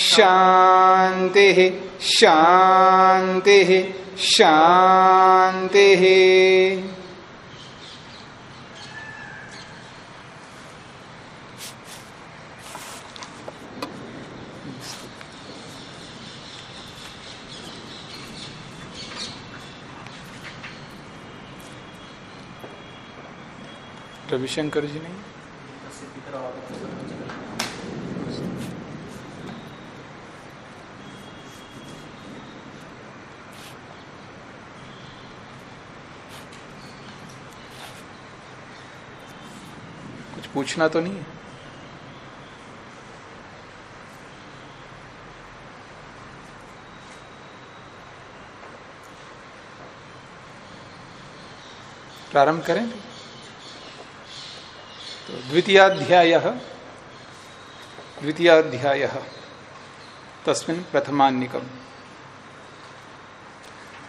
शान्तिः शांति शांति। रविशंकर जी नहीं? पूछना तो नहीं है। प्रारंभ करें। तो द्वितीयाध्याय द्वितीयाध्याय, तस्मिन् प्रथमान्निकम।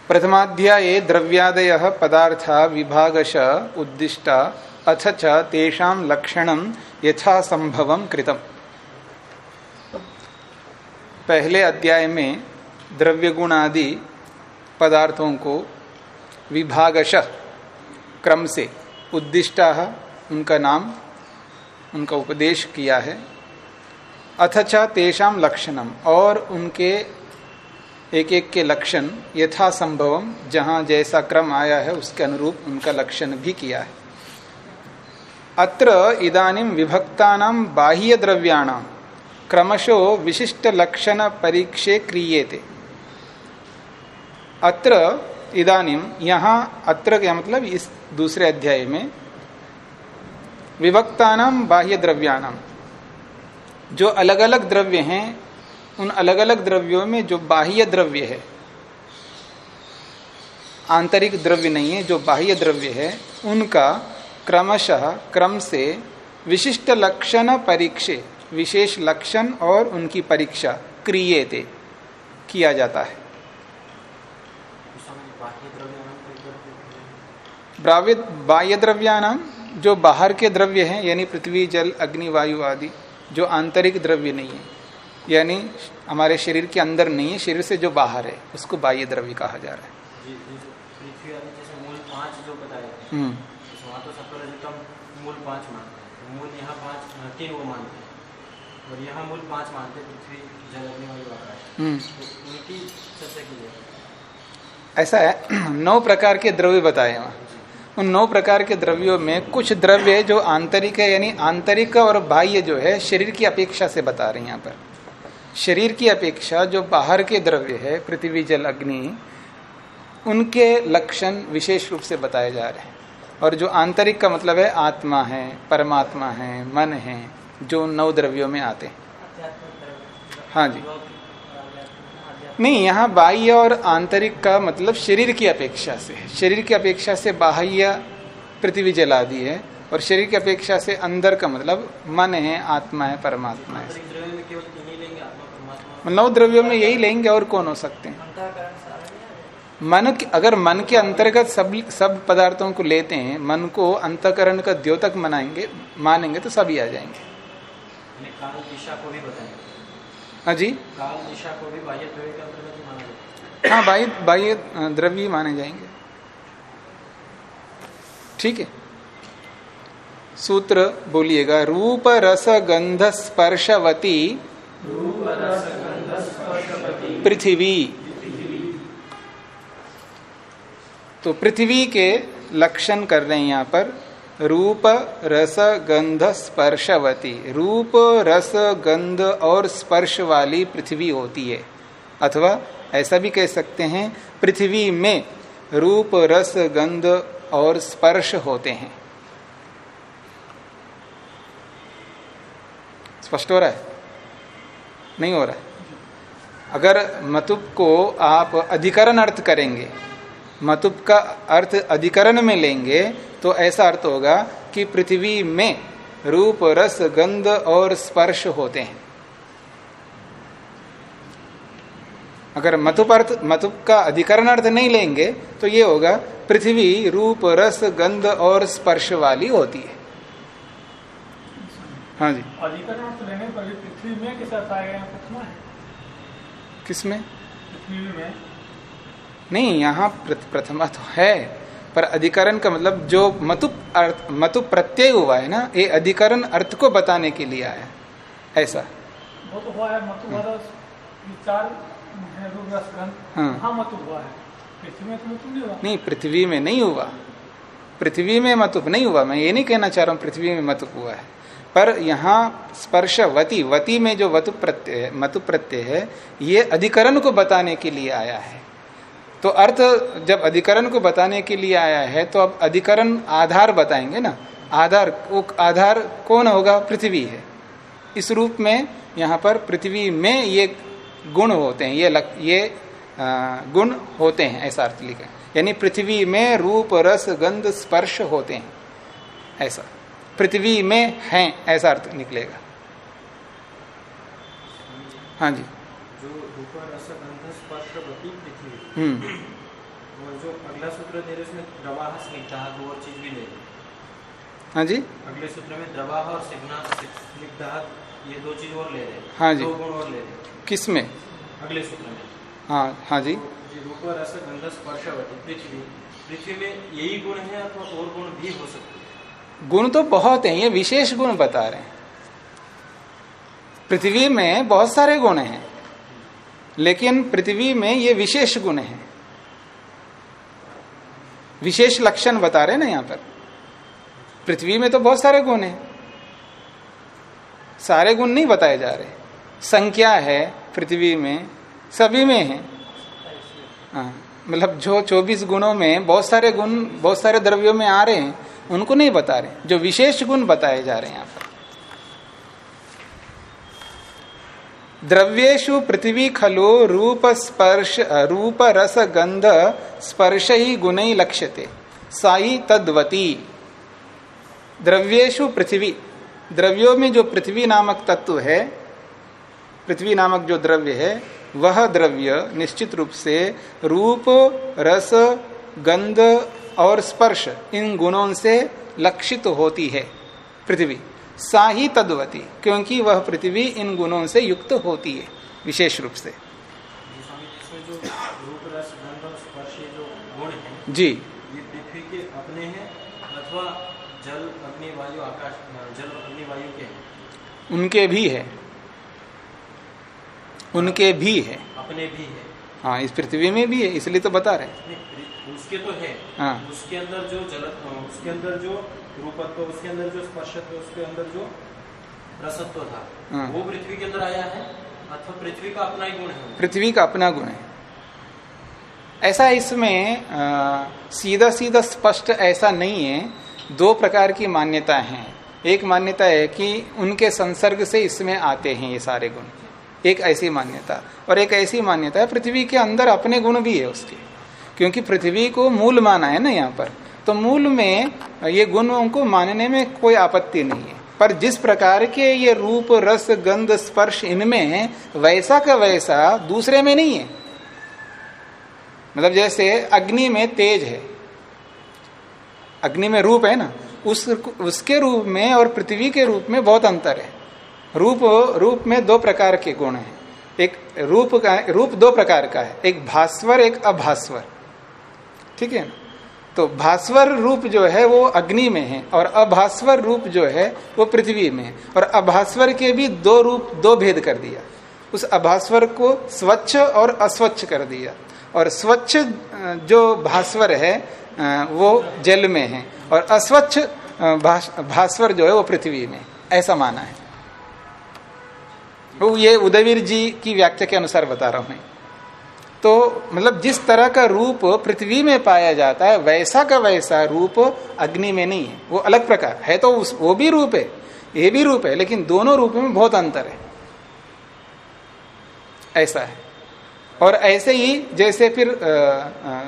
प्रथमाध्याये द्रव्यादय पदार्थ विभागश उद्दिष्टा अथ च तेषां लक्षणं यथा संभवम कृतम। पहले अध्याय में द्रव्य गुण आदि पदार्थों को विभागश क्रम से उद्दिष्टा उनका नाम, उनका उपदेश किया है। अथचा तेषाम लक्षणम और उनके एक एक के लक्षण यथा संभवम जहाँ जैसा क्रम आया है उसके अनुरूप उनका लक्षण भी किया है। अत्र इदानीम विभक्तानाम बाह्य द्रव्याणाम क्रमशो विशिष्ट लक्षण परीक्षे क्रियेते। अत्र इदानीम यहाँ अत्र क्या मतलब इस दूसरे अध्याय में विभक्तानाम बाह्य द्रव्याणाम जो अलग अलग द्रव्य हैं, उन अलग अलग द्रव्यों में जो बाह्य द्रव्य है, आंतरिक द्रव्य नहीं है, जो बाह्य द्रव्य है, उनका क्रमशः क्रम से विशिष्ट लक्षण परीक्षे विशेष लक्षण और उनकी परीक्षा क्रियेते किया जाता है। बाह्य द्रव्यानाम जो बाहर के द्रव्य हैं यानी पृथ्वी जल अग्नि वायु आदि जो आंतरिक द्रव्य नहीं है यानी हमारे शरीर के अंदर नहीं है शरीर से जो बाहर है उसको बाह्य द्रव्य कहा जा रहा है। हम्म तो सर्वप्रथम मूल पाँच मानते हैं। मूल यहाँ पाँच तीन वो मानते हैं। और यहाँ मूल पाँच मानते हैं पृथ्वी जल अग्नि वायु आकाश। तो उनकी चर्चा की जाए ऐसा है नौ प्रकार के द्रव्य बताए वहाँ उन नौ प्रकार के द्रव्यों में कुछ द्रव्य जो आंतरिक है यानी आंतरिक और बाह्य जो है शरीर की अपेक्षा से बता रहे हैं यहाँ पर। शरीर की अपेक्षा जो बाहर के द्रव्य है पृथ्वी जल अग्नि उनके लक्षण विशेष रूप से बताए जा रहे हैं। और जो आंतरिक का मतलब है आत्मा है परमात्मा है मन है जो नौ द्रव्यों में आते हैं। हाँ जी। नहीं यहाँ बाह्य और आंतरिक का मतलब शरीर की अपेक्षा से शरीर की अपेक्षा से बाह्य पृथ्वी जला दी है और शरीर की अपेक्षा से अंदर का मतलब मन है आत्मा है परमात्मा है। नौ द्रव्यों में यही लेंगे और कौन हो सकते हैं? मन की अगर मन के अंतर्गत सब सब पदार्थों को लेते हैं मन को अंतकरण का द्योतक मनाएँगे मानेंगे तो सभी आ जाएँगे। हाँ जी? काल दिशा को भी बाह्य द्रव्य के अंतर्गत माना हाँ बाह्य बाह्य द्रव्य माने जाएँगे। ठीक है? सूत्र बोलिएगा रूप रस गंध स्पर्शवती। पृथ्वी। तो पृथ्वी के लक्षण कर रहे हैं यहाँ पर। रूप, रस, गंध, स्पर्शवती। रूप, रस, गंध और स्पर्श वाली पृथ्वी होती है। अथवा ऐसा भी कह सकते हैं, पृथ्वी में रूप, रस, गंध और स्पर्श होते हैं। स्पष्ट हो रहा है? नहीं हो रहा है। अगर मतुप को आप अधिकरण अर्थ करेंगे मतुप का अर्थ अधिकरण में लेंगे तो ऐसा अर्थ होगा कि पृथ्वी में रूप रस गंध और स्पर्श होते हैं। अगर मतुप अर्थ मतुप का अधिकरण अर्थ नहीं लेंगे तो ये होगा पृथ्वी रूप रस गंध और स्पर्श वाली होती है। हाँ जी। अधिकरण अर्थ लेने पर पृथ्वी में किस अर्थ आएगा किसमें पृथ्वी में। नहीं यहाँ प्रथमा तो है पर अधिकरण का मतलब जो मतु अर्थ मतु प्रत्यय हुआ है ना ये अधिकरण अर्थ को बताने के लिए आया ऐसा। वो तो हुआ है मतु चार हाँ मतु हुआ है। तो नहीं पृथ्वी में नहीं हुआ। पृथ्वी में मतुप नहीं हुआ मैं ये नहीं कहना चाह रहा हूँ पृथ्वी में मतुप हुआ है। पर यहाँ स्पर्श वती वती में जो वतु प्रत्यय मतु प्रत्यय है ये अधिकरण को बताने के लिए आया है। तो अर्थ जब अधिकरण को बताने के लिए आया है तो अब अधिकरण आधार बताएँगे ना। आधार वो आधार कौन होगा? पृथ्वी है। इस रूप में यहाँ पर पृथ्वी में ये गुण होते हैं ये लक, ये गुण होते हैं ऐसा अर्थ लिखा। यानी पृथ्वी में रूप रस गंध स्पर्श होते हैं ऐसा। पृथ्वी में हैं ऐसा अर्थ निकलेगा। हाँ जी। जो रूप रस हम्म। जो अगला सूत्र दे रहे उसमें प्रवाह स्निग्धा दो और चीज़ भी ले हाँ। जी। अगले सूत्र में द्रवाह और स्निग्धा ये दो चीज़ और ले रहे हाँ। जी। दो गुण और ले रहे किसमें? अगले सूत्र में। हाँ हाँ जी। रूप रस गंध स्पर्शवती पृथ्वी। पृथ्वी में यही गुण है अथवा और गुण भी हो सकते गुण तो बहुत हैं ये विशेष गुण बता रहे हैं। पृथ्वी में बहुत सारे गुण हैं। लेकिन पृथ्वी में ये विशेष गुण है। विशेष लक्षण बता रहे ना यहाँ पर। पृथ्वी में तो बहुत सारे गुण हैं। सारे गुण नहीं बताए जा रहे। संख्या है पृथ्वी में सभी में है। हाँ, मतलब जो 24 गुणों में बहुत सारे गुण बहुत सारे द्रव्यों में आ रहे हैं उनको नहीं बता रहे। जो विशेष गुण बताए जा रहे हैं यहाँ पर। द्रव्येशु पृथ्वी खलो रूप स्पर्श रूप रस गंध स्पर्श ही गुण ही लक्ष्यते। साई तद्वती। द्रव्येशु पृथ्वी। द्रव्यों में जो पृथ्वी नामक तत्व है, पृथ्वी नामक जो द्रव्य है, वह द्रव्य निश्चित रूप से रूप, रस गंध और स्पर्श इन गुणों से लक्षित होती है, पृथ्वी। सा ही तद्वती क्योंकि वह पृथ्वी इन गुणों से युक्त होती है विशेष रूप से। जी। के अपने हैं अथवा जल अग्नि वायु आकाश जल अग्नि वायु के उनके भी है। उनके भी है। अपने भी है। हाँ इस पृथ्वी में भी है इसलिए तो बता रहे उसके तो है। हाँ। उसके अंदर जो जल उसके अंदर जो रूपत्व उसके अंदर जो स्पर्शत्व उसके अंदर जो रसत्व था हाँ। वो पृथ्वी के अंदर आया है अथवा पृथ्वी का अपना ही गुण है पृथ्वी का अपना गुण है। ऐसा इसमें आ, सीधा सीधा स्पष्ट ऐसा नहीं है। दो प्रकार की मान्यता है। एक मान्यता है कि उनके संसर्ग से इसमें आते हैं ये सारे गुण। एक ऐसी मान्यता। और एक ऐसी मान्यता है पृथ्वी के अंदर अपने गुण भी है उसके। क्योंकि पृथ्वी को मूल माना है ना यहाँ पर। तो मूल में ये गुणों को मानने में कोई आपत्ति नहीं है। पर जिस प्रकार के ये रूप, रस, गंध, स्पर्श इनमें वैसा का वैसा दूसरे में नहीं है। मतलब जैसे अग्नि में तेज है। अग्नि में रूप है ना? उस, उसके रूप में और पृथ्वी के रूप में बहुत अंतर है। रूप रूप में दो प्रकार के गुण हैं। एक रूप का, रूप दो प्रकार का है। एक भास्वर, एक अभास्वर। ठीक है तो भास्वर रूप जो है वो अग्नि में है और अभास्वर रूप जो है वो पृथ्वी में है। और अभास्वर के भी दो रूप, दो भेद कर दिया। उस अभास्वर को स्वच्छ और अस्वच्छ कर दिया। और स्वच्छ जो भास्वर है वो जल में है। और अस्वच्छ भास्वर जो है वो पृथ्वी में ऐसा माना है। वो ये उदयवीर जी की व्याख्या के अनुसार बता रहा हूँ तो मतलब जिस तरह का रूप पृथ्वी में पाया जाता है, वैसा का वैसा रूप अग्नि में नहीं है। वो अलग प्रकार। है तो उस, वो भी रूप है, ये भी रूप है, लेकिन दोनों रूपों में बहुत अंतर है। ऐसा है। और ऐसे ही जैसे फिर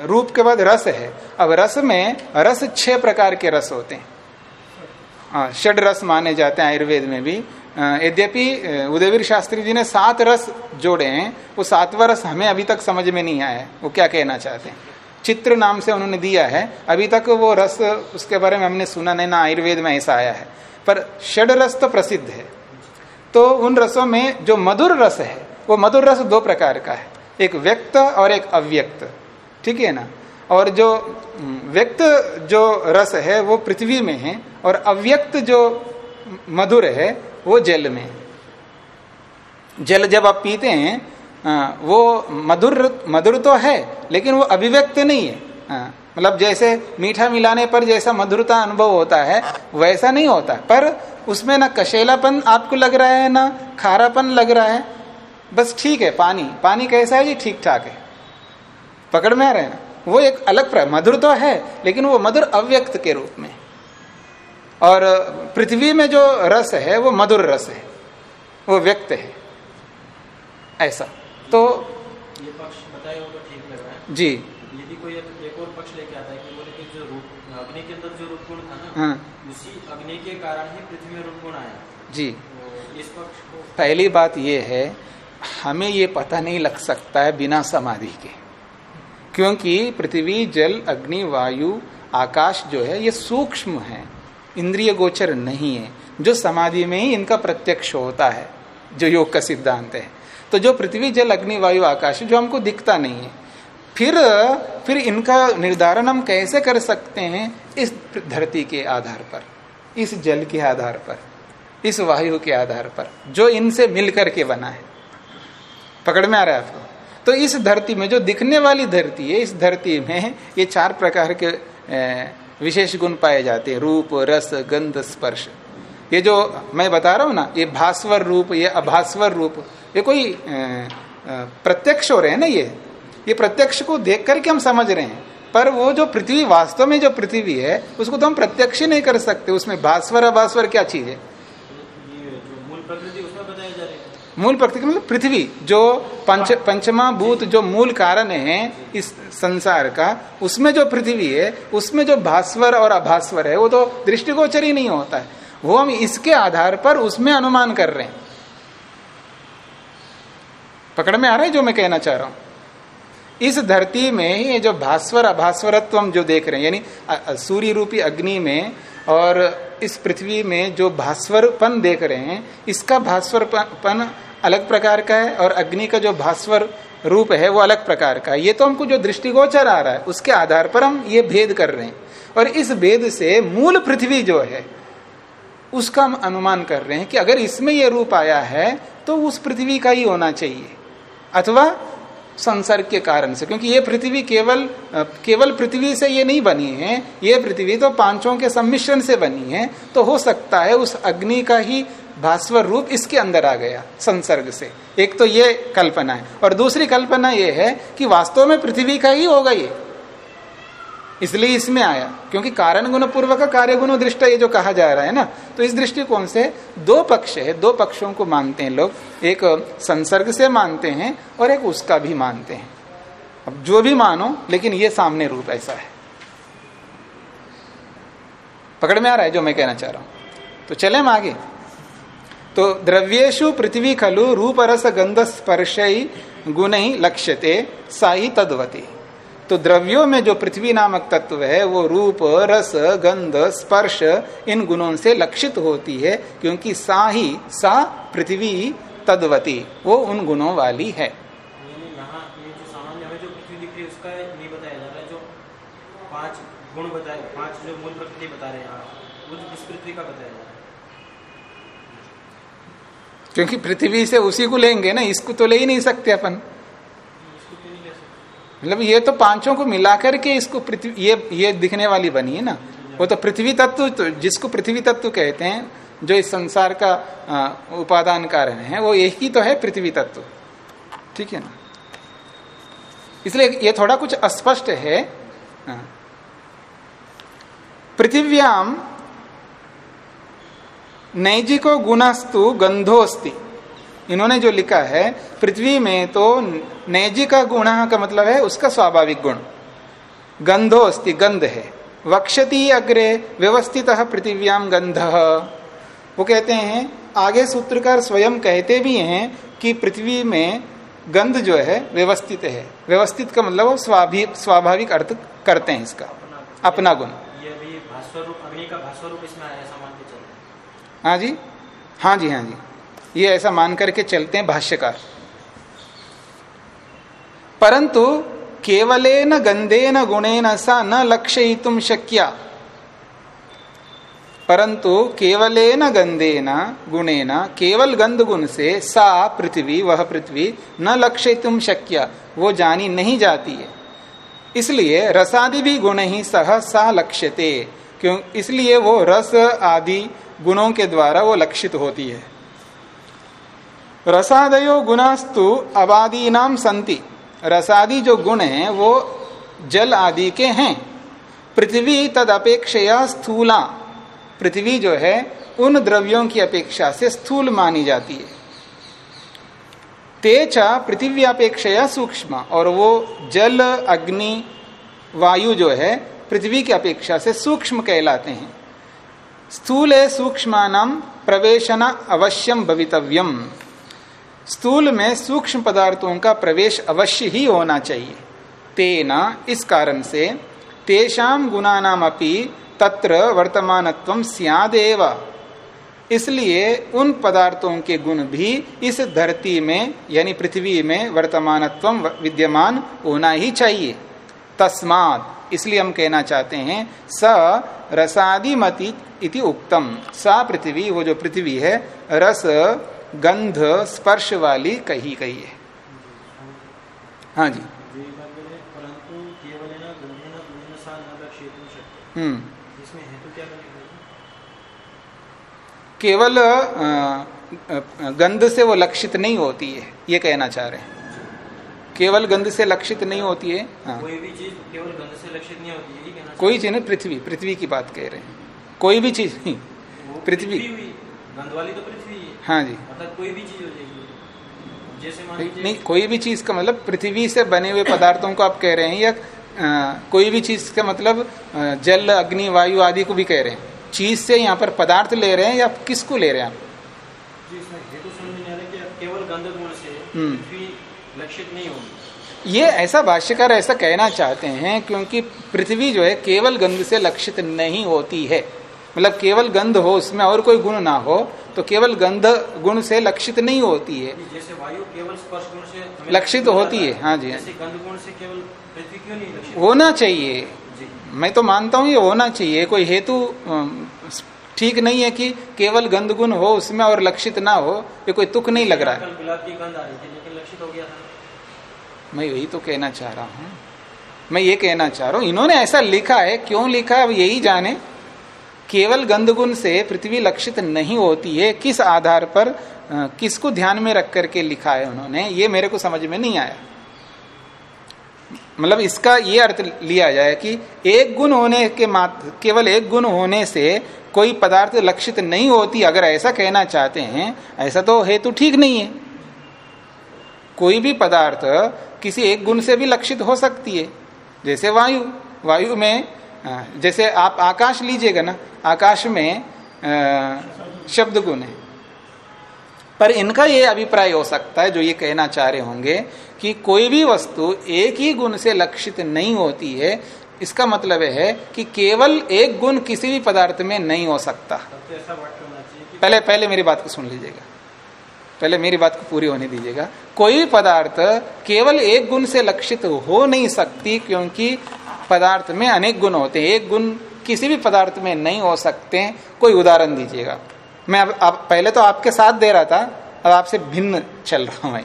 रूप के बाद रस है। अब रस में, रस छह प्रकार के रस होते हैं, षड रस माने जाते हैं आयुर्वेद में भी। यद्यपि उदयवीर शास्त्री जी ने सात रस जोड़े हैं, वो सातवा रस हमें अभी तक समझ में नहीं आया वो क्या कहना चाहते हैं? चित्र नाम से उन्होंने दिया है। अभी तक वो रस, उसके बारे में हमने सुना नहीं, ना आयुर्वेद में ऐसा आया है। पर षड रस तो प्रसिद्ध है। तो उन रसों में जो मधुर रस है, वो मधुर रस दो प्रकार का है। एक व्यक्त और एक अव्यक्त। ठीक है ना? और जो व्यक्त जो रस है, वो पृथ्वी में है, और अव्यक्त जो मधुर है वो जल में जल जब आप पीते हैं वो मधुर मधुर तो है, लेकिन वो अभिव्यक्त नहीं है। मतलब जैसे मीठा मिलाने पर जैसा मधुरता अनुभव होता है, वैसा नहीं होता। पर उसमें ना कशेलापन आपको लग रहा है, ना खारापन लग रहा है। बस ठीक है, पानी। पानी कैसा है? जी ठीक ठाक है। पकड़ में आ रहे हैं। वो एक अलग मधुर तो है, लेकिन वो मधुर अव्यक्त के रूप में। और पृथ्वी में जो रस है वो मधुर रस है वो व्यक्त है। ऐसा। तो ये पक्ष बताए हो तो ठीक लग रहा है। जी। यदि कोई एक और पक्ष लेके आता है कि बोले कि जो रूप अग्नि के अंदर जो रूप गुण था ना हाँ। उसी अग्नि के कारण ही पृथ्वी में रूप गुण आया। जी। तो इस पक्ष को पहली बात ये है हमें ये पता नहीं लग सकता है बिना समाधि के। क्योंकि पृथ्वी जल अग्नि वायु आकाश जो है ये सूक्ष्म है। इंद्रिय गोचर नहीं है, जो समाधि में ही इनका प्रत्यक्ष होता है, जो योग का सिद्धांत है। तो जो पृथ्वी, जल, अग्नि, वायु, आकाश जो हमको दिखता नहीं है। फिर फिर इनका निर्धारण हम कैसे कर सकते हैं? इस धरती के आधार पर, इस जल के आधार पर, इस वायु के आधार पर, जो इनसे मिलकर के बना है। पकड़ में आ रहा है आपको? तो इस धरती में जो दिखने वाली धरती है, इस धरती में ये चार प्रकार के विशेष गुण पाए जाते हैं, रूप, रस, गंध, स्पर्श। ये जो मैं बता रहा हूँ ना, ये भास्वर रूप, ये अभास्वर रूप, ये कोई प्रत्यक्ष हो रहे हैं ना ये? ये प्रत्यक्ष को देख करके हम समझ रहे हैं। पर वो जो पृथ्वी, वास्तव में जो पृथ्वी है, उसको तो हम प्रत्यक्ष ही नहीं कर सकते। उसमें भास्वर, अभास्वर क्या चीज़ है? मूल प्रकृति मतलब पृथ्वी, जो पंच, पंचमा भूत, जो मूल कारण है इस संसार का, उसमें जो पृथ्वी है, उसमें जो भास्वर और अभास्वर है, वो तो दृष्टिगोचर ही नहीं होता है। वो हम इसके आधार पर उसमें अनुमान कर रहे हैं। पकड़ में आ रहा है जो मैं कहना चाह रहा हूँ? इस धरती में ये जो भास्वर अभास्वरत्व हम जो देख रहे हैं, यानी सूर्य रूपी अग्नि में और इस पृथ्वी में जो भास्वरपन देख रहे हैं, इसका भास्वरपन अलग प्रकार का है और अग्नि का जो भास्वर रूप है वो अलग प्रकार का ये तो हमको जो दृष्टिगोचर आ रहा है, उसके आधार पर हम ये भेद कर रहे हैं। और इस भेद से मूल पृथ्वी जो है, उसका हम अनुमान कर रहे हैं कि अगर इसमें यह रूप आया है तो उस पृथ्वी का ही होना चाहिए। अथवा संसर्ग के कारण से, क्योंकि ये पृथ्वी केवल केवल पृथ्वी से ये नहीं बनी है, ये पृथ्वी तो पाँचों के सम्मिश्रण से बनी है तो हो सकता है उस अग्नि का ही भास्वर रूप इसके अंदर आ गया, संसर्ग से। एक तो ये कल्पना है, और दूसरी कल्पना ये है कि वास्तव में पृथ्वी का ही होगा ये। इसलिए इसमें आया, क्योंकि कारण गुण पूर्वक कार्य गुण दृष्ट ये जो कहा जा रहा है ना तो इस दृष्टिकोण से दो पक्ष है, दो पक्षों को मानते हैं लोग। एक संसर्ग से मानते हैं और एक उसका भी मानते हैं। अब जो भी मानो, लेकिन ये सामने रूप ऐसा है। पकड़ में आ रहा है जो मैं कहना चाह रहा हूँ? तो चले हम आगे। तो द्रव्येशु पृथ्वी खलु रूप रस गंध स्पर्श गुण ही लक्ष्यते सा ही तद्वती। तो द्रव्यों में जो पृथ्वी नामक तत्व है, वो रूप, रस, गंध, स्पर्श, इन गुणों से लक्षित होती है, क्योंकि सा ही सा पृथ्वी तद्वती, वो उन गुणों वाली है। पाँच गुण बताए, पाँच जो मूल प्रकृति बता रहे हैं आप, वो किस पृथ्वी का बताया क्योंकि पृथ्वी से उसी को लेंगे ना, इसको तो ले ही नहीं सकते अपन। मतलब ये तो पाँचों को मिलाकर के इसको पृथ्वी, ये ये दिखने वाली बनी है ना। वो तो पृथ्वी तत्व तो जिसको पृथ्वी तत्व कहते हैं, जो इस संसार का उपादान कारण है, वो एक ही तो है पृथ्वी तत्व। ठीक है ना? इसलिए ये थोड़ा कुछ अस्पष्ट है। पृथिव्याम नैजिको गुणस्तु गंधोस्ति इन्होंने जो लिखा है, पृथ्वी में तो नैजी का गुण का मतलब है उसका स्वाभाविक गुण। गंधो अस्ति गंध है। वक्षति अग्रे व्यवस्थित पृथिव्याम गंध। वो कहते हैं, आगे सूत्रकार स्वयं कहते भी हैं कि पृथ्वी में गंध जो है, व्यवस्थित है। व्यवस्थित का मतलब स्वाभाविक अर्थ करते हैं इसका। अपना गुण। हाँ जी? हाँ जी हाँ जी। ये ऐसा मान करके चलते हैं भाष्यकार। परंतु केवलेन गुणे न सा न लक्ष्य शक्या। परंतु केवले न गंधे न गंधेन न, केवल गंध गुण से सा पृथ्वी, वह पृथ्वी न लक्ष्य शक्य, वो जानी नहीं जाती है। इसलिए रसादि भी गुण ही सह सा लक्ष्यते। क्यों? इसलिए वो रस आदि गुणों के द्वारा वो लक्षित होती है। रसादयो गुणास्तु अबादी नाम संति। रसादि जो गुण हैं, वो जल आदि के हैं। पृथ्वी तद अपेक्षया स्थूला। पृथ्वी जो है, उन द्रव्यों की अपेक्षा से स्थूल मानी जाती है। तेचा पृथ्वी अपेक्षा सूक्ष्म, और वो जल, अग्नि, वायु जो है पृथ्वी की अपेक्षा से सूक्ष्म कहलाते हैं। स्थूल सूक्ष्म प्रवेशन अवश्यम भवितव्यम स्थूल में सूक्ष्म पदार्थों का प्रवेश अवश्य ही होना चाहिए। तेना इस कारण से तेषाम अपनी तत्र वर्तमानत्व सियादेव। इसलिए उन पदार्थों के गुण भी इस धरती में, यानी पृथ्वी में वर्तमानत्व विद्यमान होना ही चाहिए। तस्मात इसलिए हम कहना चाहते हैं, स रसादिमति इति उक्तम। सा पृथ्वी, वो जो पृथ्वी है, रस, गंध, स्पर्श वाली कही गई है। हाँ जी। हम्म। केवल गंध से वो लक्षित नहीं होती है, ये कहना चाह रहे हैं। केवल गंध से लक्षित नहीं होती है। हाँ। कोई भी चीज़ केवल गंध से लक्षित नहीं होती है कोई चीज़ नहीं पृथ्वी पृथ्वी की बात कह रहे हैं। कोई भी चीज़ नहीं पृथ्वी। गंध वाली तो पृथ्वी हाँ जी। मतलब कोई भी चीज़ हो जाएगी। जैसे नहीं कोई भी चीज़ का मतलब पृथ्वी से बने हुए पदार्थों को आप कह रहे हैं या आ, कोई भी चीज़ का मतलब जल अग्नि वायु आदि को भी कह रहे हैं। चीज़ से यहाँ पर पदार्थ ले रहे हैं या किसको ले रहे हैं आप? हम्म। लक्षित नहीं होगी। ये ऐसा भाष्यकार ऐसा कहना चाहते हैं क्योंकि पृथ्वी जो है केवल गंध से लक्षित नहीं होती है। मतलब केवल गंध हो उसमें और कोई गुण ना हो तो केवल गंध गुण से लक्षित नहीं होती है। जैसे वायु केवल स्पर्श गुण से लक्षित होती है हाँ। जी। गंध गुण से केवल पृथ्वी क्यों नहीं लक्षित? होना चाहिए। मैं तो मानता हूँ ये होना चाहिए कोई हेतु ठीक नहीं है कि केवल गंध गुण हो उसमें और लक्षित ना हो ये कोई तुक नहीं लग रहा है। मैं यही तो कहना चाह रहा हूँ। मैं ये कहना चाह रहा हूँ, इन्होंने ऐसा लिखा है, क्यों लिखा अब यही जाने। केवल गंध गुण से पृथ्वी लक्षित नहीं होती है, किस आधार पर किसको ध्यान में रख करके लिखा है उन्होंने? ये मेरे को समझ में नहीं आया। मतलब इसका ये अर्थ लिया जाए कि एक गुण होने के मात्र केवल एक गुण होने से कोई पदार्थ लक्षित नहीं होती, अगर ऐसा कहना चाहते हैं, ऐसा तो हेतु ठीक नहीं है। कोई भी पदार्थ किसी एक गुण से भी लक्षित हो सकती है। जैसे वायु वायु में जैसे आप आकाश लीजिएगा ना आकाश में शब्द गुण है। पर इनका ये अभिप्राय हो सकता है जो ये कहना चाह रहे होंगे कि कोई भी वस्तु एक ही गुण से लक्षित नहीं होती है। इसका मतलब है कि केवल एक गुण किसी भी पदार्थ में नहीं हो सकता। पहले पहले मेरी बात को सुन लीजिएगा। पहले मेरी बात को पूरी होने दीजिएगा। कोई पदार्थ केवल एक गुण से लक्षित हो नहीं सकती क्योंकि पदार्थ में अनेक गुण होते हैं। एक गुण किसी भी पदार्थ में नहीं हो सकते कोई उदाहरण दीजिएगा। मैं अब, अब पहले तो आपके साथ दे रहा था अब आपसे भिन्न चल रहा हूँ मैं।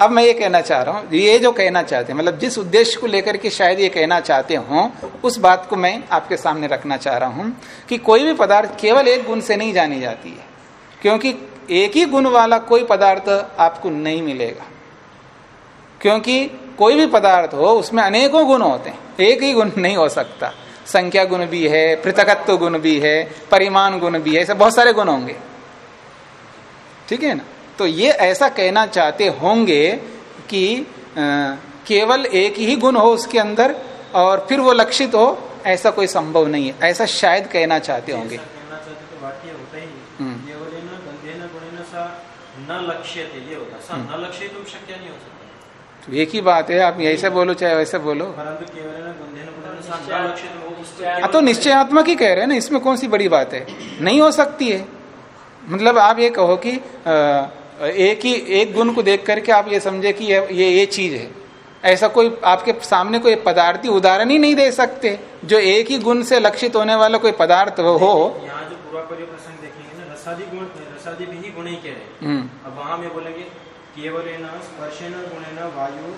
अब मैं ये कहना चाह रहा हूँ ये जो कहना चाहते हैं मतलब जिस उद्देश्य को लेकर के शायद ये कहना चाहते हो उस बात को मैं आपके सामने रखना चाह रहा हूँ कि कोई भी पदार्थ केवल एक गुण से नहीं जानी जाती है। क्योंकि एक ही गुण वाला कोई पदार्थ आपको नहीं मिलेगा। क्योंकि कोई भी पदार्थ हो उसमें अनेकों गुण होते हैं। एक ही गुण नहीं हो सकता। संख्या गुण भी है पृथकत्व गुण भी है परिमाण गुण भी है ऐसे बहुत सारे गुण होंगे। ठीक है ना? तो ये ऐसा कहना चाहते होंगे कि आ, केवल एक ही गुण हो उसके अंदर और फिर वो लक्षित हो ऐसा कोई संभव नहीं है। ऐसा शायद कहना चाहते होंगे कहना चाहते तो वाक्य होता ही हम्म। केवलेन गंधेन गुणेन सा न लक्ष्यते ये होता सा हम्म। न लक्ष्य तुम शक्य नहीं हो सकता। तो एक ही बात है आप ऐसे बोलो चाहे वैसे बोलो। परंतु लक्ष्य हाँ तो निश्चयात्मक ही कह रहे हैं ना इसमें कौन सी बड़ी बात है? नहीं हो सकती है। मतलब आप ये कहो कि एक ही एक गुण को देख करके आप ये समझे कि ये ये, ये चीज़ है। ऐसा कोई आपके सामने कोई पदार्थी उदाहरण ही नहीं दे सकते जो एक ही गुण से लक्षित होने वाला कोई पदार्थ हो। यहाँ जो परिय देखेंगे ना रसादी गुण भी गुण ही। कह रहे हम्म, अब वहाँ में बोलेंगे केवलेन स्पर्शेन गुणेन वायु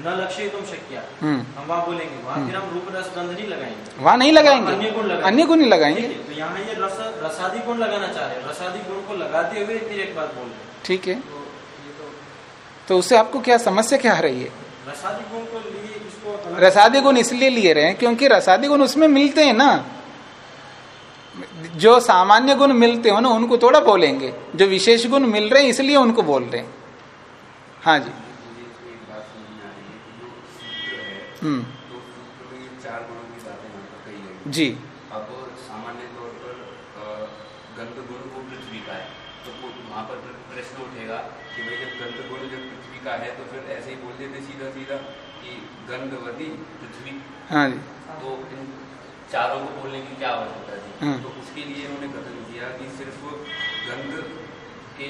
न लक्ष्य तुम शक्य। हम्म। हम वहाँ बोलेंगे वहाँ फिर हम रूप रस गंध नहीं लगाएँगे। वहाँ नहीं अन्य गुण लगाएँगे। अन्य गुण ही लगाएँगे? तो यहाँ ये रस रसादी गुण लगाना चाह रहे हैं। रसादी गुण को लगाते हुए फिर एक बात बोल रहे ठीक है। तो तो तो उससे आपको क्या समस्या क्या आ रही है? रसादी गुण को लिए इसको रसादी गुण इसलिए लिए रहे हैं क्योंकि रसादी गुण उसमें मिलते हैं ना। जो सामान्य गुण मिलते हो ना, उनको थोड़ा बोलेंगे। जो विशेष गुण मिल रहे हैं, इसलिए उनको बोल रहे हैं। हाँ जी। हम्म। जी। है तो फिर ऐसे ही बोल देते सीधा सीधा कि गंधवती पृथ्वी हाँ जी। तो चारों को बोलने की क्या आवश्यकता थी? हम्म। तो उसके लिए इन्होंने कथन किया कि सिर्फ़ गंध के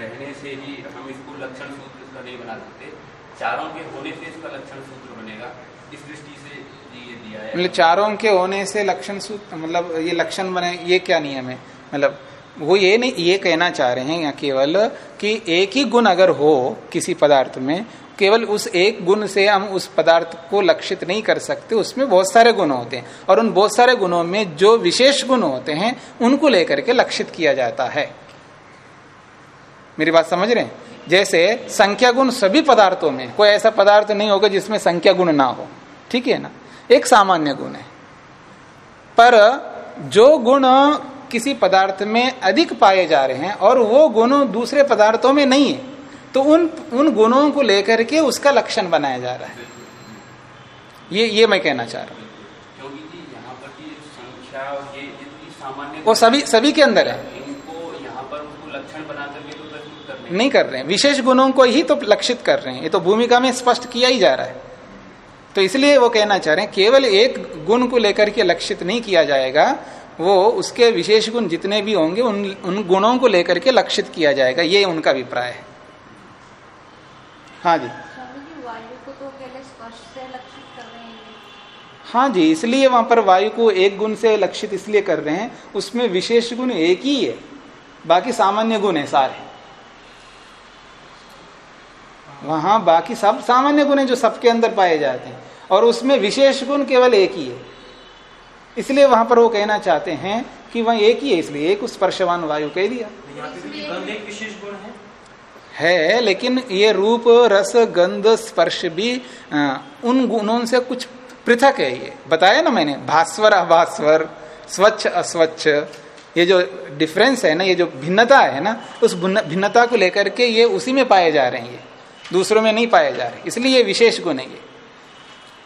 रहने से ही हम इसको लक्षण सूत्र इसका नहीं बना सकते। चारों के होने से इसका लक्षण सूत्र बनेगा। इस दृष्टि से ये दिया है। मतलब चारों के होने से लक्षण सूत्र मतलब ये लक्षण बने ये क्या नियम है? मतलब वो ये नहीं ये कहना चाह रहे हैं यहाँ केवल कि एक ही गुण अगर हो किसी पदार्थ में केवल उस एक गुण से हम उस पदार्थ को लक्षित नहीं कर सकते, उसमें बहुत सारे गुण होते हैं। और उन बहुत सारे गुणों में जो विशेष गुण होते हैं, उनको लेकर के लक्षित किया जाता है। मेरी बात समझ रहे हैं? जैसे संख्या गुण सभी पदार्थों में, कोई ऐसा पदार्थ नहीं होगा जिसमें संख्या गुण ना हो। ठीक है ना? एक सामान्य गुण है। पर जो गुण किसी पदार्थ में अधिक पाए जा रहे हैं, और वो गुण दूसरे पदार्थों में नहीं है तो उन उन गुणों को लेकर के उसका लक्षण बनाया जा रहा है। ये ये मैं कहना चाह रहा हूँ। वो सभी सभी के अंदर है। तो नहीं कर रहे हैं। विशेष गुणों को ही तो लक्षित कर रहे हैं। ये तो भूमिका में स्पष्ट किया ही जा रहा है। तो इसलिए वो कहना चाह रहे हैं केवल एक गुण को लेकर के लक्षित नहीं किया जाएगा वो उसके विशेष गुण जितने भी होंगे उन उन गुणों को लेकर के लक्षित किया जाएगा। ये उनका अभिप्राय है। हाँ जी। स्वामी जी वायु को तो पहले स्पर्श से लक्षित कर रहे हैं। ये। हाँ जी इसलिए वहाँ पर वायु को एक गुण से लक्षित इसलिए कर रहे हैं उसमें विशेष गुण एक ही है बाकी सामान्य गुण है सारे। वहाँ बाकी सब सामान्य गुण है जो सबके अंदर पाए जाते हैं और उसमें विशेष गुण केवल एक ही है। इसलिए वहाँ पर वो कहना चाहते हैं कि वह एक ही है इसलिए एक स्पर्शवान वायु कह दिया। है, लेकिन ये रूप, रस, गंध, स्पर्श भी उन गुणों से कुछ पृथक है ये। बताया ना मैंने, भास्वर, अभास्वर, स्वच्छ, अस्वच्छ, ये जो डिफरेंस है ना, ये जो भिन्नता है ना, उस भिन्नता को लेकर के ये उसी में पाए जा रहे हैं ये। दूसरों में नहीं पाए जा रहे, इसलिए ये विशेष गुण है ये।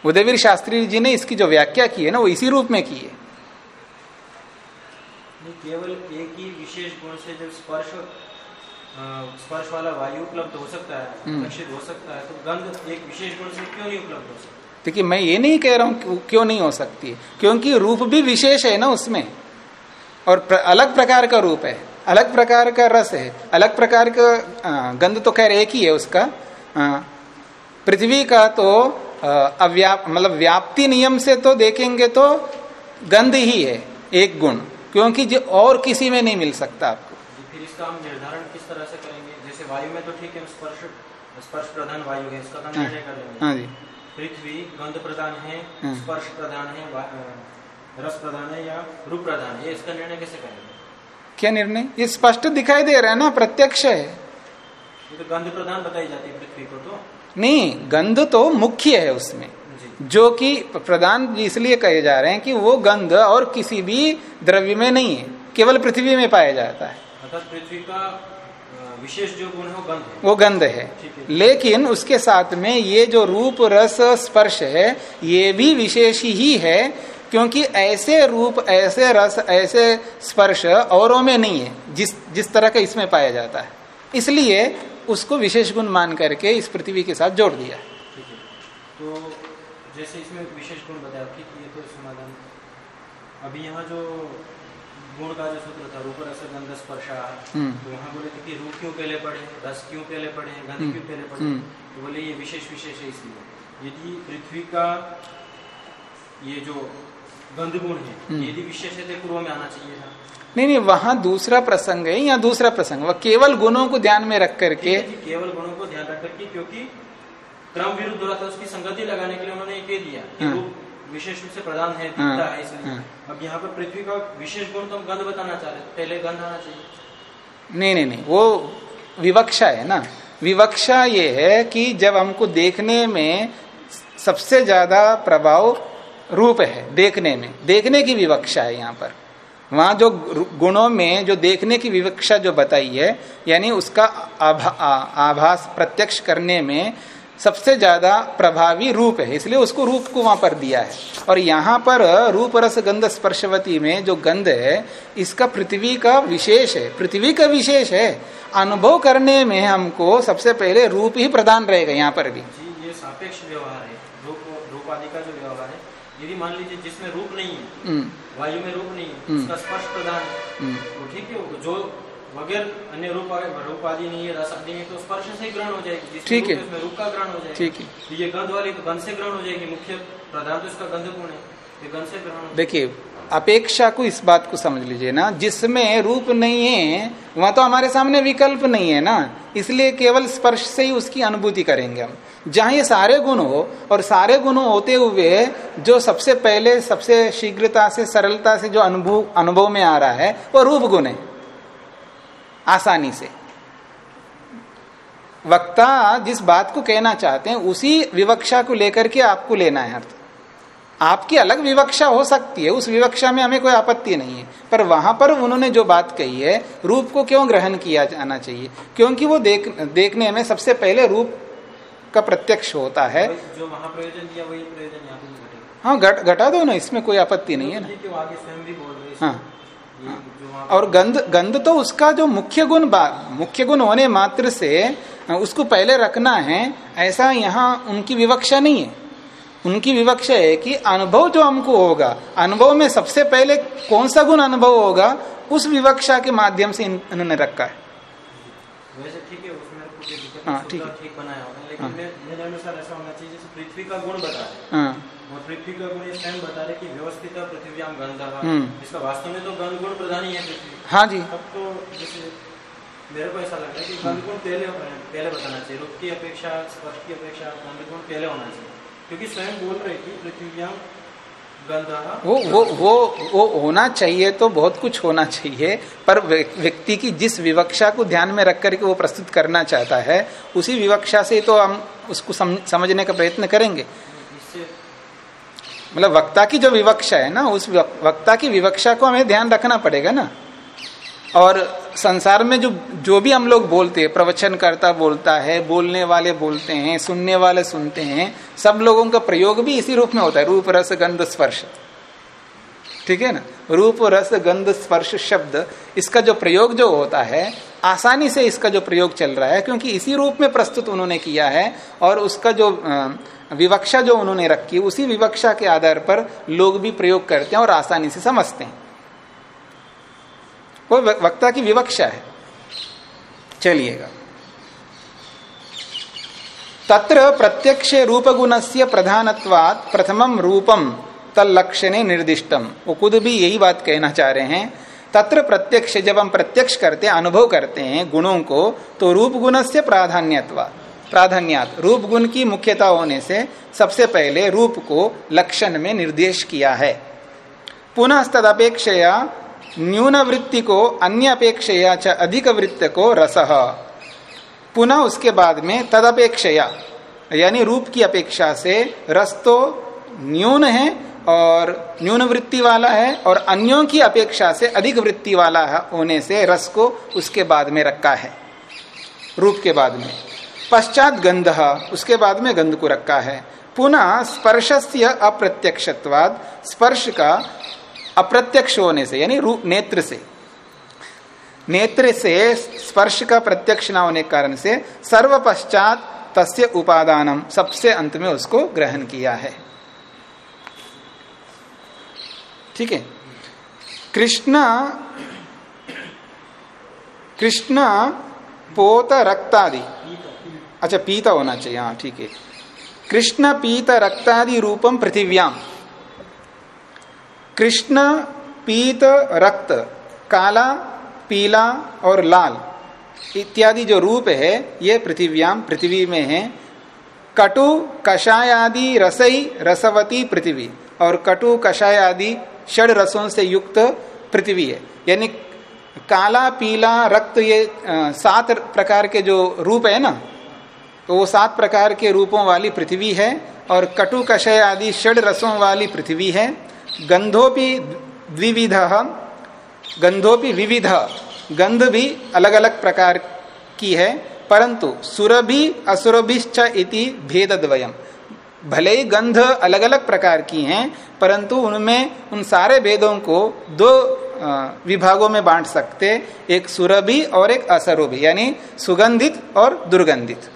उदयवीर शास्त्री जी ने इसकी जो व्याख्या की है ना, वो इसी रूप में की है। केवल एक ही विशेष गुण से जब स्पर्श स्पर्श वाला वायु उपलब्ध हो सकता है हम्म। लक्षित हो सकता है तो गंध एक विशेष गुण से क्यों नहीं उपलब्ध हो सकता? देखिए मैं ये नहीं कह रहा हूँ क्यों नहीं हो सकती क्योंकि रूप भी विशेष है ना उसमें। और प्र, अलग प्रकार का रूप है अलग प्रकार का रस है अलग प्रकार का गंध तो खैर एक ही है उसका। पृथ्वी का तो अव्याप मतलब व्याप्ति नियम से तो देखेंगे तो गंध ही है एक गुण क्योंकि जो और किसी में नहीं मिल सकता आपको। फिर इसका हम निर्धारण तरह से करेंगे। जैसे वायु में तो ठीक है स्पर्श स्पर्श प्रधान वायु है इसका तो हम हाँ, निर्णय कर लेंगे। हाँ जी। पृथ्वी गंध प्रधान है हम्म। स्पर्श प्रधान है रस प्रधान है या रूप प्रधान है इसका निर्णय कैसे करेंगे? क्या निर्णय? ये स्पष्ट दिखाई दे रहा है ना प्रत्यक्ष है। ये तो गंध प्रधान बताई जाती है पृथ्वी को तो। नहीं गंध तो मुख्य है उसमें। जो कि प्रधान इसलिए कहे जा रहे हैं कि वो गंध और किसी भी द्रव्य में नहीं है केवल पृथ्वी में पाया जाता है। अर्थात पृथ्वी का विशेष जो गुण है वो गंध है। वो गंध है। लेकिन उसके साथ में ये जो रूप रस स्पर्श है ये भी विशेष ही है क्योंकि ऐसे रूप ऐसे रस ऐसे स्पर्श औरों में नहीं है जिस जिस तरह का इसमें पाया जाता है। इसलिए उसको विशेष गुण मान करके इस पृथ्वी के साथ जोड़ दिया। ठीक है। तो जैसे इसमें विशेष गुण बताया ठीक ये तो समाधान। अभी यहाँ जो गुण का जो सूत्र था रूप रस गंध स्पर्शा हम्म। तो वहाँ बोले थे कि रूप क्यों पहले पढ़े रस क्यों पहले पढ़े गंध हम्म। क्यों पहले पढ़े हम्म। तो बोले ये विशेष विशेष है इसलिए यदि पृथ्वी का ये जो गंध गुण है। यदि विशेष है तो पूर्व में आना चाहिए था नहीं नहीं वहाँ दूसरा प्रसंग है या दूसरा प्रसंग वह केवल गुणों को ध्यान में रख करके केवल गुणों को ध्यान रख करके क्योंकि क्रम विरुद्ध हो रहा था उसकी संगति लगाने के लिए उन्होंने ये कह दिया कि। रूप विशेष रूप से प्रधान है हाँ, दिखता है इसलिए हाँ। अब यहाँ पर पृथ्वी का विशेष गुण तो हम गंध बताना चाह रहे पहले गंध आना चाहिए। नहीं नहीं नहीं वो विवक्षा है ना। विवक्षा ये है कि जब हमको देखने में सबसे ज़्यादा प्रभाव रूप है देखने में। देखने की विवक्षा है यहाँ पर। वहाँ जो गुणों में जो देखने की विवक्षा जो बताई है यानी उसका आभा, आ- आभास प्रत्यक्ष करने में सबसे ज़्यादा प्रभावी रूप है इसलिए उसको रूप को वहाँ पर दिया है। और यहाँ पर रूप रस गंध स्पर्शवती में जो गंध है इसका पृथ्वी का विशेष है। पृथ्वी का विशेष है। अनुभव करने में हमको सबसे पहले रूप ही प्रदान रहेगा यहाँ पर भी। जी ये सापेक्ष व्यवहार है। रूप रूप आदि का जो व्यवहार है यदि मान लीजिए जिसमें रूप नहीं है हम्म, वायु में रूप नहीं है हम्म। उसका स्पर्श प्रदान है हम्म, तो ठीक है जो वगैर अन्य रूप रूप आदि नहीं है रस आदि नहीं तो स्पर्श से ही ग्रहण हो जाएगी ठीक है। रूप का ग्रहण हो जाएगा। ठीक है। तो ये गंध वाली तो गंध से ग्रहण हो जाएगी मुख्य प्रधान तो इसका गंध गुण है ये गंध से ग्रहण देखिए अपेक्षा को इस बात को समझ लीजिए ना जिसमें रूप नहीं है वहाँ तो हमारे सामने विकल्प नहीं है ना इसलिए केवल स्पर्श से ही उसकी अनुभूति करेंगे हम। जहाँ ये सारे गुण हो और सारे गुण होते हुए जो सबसे पहले सबसे शीघ्रता से सरलता से जो अनुभव अनुभव में आ रहा है वो रूप गुण है। आसानी से। वक्ता जिस बात को कहना चाहते हैं उसी विवक्षा को लेकर के आपको लेना है अर्थ। आपकी अलग विवक्षा हो सकती है उस विवक्षा में हमें कोई आपत्ति नहीं है। पर वहाँ पर उन्होंने जो बात कही है रूप को क्यों ग्रहण किया जाना चाहिए? क्योंकि वो देख देखने में सबसे पहले रूप का प्रत्यक्ष होता है। जो वहाँ प्रयोजन दिया वही प्रयोजन हाँ घट घटा दो ना इसमें कोई आपत्ति नहीं है ना। है। और गंध गंध तो उसका जो मुख्य गुण मुख्य गुण होने मात्र से उसको पहले रखना है ऐसा यहाँ उनकी विवक्षा नहीं है। उनकी विवक्षा है कि अनुभव जो हमको होगा अनुभव में सबसे पहले कौन सा गुण अनुभव होगा उस विवक्षा के माध्यम से इन- इन्होंने रखा है। वैसे ठीक है उसमें कुछ हाँ, ठीक हाँ। पृथ्वी का गुण हाँ स्वयं बता रहे कि व्यवस्थित पृथ्वी गंध हम्म। इसका वास्तव में तो गंध गुण प्रधान ही है पृथ्वी। हाँ जी। तब तो जैसे मेरे को ऐसा लगता है कि गंध गुण पहले पहले बताना चाहिए। रूप की अपेक्षा स्पर्श की अपेक्षा गंध गुण पहले होना चाहिए। क्योंकि स्वयं बोल रहे कि वो वो वो वो होना चाहिए तो बहुत कुछ होना चाहिए पर व्यक्ति की जिस विवक्षा को ध्यान में रख करके वो प्रस्तुत करना चाहता है उसी विवक्षा से तो हम उसको समझने का प्रयत्न करेंगे। मतलब वक्ता की जो विवक्षा है ना, उस वक्ता की विवक्षा को हमें ध्यान रखना पड़ेगा ना। और संसार में जो जो भी हम लोग बोलते हैं, प्रवचनकर्ता बोलता है, बोलने वाले बोलते हैं, सुनने वाले सुनते हैं, सब लोगों का प्रयोग भी इसी रूप में होता है, रूप, रस, गंध, स्पर्श। ठीक है ना? रूप, रस, गंध, स्पर्श, शब्द, इसका जो प्रयोग जो होता है, आसानी से इसका जो प्रयोग चल रहा है, क्योंकि इसी रूप में प्रस्तुत उन्होंने किया है और उसका जो विवक्षा जो उन्होंने रखी, उसी विवक्षा के आधार पर लोग भी प्रयोग करते हैं और आसानी से समझते हैं। वो वक्ता की विवक्षा है। चलिएगा। तत्र प्रत्यक्ष रूप से प्रधानत्वात् प्रथमम रूपम। तलक्षणे निर्दिष्टम। वो खुद भी यही बात कहना चाह रहे हैं, तत्र प्रत्यक्ष, जब हम प्रत्यक्ष करते हैं अनुभव करते हैं गुणों को तो रूप गुण से प्राधान्यत्वा, प्राधान्यात। रूप गुण की मुख्यता होने से सबसे पहले रूप को लक्षण में निर्देश किया है। पुनः तदपेक्षया न्यून वृत्ति को, अन्य अपेक्षया च अधिक वृत्त को रस। पुनः उसके बाद में तदपेक्षया, यानी रूप की अपेक्षा से रस तो न्यून है और न्यून वृत्ति वाला है और अन्यों की अपेक्षा से अधिक वृत्ति वाला होने से रस को उसके बाद में रखा है। रूप के बाद में। पश्चात गंध, उसके बाद में गंध को रखा है। पुनः स्पर्श से अप्रत्यक्षत्वाद स्पर्श का अप्रत्यक्ष होने से, यानी रूप नेत्र से। नेत्र से स्पर्श का प्रत्यक्ष न होने के कारण से सर्व पश्चात तस्य उपादानम, सबसे अंत में उसको ग्रहण किया है। ठीक है? कृष्ण कृष्ण पोत रक्तादि। अच्छा पीता होना चाहिए हाँ ठीक है। कृष्ण पीत रक्तादि रूपम पृथिव्याम कृष्ण पीत रक्त, काला, पीला और लाल, इत्यादि जो रूप है, ये पृथिव्याम पृथ्वी में है। कटु, कषायादि रसई रसवती, पृथ्वी। और कटु कषाय आदि षड रसों से युक्त पृथ्वी है। यानी काला, पीला, रक्त ये सात प्रकार के जो रूप है ना तो वो सात प्रकार के रूपों वाली पृथ्वी है और कटु कषय आदि षड रसों वाली पृथ्वी है। गंधोपि द्विविध, गंधोपि विविध, गंध भी अलग अलग प्रकार की है, परंतु सुरभि, असुरभिश्च इति भेद द्वयम भले ही गंध अलग अलग प्रकार की हैं, परंतु उनमें, उन सारे भेदों को दो विभागों में बांट सकते, एक सुरभि और एक असुरभि, यानी सुगंधित और दुर्गंधित।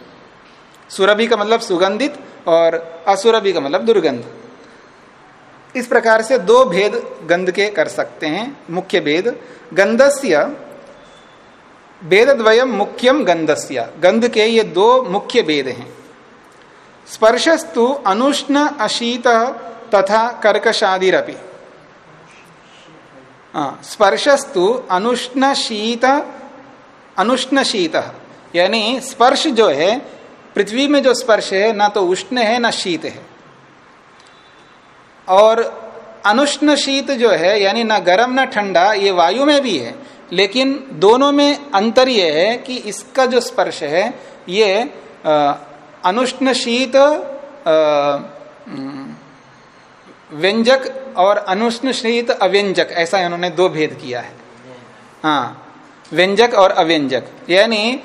सुरभि का मतलब सुगंधित और असुरभि का मतलब दुर्गंध। इस प्रकार से दो भेद गंध के कर सकते हैं, मुख्य भेद। गंधस्य भेद द्वयम मुख्यम गंधस्य। गंध के ये दो मुख्य भेद हैं। स्पर्शस्तु अनुष्ण अशीत तथा कर्कशादिरपि। स्पर्शस्तु अनुष्ण शीत अनुष्ण शीत यानी स्पर्श जो है, पृथ्वी में जो स्पर्श है, ना तो उष्ण है, ना शीत है। और अनुष्ण शीत जो है, यानी ना गर्म, ना ठंडा, ये वायु में भी है, लेकिन दोनों में अंतर यह है कि इसका जो स्पर्श है, ये अनुष्ण शीत व्यंजक और अनुष्ण शीत अव्यंजक, ऐसा इन्होंने दो भेद किया है। हाँ व्यंजक और अव्यंजक, यानी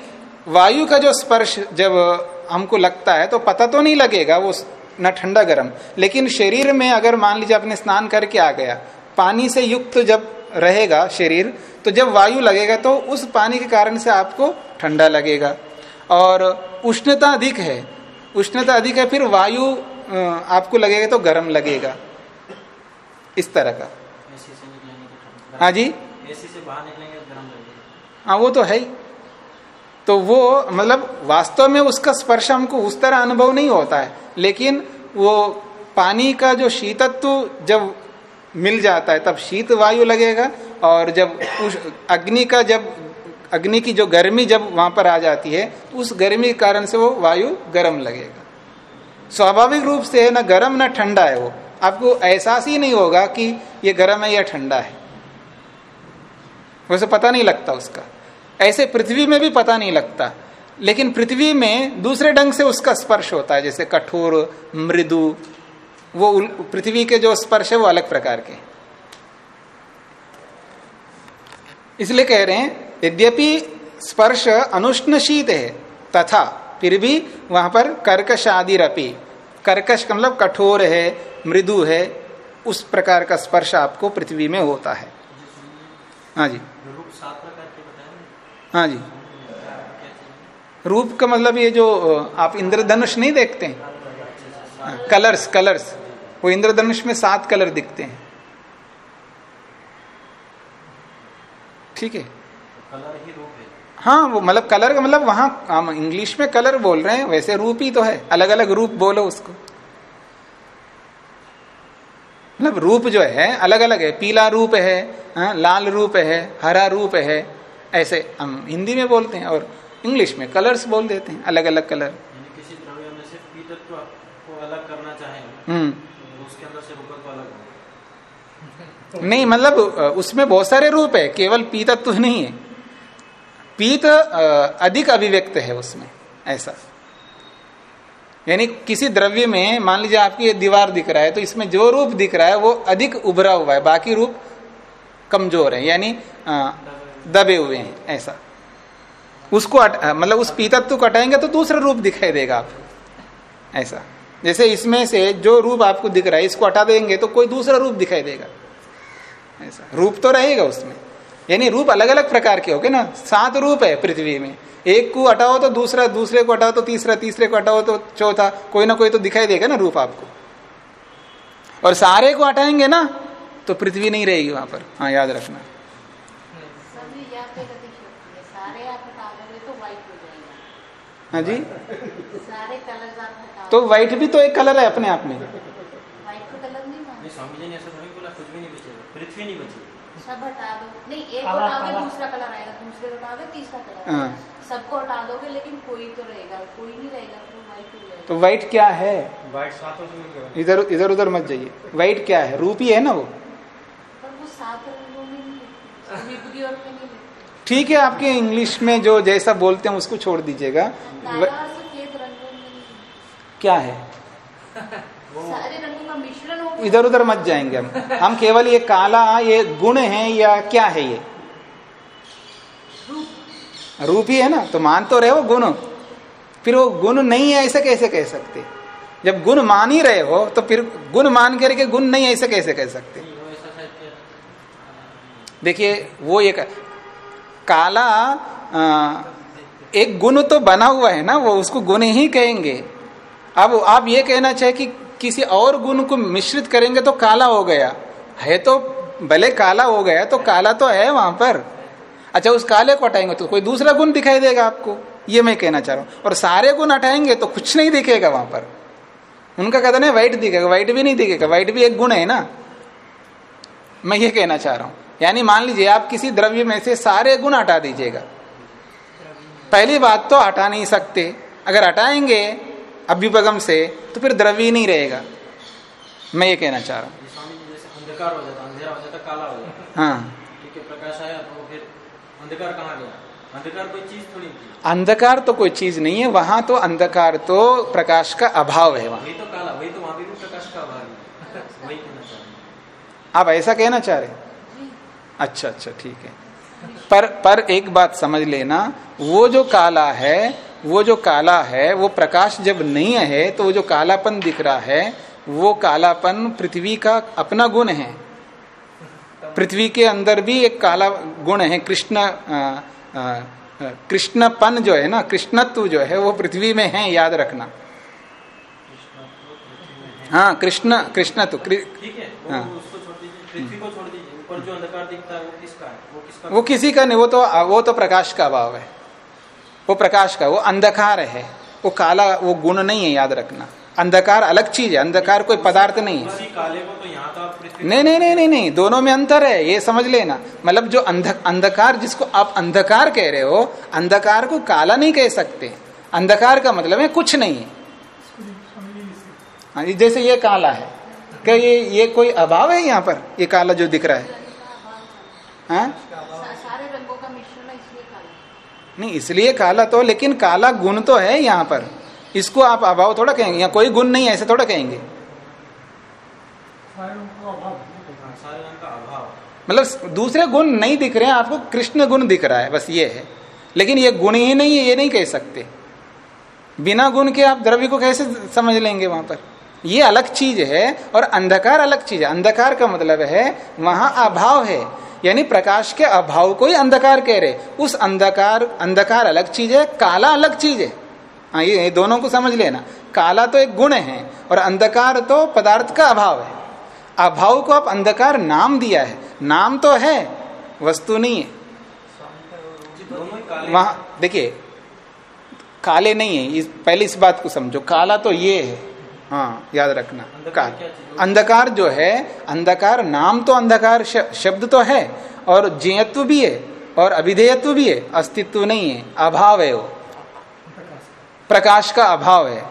वायु का जो स्पर्श जब हमको लगता है तो पता तो नहीं लगेगा वो न ठंडा गर्म, लेकिन शरीर में अगर मान लीजिए आपने स्नान करके आ गया, पानी से युक्त जब रहेगा शरीर तो जब वायु लगेगा तो उस पानी के कारण से आपको ठंडा लगेगा। और उष्णता अधिक है। उष्णता अधिक है फिर वायु आपको लगेगा तो गर्म लगेगा। इस तरह का। हाँ जी? से बाहर निकलेंगे गर्म लगेगा। हाँ वो तो है ही। तो वो मतलब वास्तव में उसका स्पर्श हमको उस तरह अनुभव नहीं होता है। लेकिन वो पानी का जो शीतत्व जब मिल जाता है तब शीत वायु लगेगा और जब अग्नि का जब अग्नि की जो गर्मी जब वहाँ पर आ जाती है तो उस गर्मी के कारण से वो वायु गर्म लगेगा। स्वाभाविक रूप से ना गर्म, ना ठंडा है वो। आपको एहसास ही नहीं होगा कि ये गर्म है या ठंडा है। वैसे पता नहीं लगता उसका। ऐसे पृथ्वी में भी पता नहीं लगता। लेकिन पृथ्वी में दूसरे ढंग से उसका स्पर्श होता है, जैसे कठोर, मृदु, वो पृथ्वी के जो स्पर्श है, वो अलग प्रकार के इसलिए कह रहे हैं यद्यपि स्पर्श अनुष्ण शीत है तथा फिर भी वहाँ पर कर्कश आदि रपी कर्कश का मतलब कठोर है मृदु है उस प्रकार का स्पर्श आपको पृथ्वी में होता है। हाँ जी। हाँ जी। रूप का मतलब ये जो आप इंद्रधनुष नहीं देखते हैं? हाँ, कलर्स कलर्स। वो इंद्रधनुष में सात कलर दिखते हैं। ठीक है। कलर ही रूप है। हाँ वो मतलब कलर का मतलब वहाँ हम इंग्लिश में कलर बोल रहे हैं वैसे रूप ही तो है। अलग अलग रूप बोलो उसको। मतलब रूप जो है अलग अलग है। पीला रूप है हाँ, लाल रूप है हरा रूप है ऐसे हम हिंदी में बोलते हैं और इंग्लिश में कलर्स बोल देते हैं अलग अलग कलर किसी द्रव्य में से को अलग करना चाहेंगे हम्म। तो उसके अंदर से रूपत्व अलग नहीं मतलब उसमें बहुत सारे रूप है केवल पीतत्व नहीं है। पीत अधिक अभिव्यक्त है उसमें, ऐसा। यानी किसी द्रव्य में, मान लीजिए आपकी ये दीवार दिख रहा है तो इसमें जो रूप दिख रहा है, वो अधिक उभरा हुआ है, बाकी रूप कमज़ोर है, यानी दबे हुए हैं, ऐसा। उसको मतलब उस पीतत्व को हटाएँगे तो दूसरा रूप दिखाई देगा आप, ऐसा। जैसे इसमें से जो रूप आपको दिख रहा है, इसको हटा देंगे तो कोई दूसरा रूप दिखाई देगा, ऐसा। रूप तो रहेगा उसमें। यानी रूप अलग अलग प्रकार के होगे ना सात रूप है पृथ्वी में। एक को हटाओ तो दूसरा दूसरे को हटाओ तो तीसरा तीसरे को हटाओ तो चौथा कोई ना कोई तो दिखाई देगा ना रूप आपको। और सारे को हटाएँगे ना तो पृथ्वी नहीं रहेगी वहाँ पर। हाँ याद रखना। हाँ। जी। सारे कलर तो व्हाइट भी तो एक कलर है अपने आप में। व्हाइट तो कलर नहीं स्वामी जी ने ऐसा बोला कुछ भी बचेगा। पृथ्वी नहीं बचेगी। सब हटा दो। नहीं एक हटाओगे दूसरा कलर आएगा दूसरे हटाओगे तीसरा कलर हाँ। सबको हटा दोगे लेकिन कोई तो रहेगा कोई नहीं रहेगा तो, तो व्हाइट क्या है? व्हाइट इधर इधर उधर मत जाइए। व्हाइट क्या है? रूप ही है ना वो? वो सात रंगों में नहीं और में नहीं ठीक है आपके इंग्लिश में जो जैसा बोलते हैं उसको छोड़ दीजिएगा। क्या है? इधर उधर मत जाएँगे हम। हम केवल ये काला ये गुण है या क्या है ये? रूप। ही है ना? तो मान तो रहे हो गुण। फिर वो गुण नहीं है ऐसे कैसे कह सकते? जब गुण मान ही रहे हो तो फिर गुण मान करके गुण नहीं ऐसे कैसे कह सकते? देखिए वो एक काला आ, एक गुण तो बना हुआ है ना वो उसको गुण ही कहेंगे। अब आप ये कहना चाहे कि किसी और गुण को मिश्रित करेंगे तो काला हो गया। है तो भले काला हो गया तो काला तो है वहाँ पर। अच्छा उस काले को हटाएँगे तो कोई दूसरा गुण दिखाई देगा आपको, ये मैं कहना चाह रहा हूँ। और सारे गुण हटाएँगे तो कुछ नहीं दिखेगा वहाँ पर। उनका कथन है व्हाइट दिखेगा व्हाइट भी नहीं दिखेगा व्हाइट भी एक गुण है ना। मैं ये कहना चाह रहा हूँ। यानी मान लीजिए, आप किसी द्रव्य में से सारे गुण हटा दीजिएगा। पहली बात तो हटा नहीं सकते। अगर हटाएँगे अभ्युपगम से तो फिर द्रव्य नहीं रहेगा। मैं ये कहना चाह रहा हूँ। अंधकार हो जाता अंधेरा हो जाता काला हो जाता हाँ। तो अंधकार कहाँ गया? अंधकार कोई चीज़ तो कोई चीज़ नहीं है वहाँ तो अंधकार तो प्रकाश का अभाव है वहाँ। तो काला वही तो वहाँ भी प्रकाश का अभाव है। आप ऐसा कहना चाह रहे अच्छा अच्छा ठीक है। पर पर एक बात समझ लेना वो जो काला है वो जो काला है वो प्रकाश जब नहीं है तो वो जो कालापन दिख रहा है वो कालापन पृथ्वी का अपना गुण है। पृथ्वी के अंदर भी एक काला गुण है कृष्ण कृष्णपन जो है ना कृष्णत्व जो है वो पृथ्वी में है याद रखना। हाँ कृष्ण कृष्णत्व पृथ्वी को छोड़ दीजिए ऊपर जो अंधकार दिखता है वो किसी का नहीं वो तो वो तो प्रकाश का अभाव है। वो प्रकाश का वो अंधकार है वो काला वो गुण नहीं है याद रखना। अंधकार अलग चीज़ है अंधकार कोई पदार्थ नहीं है। काले को तो यहाँ तो नहीं नहीं नहीं नहीं नहीं दोनों में अंतर है ये समझ लेना। मतलब जो अंधकार जिसको आप अंधकार कह रहे हो अंधकार को काला नहीं कह सकते। अंधकार का मतलब है कुछ नहीं है। हाँ जैसे ये काला है क्या ये ये कोई अभाव है यहाँ पर ये काला जो दिख रहा है? हाँ? सारे रंगों का मिश्रण इसलिए काला नहीं इसलिए काला तो लेकिन काला गुण तो है यहाँ पर। इसको आप अभाव थोड़ा कहेंगे या कोई गुण नहीं ऐसे थोड़ा कहेंगे। मतलब दूसरे गुण नहीं दिख रहे हैं आपको कृष्ण गुण दिख रहा है बस ये है। लेकिन ये गुण ही नहीं है ये नहीं कह सकते। बिना गुण के आप द्रव्य को कैसे समझ लेंगे वहाँ पर? ये अलग चीज़ है और अंधकार अलग चीज़ है। अंधकार का मतलब है, वहाँ अभाव है। यानी प्रकाश के अभाव को ही अंधकार कह रहे उस अंधकार अंधकार अलग चीज़ है, काला अलग चीज़ है। हाँ ये दोनों को समझ लेना। काला तो एक गुण है और अंधकार तो पदार्थ का अभाव है। अभाव को आप अंधकार नाम दिया है। नाम तो है, वस्तु नहीं है। वहाँ, देखिए, काले नहीं है। इस, पहले इस बात को समझो। काला तो ये है। हाँ याद रखना। काल अंधकार जो है अंधकार नाम तो अंधकार शब्द तो है और जयत्व भी है और अभिधेयत्व भी है अस्तित्व नहीं है अभाव है वो। प्रकाश का। अभाव है।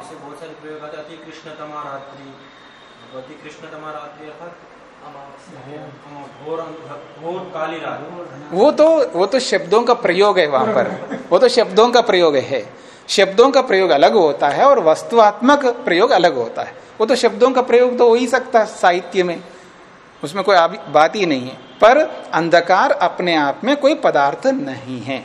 वो तो वो तो शब्दों का प्रयोग है वहाँ पर। वो तो शब्दों का प्रयोग है। शब्दों का प्रयोग अलग होता है और वस्तुआत्मक प्रयोग अलग होता है। वो तो शब्दों का प्रयोग तो हो ही सकता है साहित्य में। उसमें कोई बात ही नहीं है। पर अंधकार अपने आप में कोई पदार्थ नहीं है।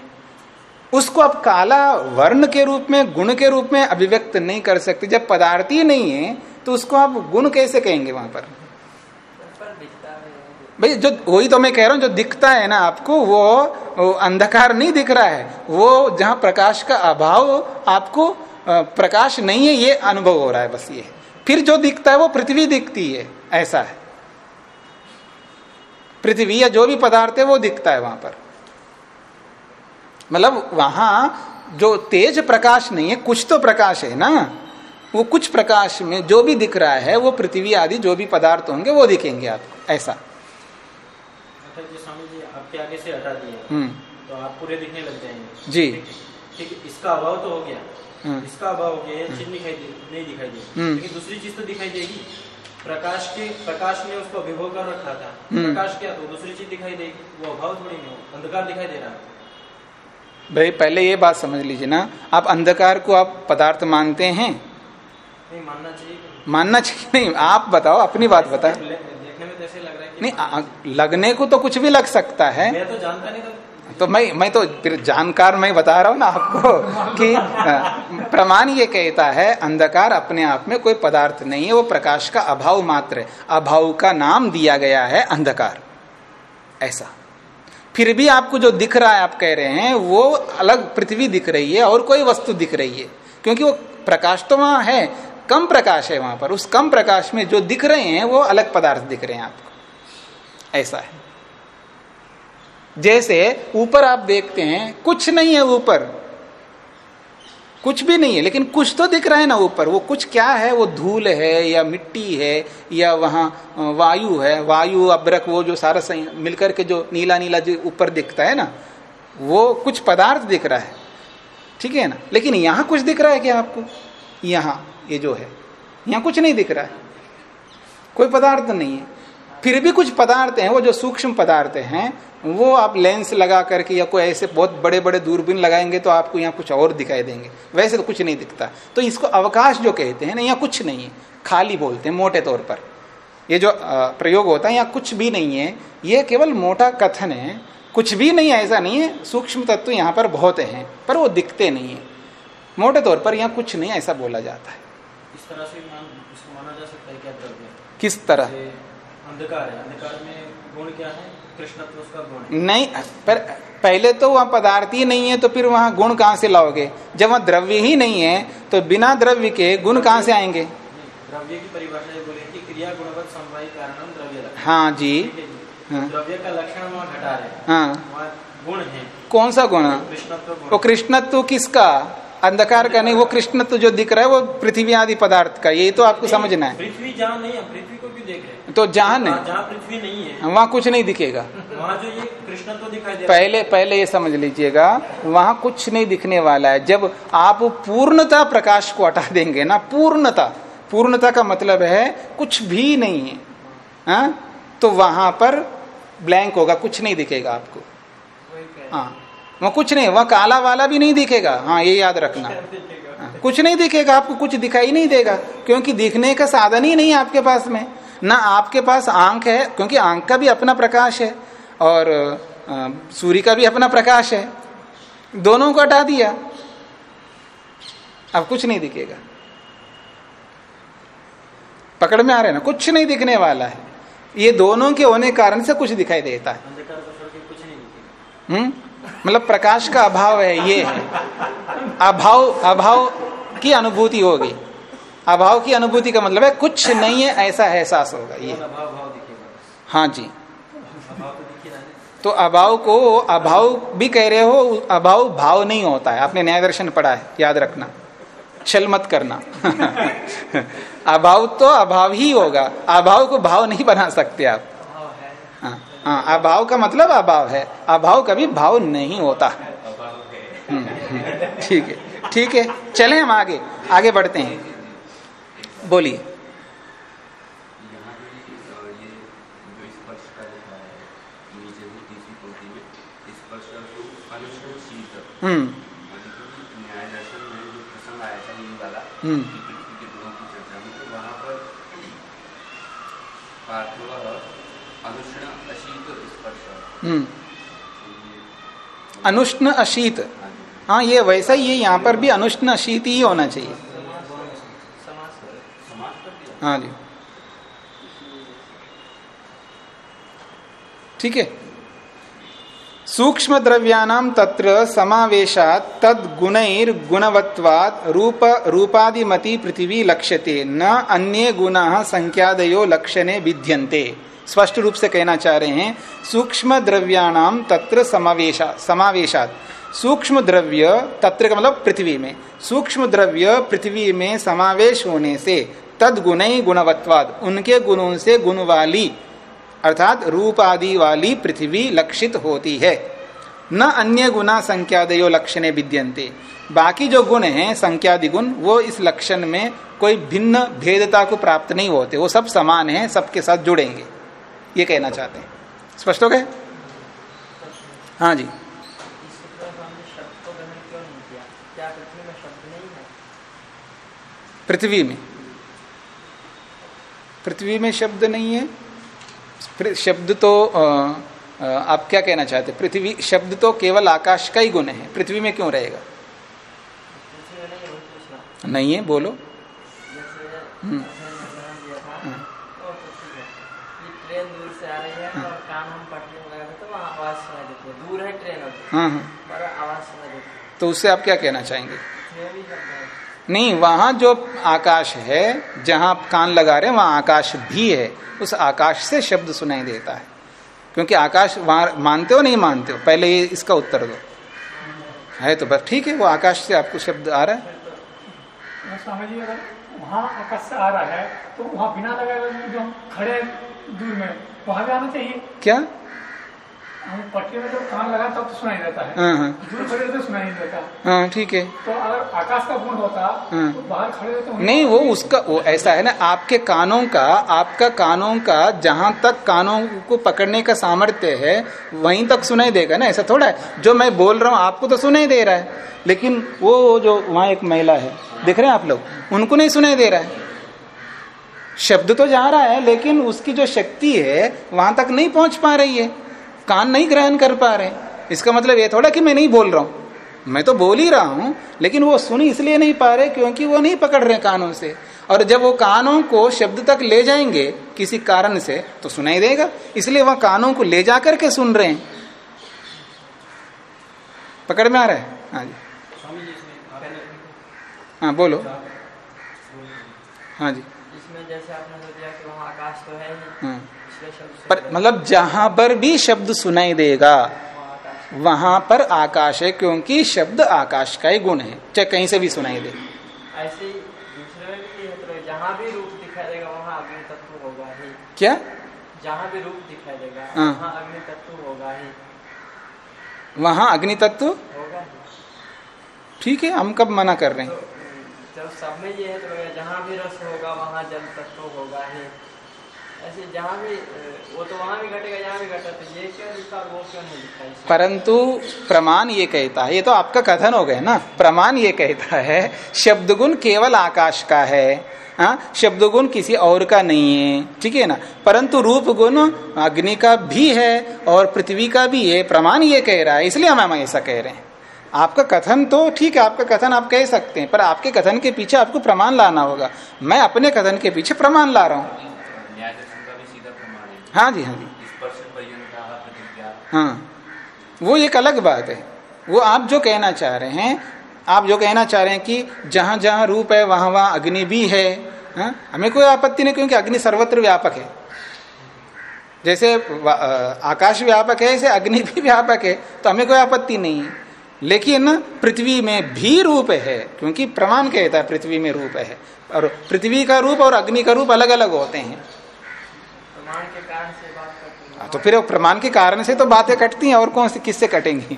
उसको आप काला वर्ण के रूप में, गुण के रूप में अभिव्यक्त नहीं कर सकते। जब पदार्थ ही नहीं है तो उसको आप गुण कैसे कहेंगे वहाँ पर? भाई जो वही तो मैं कह रहा हूँ जो दिखता है ना आपको वो, वो अंधकार नहीं दिख रहा है। वो जहाँ प्रकाश का अभाव आपको प्रकाश नहीं है ये अनुभव हो रहा है बस ये। फिर जो दिखता है वो पृथ्वी दिखती है ऐसा है। पृथ्वी या जो भी पदार्थ है वो दिखता है वहाँ पर। मतलब वहाँ जो तेज प्रकाश नहीं है कुछ तो प्रकाश है ना वो कुछ प्रकाश में जो भी दिख रहा है वो पृथ्वी आदि जो भी पदार्थ होंगे वो दिखेंगे आपको ऐसा। आपके आगे से हटा दिए। हम्म। तो आप पूरे दिखने लग जाएँगे। जी। ठीक इसका अभाव तो हो गया। हम्म। इसका अभाव हो गया चीज़ दिखाई नहीं दिखाई दी। हम्म। लेकिन दूसरी चीज़ तो दिखाई देगी। प्रकाश के प्रकाश ने उसको अभिभव कर रखा था। हम्म। प्रकाश क्या तो दूसरी चीज़ दिखाई देगी। वो अभाव थोड़ी नहीं हो अंधकार दिखाई दे रहा है। भाई पहले ये बात समझ लीजिए ना। आप अंधकार को आप पदार्थ मानते हैं? नहीं मानना चाहिए। मानना चाहिए नहीं आप बताओ अपनी बात बताओ देखने में तो ऐसे लग रहा है कि नहीं आ, लगने को तो कुछ भी लग सकता है। मैं तो जानता नहीं तो तो मैं मैं तो फिर जानकार मैं बता रहा हूँ ना आपको कि प्रमाण ये कहता है अंधकार अपने आप में कोई पदार्थ नहीं है वो प्रकाश का अभाव मात्र है। अभाव का नाम दिया गया है अंधकार। ऐसा। फिर भी आपको जो दिख रहा है आप कह रहे हैं वो अलग पृथ्वी दिख रही है और कोई वस्तु दिख रही है। क्योंकि वो प्रकाश तो वहाँ है कम प्रकाश है वहाँ पर। उस कम प्रकाश में जो दिख रहे हैं वो अलग पदार्थ दिख रहे हैं आपको। ऐसा है। जैसे ऊपर आप देखते हैं, कुछ नहीं है ऊपर। कुछ भी नहीं है, लेकिन कुछ तो दिख रहा है ना ऊपर। वो कुछ क्या है? वो धूल है या मिट्टी है या वहाँ वायु है। वायु, अब्रक, वो जो सारा मिलकर के जो नीला नीला जो ऊपर दिखता है ना, वो कुछ पदार्थ दिख रहा है। ठीक है ना? लेकिन यहाँ कुछ दिख रहा है क्या आपको? यहाँ, ये जो है। यहाँ कुछ नहीं दिख रहा है। कोई पदार्थ नहीं है। फिर भी कुछ पदार्थ हैं वो जो सूक्ष्म पदार्थ हैं वो आप लेंस लगा करके या कोई ऐसे बहुत बड़े बड़े दूरबीन लगाएँगे तो आपको यहाँ कुछ और दिखाई देंगे। वैसे तो कुछ नहीं दिखता। तो इसको अवकाश जो कहते हैं ना यहाँ कुछ नहीं है। खाली बोलते हैं मोटे तौर पर। ये जो प्रयोग होता है यहाँ कुछ भी नहीं है। ये केवल मोटा कथन है। कुछ भी नहीं है ऐसा नहीं है। सूक्ष्म तत्व यहाँ पर बहुत हैं पर वो दिखते नहीं है। मोटे तौर पर यहाँ कुछ नहीं ऐसा बोला जाता है। इस तरह से मान माना जा सकता है क्या द्रव्य? किस तरह? अंधकार है। अंधकार में गुण क्या है? कृष्णत्व उसका गुण नहीं पर पहले तो वहाँ पदार्थ ही नहीं है तो फिर वहाँ गुण कहाँ से लाओगे? जब वहाँ द्रव्य ही नहीं है तो बिना द्रव्य के गुण कहाँ से आएँगे? द्रव्य की परिभाषा बोले कि क्रिया गुणवत्त समवाय कारण द्रव्य हाँ जी। है। द्रव्य का लक्षण वहाँ घटा रहे हाँ। गुण है। कौन सा गुण? कृष्णत्व वो कृष्णत्व किसका? अंधकार का नहीं वो कृष्ण तो जो दिख रहा है वो पृथ्वी आदि पदार्थ का यही तो आपको समझना है। पृथ्वी जहाँ नहीं है पृथ्वी को क्यों देख रहे हैं? तो जहाँ नहीं। जहाँ पृथ्वी नहीं है। वहाँ कुछ नहीं दिखेगा। वहाँ जो ये कृष्णत्व दिखाई दे पहले पहले ये समझ लीजिएगा वहाँ कुछ नहीं दिखने वाला है। जब आप पूर्णता प्रकाश को हटा देंगे ना पूर्णता पूर्णता का मतलब है कुछ भी नहीं है हा? तो वहाँ पर ब्लैंक होगा कुछ नहीं दिखेगा आपको। हाँ। वहाँ कुछ नहीं वह काला वाला भी नहीं दिखेगा। हाँ ये याद रखना। हाँ, कुछ नहीं दिखेगा आपको कुछ दिखाई नहीं देगा क्योंकि दिखने का साधन ही नहीं आपके पास में। ना आपके पास आँख है क्योंकि आँख का भी अपना प्रकाश है और सूर्य का भी अपना प्रकाश है। दोनों को हटा दिया। अब कुछ नहीं दिखेगा। पकड़ में आ रहे ना? कुछ नहीं दिखने वाला है। ये दोनों के होने कारण से कुछ दिखाई देता है। हम्म मतलब प्रकाश का अभाव है, ये है। अभाव अभाव की अनुभूति होगी। अभाव की अनुभूति का मतलब है, कुछ नहीं है, ऐसा एहसास होगा, ये। हाँ जी। तो अभाव को, अभाव भी कह रहे हो, अभाव भाव नहीं होता है। आपने न्याय दर्शन पढ़ा है, याद रखना। छल मत करना। अभाव तो अभाव ही होगा। अभाव को भाव नहीं बना सकते आप। है। हाँ अभाव का मतलब अभाव है। अभाव कभी भाव नहीं होता। हम्म, ठीक है ठीक है चलें हम आगे। आगे बढ़ते हैं। बोलिए। हम्म। हम्म। कि पृथ्वी के गुणों की चर्चा में तो वहाँ पर पार्थिव अनुष्ण अशीत। हम्म तो ये हाँ ये वैसा ही है, यहाँ पर भी अनुष्ण अशीत ही होना चाहिए। हाँ जी। ठीक है। सूक्ष्म द्रव्यानाम तत्र समावेशात तद गुणैर गुणवत्वाद रूप, रूपादिमति पृथ्वी लक्ष्यते, न अन्य गुण संख्यादयो लक्षणे विद्यन्ते। स्पष्ट रूप से कहना चाह रहे हैं सूक्ष्म द्रव्याणाम तत्र समावेशा, समावेशात। सूक्ष्म द्रव्य तत्र का मतलब पृथ्वी में। सूक्ष्म द्रव्य पृथ्वी में समावेश होने से तद गुण गुणवत्वाद उनके गुणों से गुण वाली अर्थात रूप आदि वाली पृथ्वी लक्षित होती है। न अन्य गुना संख्यादयो लक्षणे विद्यंते बाकी जो गुण हैं, संख्यादि गुण, वो इस लक्षण में कोई भिन्न भेदता को प्राप्त नहीं होते। वो सब समान हैं, सबके साथ जुड़ेंगे। ये कहना चाहते हैं। स्पष्ट हो गए? हाँ जी। पृथ्वी में। पृथ्वी में शब्द नहीं है। शब्द तो आप क्या कहना चाहते हैं? पृथ्वी शब्द तो केवल आकाश का ही गुण है। पृथ्वी में क्यों रहेगा? नहीं है बोलो। हम्म ट्रेन दूर से आ रही है हाँ। और कान हम पटरी में लगा तो वहाँ आवाज़ सुनाई देती है दूर है ट्रेन हाँ हाँ। तो उससे आप क्या कहना चाहेंगे? नहीं वहाँ जो आकाश है जहाँ आप कान लगा रहे हैं वहाँ आकाश भी है। उस आकाश से शब्द सुनाई देता है। क्योंकि आकाश वहाँ मानते हो नहीं मानते हो? पहले ये इसका उत्तर दो। है तो बस ठीक है वो आकाश से आपको शब्द आ रहा है। स्वामी जी अगर वहाँ आकाश से आ रहा है तो वहाँ बिना लगाए जो हम खड़े दूर में वहाँ भी आना चाहिए। क्या? हम पट्टी में जो कान लगा तब तो सुनाई देता है। हाँ। दूर खड़े तो सुनाई नहीं देता। हाँ ठीक है। तो अगर आकाश का गुण होता। तो बाहर खड़े रहते नहीं वो उसका वो ऐसा है ना आपके कानों का आपका कानों का जहाँ तक कानों को पकड़ने का सामर्थ्य है वहीं तक सुनाई देगा ना ऐसा थोड़ा है। जो मैं बोल रहा हूँ आपको तो सुनाई दे रहा है। लेकिन वो जो वहाँ एक महिला है देख रहे हैं आप लोग उनको नहीं सुनाई दे रहा है। शब्द तो जा रहा है लेकिन उसकी जो शक्ति है वहाँ तक नहीं पहुँच पा रही है। कान नहीं ग्रहण कर पा रहे। इसका मतलब ये थोड़ा कि मैं नहीं बोल रहा हूँ। मैं तो बोल ही रहा हूँ लेकिन वो सुन इसलिए नहीं पा रहे क्योंकि वो नहीं पकड़ रहे कानों से। और जब वो कानों को शब्द तक ले जाएँगे किसी कारण से तो सुनाई देगा। इसलिए वह कानों को ले जा करके सुन रहे हैं। पकड़ में आ रहा है? हाँ जी। हाँ बोलो। हाँ जी। इसमें जैसे आपने वहाँ आकाश तो है हाँ। पर मतलब जहाँ पर भी शब्द सुनाई देगा वहाँ पर आकाश है क्योंकि शब्द आकाश का ही गुण है। चाहे कहीं से भी सुनाई दे। ऐसे तो जहाँ भी रूप दिखाई देगा वहाँ अग्नि तत्व होगा ही। क्या? जहाँ भी रूप दिखाई देगा। वहाँ अग्नि तत्व होगा ही। वहाँ अग्नि तत्व? होगा ठीक है हम कब मना कर रहे हैं? तो जब सब में ये है तो जहाँ भी रस होगा वहाँ जल तत्व होगा ही। तो तो परंतु प्रमाण ये कहता है, ये तो आपका कथन हो गया ना। प्रमाण ये कहता है शब्द गुण केवल आकाश का है हाँ? शब्द गुण किसी और का नहीं है, ठीक है ना? परंतु रूप गुण अग्नि का भी है और पृथ्वी का भी है, प्रमाण ये कह रहा है, इसलिए हम ऐसा कह रहे हैं। आपका कथन तो ठीक है, आपका कथन आप कह सकते हैं, पर आपके कथन के पीछे आपको प्रमाण लाना होगा। मैं अपने कथन के पीछे प्रमाण ला रहा हूँ न्याय दर्शन का भी सीधा प्रमाण है जी हाँ जी। हाँ। वो एक अलग बात है। वो आप जो कहना चाह रहे हैं आप जो कहना चाह रहे हैं कि जहाँ जहाँ रूप है वहाँ वहाँ अग्नि भी है हाँ? हमें कोई आपत्ति नहीं क्योंकि अग्नि सर्वत्र व्यापक है। जैसे आकाश व्यापक है ऐसे अग्नि भी व्यापक है तो हमें कोई आपत्ति नहीं है। लेकिन पृथ्वी में भी रूप है क्योंकि प्रमाण कहता है पृथ्वी में रूप है। और पृथ्वी का रूप और अग्नि का रूप अलग अलग होते हैं प्रमाण के कारण से बात करते हैं। तो फिर वो प्रमाण के कारण से तो बातें कटती हैं और कौन सी किससे कटेंगी? तो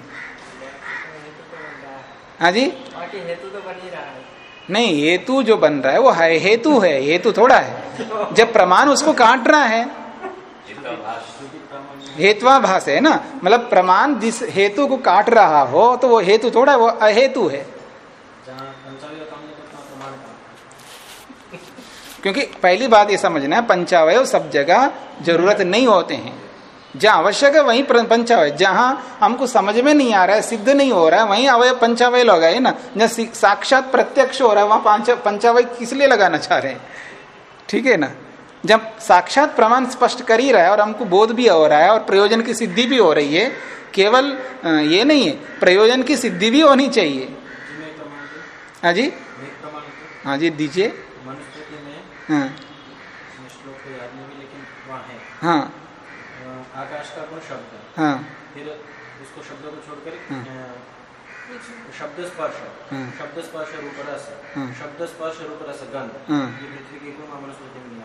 है। जी? हेतु तो बन ही रहा है। नहीं हेतु जो बन रहा है वो है हेतु है हेतु थोड़ा है। जब प्रमाण उसको काट रहा है। हेत्वाभास है ना? मतलब प्रमाण जिस हेतु को काट रहा हो तो वो हेतु थोड़ा है वो अहेतु है। क्योंकि पहली बात ये समझना है पंचावय सब जगह ज़रूरत नहीं होते हैं। जहाँ आवश्यक है, वहीं पंचावय। जहाँ हमको समझ में नहीं आ रहा है, सिद्ध नहीं हो रहा है, वहीं अवय पंचावय लगाए ना? जहाँ साक्षात प्रत्यक्ष हो रहा है, वहाँ पंचावय किस लिए लगाना चाह रहे हैं? ठीक है ना? जब साक्षात प्रमाण स्पष्ट कर ही रहा है और हमको बोध भी हो रहा है और प्रयोजन की सिद्धि भी हो रही है, केवल ये नहीं है, प्रयोजन की सिद्धि भी होनी चाहिए। हाँ जी? हाँ जी, दीजिए। हाँ। हाँ आकाश का गुण शब्द हाँ? फिर उसको शब्द को छोड़कर हाँ। शब्द स्पर्श हाँ। शब्द स्पर्श रूप रस हाँ। शब्द स्पर्श रूप रस गंध। ये पृथ्वी के गुण मनुस्मृति में नहीं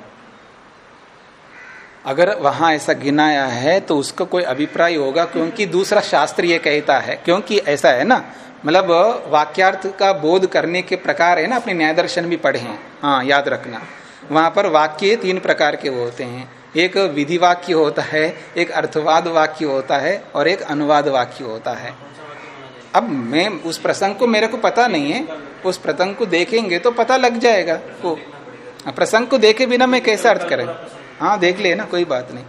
अगर वहाँ ऐसा गिनाया है तो उसका कोई अभिप्राय होगा क्योंकि दूसरा शास्त्र ये कहता है क्योंकि ऐसा है ना मतलब वाक्यार्थ का बोध करने के प्रकार है ना अपने न्याय दर्शन भी पढ़े हैं। हाँ याद रखना। वहाँ पर वाक्य तीन प्रकार के होते हैं। एक विधि वाक्य होता है, एक अर्थवाद वाक्य होता है और एक अनुवाद वाक्य होता है। अब मैं उस प्रसंग को, मेरे को पता नहीं है, उस प्रसंग को देखेंगे तो पता लग जाएगा। वो प्रसंग को देखे बिना मैं कैसे अर्थ करें? हाँ देख ले ना, कोई बात नहीं।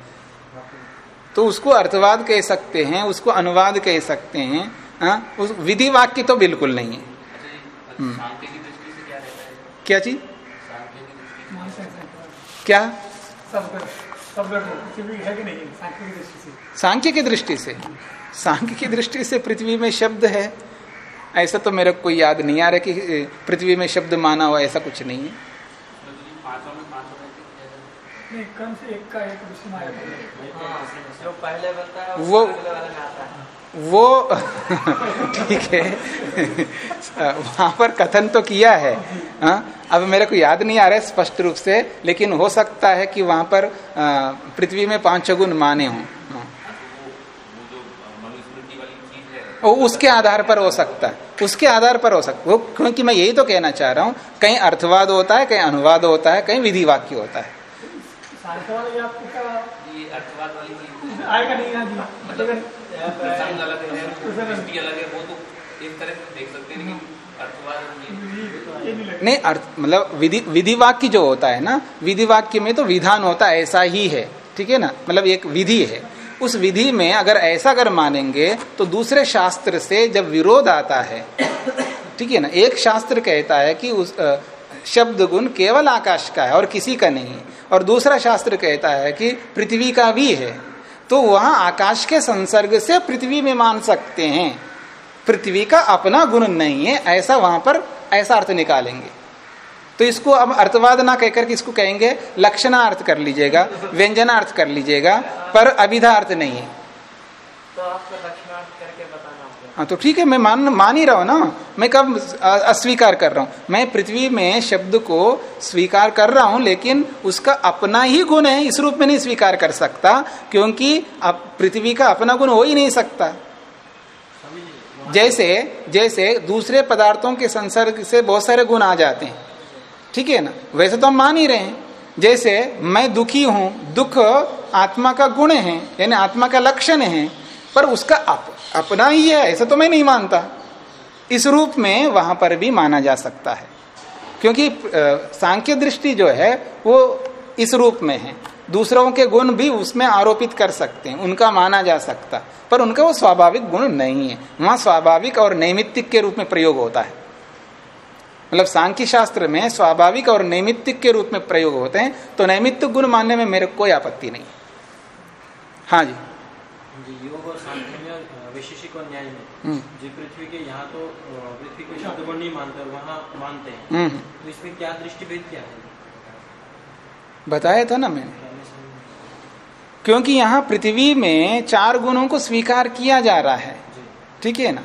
तो उसको अर्थवाद कह सकते हैं, उसको अनुवाद कह सकते हैं हाँ उस विधि वाक्य तो बिल्कुल नहीं है। हम्म। क्या चीज़? क्या? सांख्य की दृष्टि से। सांख्य की दृष्टि से। पृथ्वी में शब्द है। ऐसा तो मेरे को कोई याद नहीं आ रहा कि पृथ्वी में शब्द माना हुआ ऐसा कुछ नहीं है। वो वो ठीक है। वहाँ पर कथन तो किया है हा? अब मेरे को याद नहीं आ रहा है स्पष्ट रूप से लेकिन हो सकता है कि वहाँ पर पृथ्वी में पाँच गुण माने हों। वो उसके आधार पर हो सकता है। उसके आधार पर हो सकता वो क्योंकि मैं यही तो कहना चाह रहा हूँ कहीं अर्थवाद होता है कहीं अनुवाद होता है कहीं विधि वाक्य होता है। आएगा नहीं मतलब नहीं अर्थ मतलब विधि विधि वाक्य जो होता है ना विधि वाक्य में तो विधान होता है ऐसा ही है ठीक है ना? मतलब एक विधि है। उस विधि में अगर ऐसा अगर मानेंगे तो दूसरे शास्त्र से जब विरोध आता है ठीक है ना? एक शास्त्र कहता है कि उस शब्द गुण केवल आकाश का है और किसी का नहीं और दूसरा शास्त्र कहता है कि पृथ्वी का भी है। तो वहाँ आकाश के संसर्ग से पृथ्वी में मान सकते हैं। पृथ्वी का अपना गुण नहीं है, ऐसा वहाँ पर, ऐसा अर्थ निकालेंगे। तो इसको अब अर्थवाद ना कहकर इसको कहेंगे, लक्षणार्थ कर लीजिएगा, व्यंजनार्थ कर लीजिएगा, पर अभिधा अर्थ नहीं है। तो आपको लक्षणार्थ करके बताना हाँ तो ठीक है मैं मान मान ही रहा हूँ ना। मैं कब अस्वीकार कर रहा हूँ? मैं पृथ्वी में शब्द को स्वीकार कर रहा हूँ लेकिन उसका अपना ही गुण है इस रूप में नहीं स्वीकार कर सकता क्योंकि पृथ्वी का अपना गुण हो ही नहीं सकता। जैसे जैसे दूसरे पदार्थों के संसर्ग से बहुत सारे गुण आ जाते हैं। ठीक है ना? वैसे तो हम मान ही रहे हैं। जैसे मैं दुखी हूँ दुख आत्मा का गुण है यानी आत्मा का लक्षण है पर उसका अप, अपना ही है, ऐसा तो मैं नहीं मानता। इस रूप में वहाँ पर भी माना जा सकता है। क्योंकि सांख्य दृष्टि जो है, वो इस रूप में है। दूसरों के गुण भी उसमें आरोपित कर सकते हैं, उनका माना जा सकता। पर उनका वो स्वाभाविक गुण नहीं है। वहाँ स्वाभाविक और नैमित्तिक के रूप में प्रयोग होता है। मतलब सांख्य शास्त्र में स्वाभाविक और नैमित्तिक के रूप में प्रयोग होते हैं तो नैमित्तिक गुण मानने में मेरे कोई आपत्ति नहीं। हाँ जी, योग और सांख्य वैशेषिक और न्याय में हम्म। जो पृथ्वी के यहाँ तो पृथ्वी को शब्द गुण नहीं मानते वहाँ मानते हैं। हम्म। तो इसमें क्या दृष्टिभेद क्या है? बताया था ना मैंने। क्योंकि यहाँ पृथ्वी में चार गुणों को स्वीकार किया जा रहा है। ठीक है ना?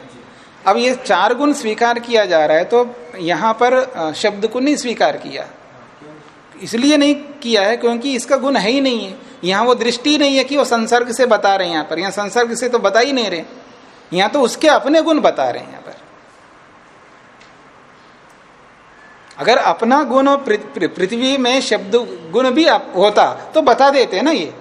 अब ये चार गुण स्वीकार किया जा रहा है तो यहाँ पर शब्द को नहीं स्वीकार किया? इसलिए नहीं किया है क्योंकि इसका गुण है ही नहीं है। यहाँ वो दृष्टि नहीं है कि वो संसर्ग से बता रहे हैं यहाँ पर। यहाँ संसर्ग से तो बता ही नहीं रहे। यहाँ तो उसके अपने गुण बता रहे हैं यहाँ पर। अगर अपना गुण पृथ्वी में शब्द गुण भी होता तो बता देते ना ये।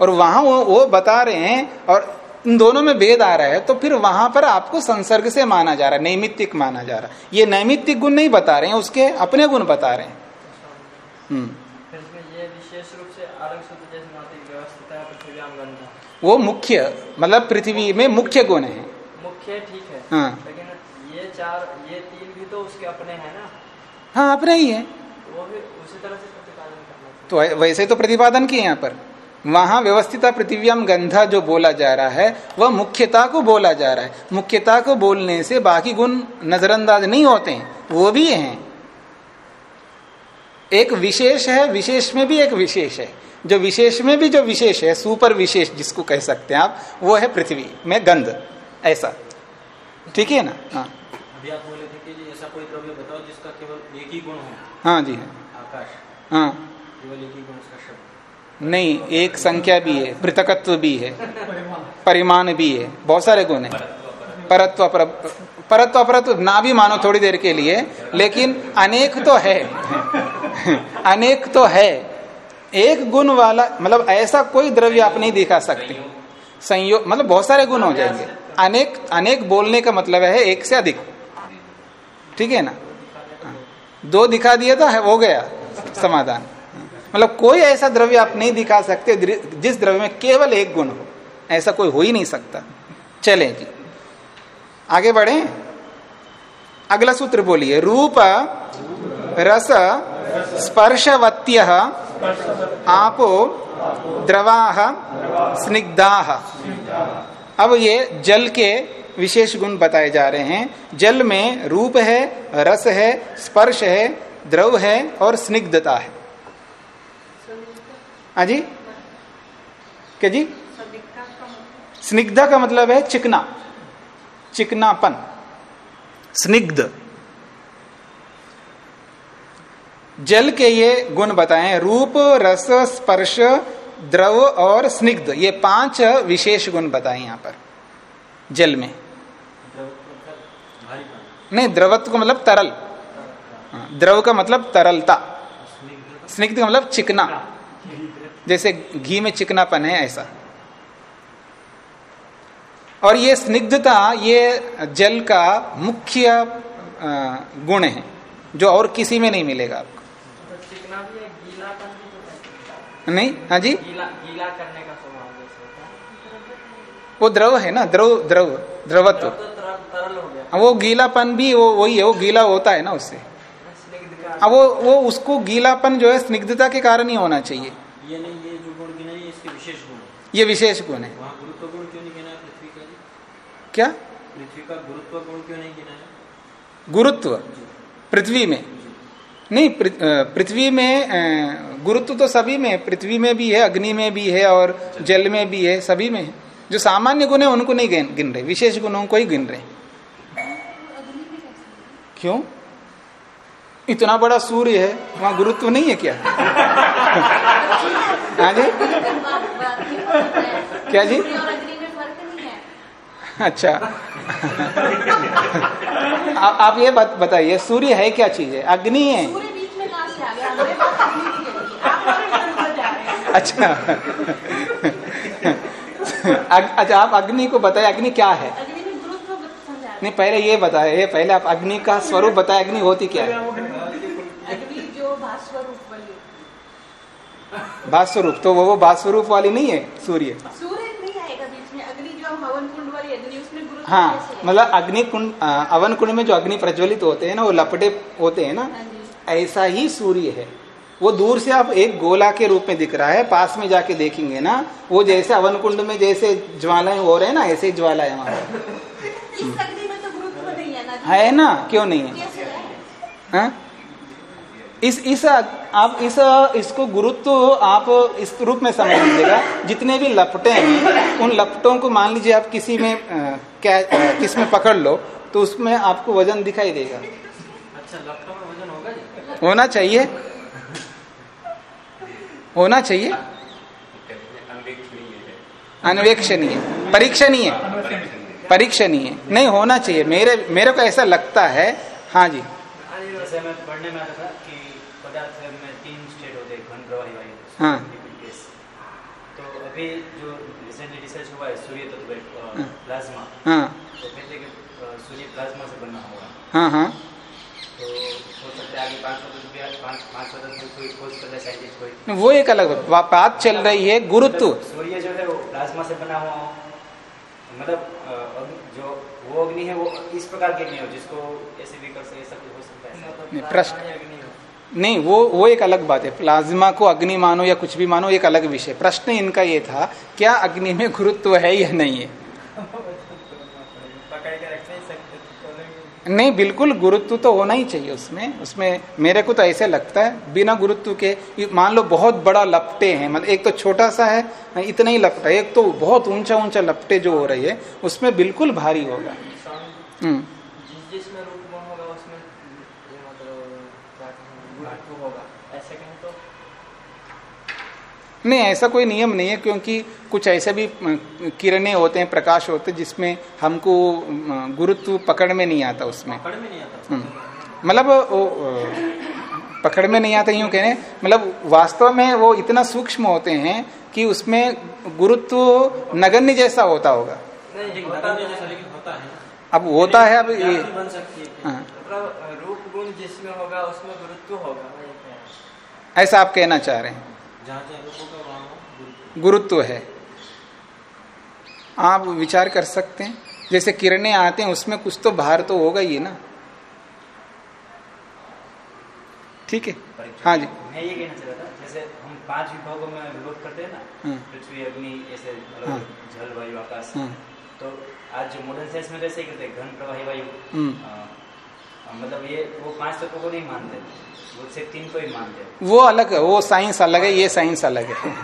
और वहाँ वो, वो बता रहे हैं और इन दोनों में भेद आ रहा है तो फिर वहाँ पर आपको संसर्ग से माना जा रहा है नैमित्तिक माना जा रहा है। ये नैमित्तिक गुण नहीं बता रहे हैं उसके अपने गुण बता रहे हैं। हम्म ये विशेष रूप से आरक्षित जैसे व्यवस्थित है पृथ्वी वो मुख्य मतलब पृथ्वी में मुख्य गुण है। मुख्य ठीक है। हाँ। लेकिन ये चार ये तीन भी तो उसके अपने हैं ना। हाँ अपने ही है। वो भी उसी तरह से प्रतिपादन करना तो वैसे तो प्रतिपादन किए यहाँ पर। वहाँ व्यवस्थिता पृथ्व्याम गंधा जो बोला जा रहा है वह मुख्यता को बोला जा रहा है। मुख्यता को बोलने से बाकी गुण नजरअंदाज नहीं होते हैं वो भी हैं। एक विशेष है विशेष में भी एक विशेष है। जो विशेष में भी जो विशेष है सुपर विशेष जिसको कह सकते हैं आप वो है पृथ्वी में गंध ऐसा। ठीक है ना? हाँ। अभी आप बोले थे कि ऐसा कोई द्रव्य बताओ जिसका केवल एक ही गुण हो। हाँ जी हाँ। आकाश। हाँ। केवल एक ही गुण उसका शब्द। नहीं एक संख्या भी है पृथकत्व भी है परिमाण भी है बहुत सारे गुण है। परत्व पर, परत्व अपरत्व ना भी मानो थोड़ी देर के लिए लेकिन अनेक तो है। अनेक तो है। एक गुण वाला मतलब ऐसा कोई द्रव्य आप नहीं दिखा सकते। संयोग मतलब बहुत सारे गुण हो जाएँगे। अनेक अनेक बोलने का मतलब है एक से अधिक। ठीक है ना? दो दिखा दिया तो हो गया समाधान। मतलब कोई ऐसा द्रव्य आप नहीं दिखा सकते जिस द्रव्य में केवल एक गुण हो। ऐसा कोई हो ही नहीं सकता। चले जी। आगे बढ़े। अगला सूत्र बोलिए। रूप, रस स्पर्शवत्य आपो द्रवा स्निग्धा। अब ये जल के विशेष गुण बताए जा रहे हैं। जल में रूप है, रस है, स्पर्श है, द्रव है और स्निग्धता है। हाँ जी? क्या जी? स्निग्धा का मतलब है चिकना। चिकनापन। स्निग्ध। जल के ये गुण बताए रूप रस स्पर्श द्रव और स्निग्ध ये पाँच विशेष गुण बताए यहाँ पर जल में। नहीं द्रवत्व का मतलब तरल। हाँ, द्रव का मतलब तरलता। स्निग्ध का मतलब चिकना। जैसे घी में चिकनापन है ऐसा। और ये स्निग्धता ये जल का मुख्य गुण है जो और किसी में नहीं मिलेगा आपको तो चिकना भी है गीलापन भी तो है नहीं? हाँ जी? गीला गीला करने का है। वो द्रव है ना द्रव द्रव द्रवत्व। तो हो हाँ, वो गीलापन भी वो वही है वो गीला होता है ना उससे। अब वो वो उसको गीलापन जो है स्निग्धता के कारण ही होना चाहिए। ये नहीं ये जो गुण गिना ये इसके विशेष गुण है। ये विशेष गुण है। गुरुत्व गुण क्यों नहीं गिना पृथ्वी का जी? क्या? पृथ्वी का गुरुत्व गुण क्यों नहीं गिना है? गुरुत्व। पृथ्वी में। नहीं पृथ्वी में गुरुत्व तो सभी में पृथ्वी में भी है, अग्नि में भी है और जल में भी है, सभी में है। जो सामान्य गुण है, उनको नहीं गिन गिन रहे। विशेष गुणों को ही गिन रहे। क्यों? इतना बड़ा सूर्य है, वहाँ गुरुत्व नहीं है क्या? हाँ जी? क्या जी सूर्य और अग्नि में फ़र्क नहीं है अच्छा। आ, आप ये बात बताइए सूर्य है क्या चीज़? है? अग्नि है। अच्छा। अच्छा आप अग्नि को बताए अग्नि क्या है। नहीं पहले ये बताए ये पहले आप अग्नि का स्वरूप बताए अग्नि होती क्या है? अग्नि जो भास्वरूप वाली। भास्वरूप तो वो वो भास्वरूप वाली नहीं है सूर्य? सूर्य नहीं आएगा बीच में अग्नि जो हम हवन कुंड वाली अग्नि उसमें गुरुत्व हाँ मतलब अग्नि कुंड अवन कुंड में जो अग्नि प्रज्वलित होते हैं ना वो लपटे होते हैं ना हाँ ऐसा ही सूर्य है। वो दूर से आप एक गोला के रूप में दिख रहा है पास में जाके देखेंगे ना वो जैसे अवन कुंड में जैसे ज्वालाएँ हो रहे हैं ना ऐसे ही ज्वाला है वहाँ तो है ना जी? है ना? क्यों नहीं है? है? हाँ? इस इस आप इस इसको गुरुत्व आप इस रूप में समझ लीजिएगा। जितने भी लपटे हैं उन लपटों को मान लीजिए आप किसी में क्या किसमें पकड़ लो तो उसमें आपको वज़न दिखाई देगा। अच्छा में वज़न होगा होना चाहिए। होना चाहिए। अन्वेक्षणीय। है परीक्षणीय। परीक्षणीय। नहीं होना चाहिए। मेरे मेरे को ऐसा लगता है। हाँ जी। पढ़ने में था कि पदार्थ में तीन स्टेट होते हैं हाँ। तो अभी जो रिसेंटली रिसर्च हुआ है सूर्य। प्लाज्मा। हाँ। तो कहते कि सूर्य प्लाज्मा से बना हुआ हाँ हाँ। तो हो वो एक अलग बात चल रही है गुरुत्व। सूर्य जो है वो प्लाज्मा से बना हुआ मतलब जो वो अग्नि है वो इस प्रकार की अग्नि हो जिसको ऐसे भी कर सके सब हो सकता है। प्रश्न नहीं वो वो एक अलग बात है। प्लाज्मा को अग्नि मानो या कुछ भी मानो एक अलग विषय। प्रश्न इनका ये था क्या अग्नि में गुरुत्व है या नहीं है? नहीं नहीं बिल्कुल गुरुत्व तो होना ही चाहिए उसमें। उसमें मेरे को तो ऐसे लगता है, बिना गुरुत्व के मान लो बहुत बड़ा लपटे हैं मतलब एक तो छोटा सा है, इतना ही लपटा एक तो बहुत ऊँचा ऊँचा लपटे जो हो रही है, उसमें बिल्कुल भारी होगा। हम्म जिस जिसमें रूप गुण होगा उसमें ये मतलब क्या कहें गुरुत्व होगा ऐसे कहें तो नहीं ऐसा कोई नियम नहीं है क्योंकि कुछ ऐसे भी किरणें होते हैं प्रकाश होते हैं जिसमें हमको गुरुत्व पकड़ में नहीं आता उसमें। पकड़ में नहीं आता हम्म। मतलब पकड़ में नहीं आता यूँ कह रहे मतलब वास्तव में वो इतना सूक्ष्म होते हैं कि उसमें गुरुत्व नगण्य जैसा होता होगा। अब होता है अब ये है मतलब रूप गुण जिसमें होगा उसमें गुरुत्व होगा। ऐसा आप कहना चाह रहे हैं। हो गुरुत्व है आप विचार कर सकते हैं जैसे किरणें आते हैं उसमें कुछ तो भार तो होगा ही ना ठीक है हाँ जी मैं ये कहना चाह रहा था जैसे हम पाँच विभागों में विभक्त करते हैं ना हम्म। पृथ्वी अग्नि ऐसे हाँ। मतलब जल वायु आकाश हाँ। तो आज जो मॉडर्न साइंस में वैसे ही करते हैं घन प्रवाही वायु हम्म। मतलब ये वो पाँच तत्वों को नहीं मानते। वो सिर्फ़ तीन को ही मानते। वो अलग है वो साइंस अलग है ये साइंस अलग है।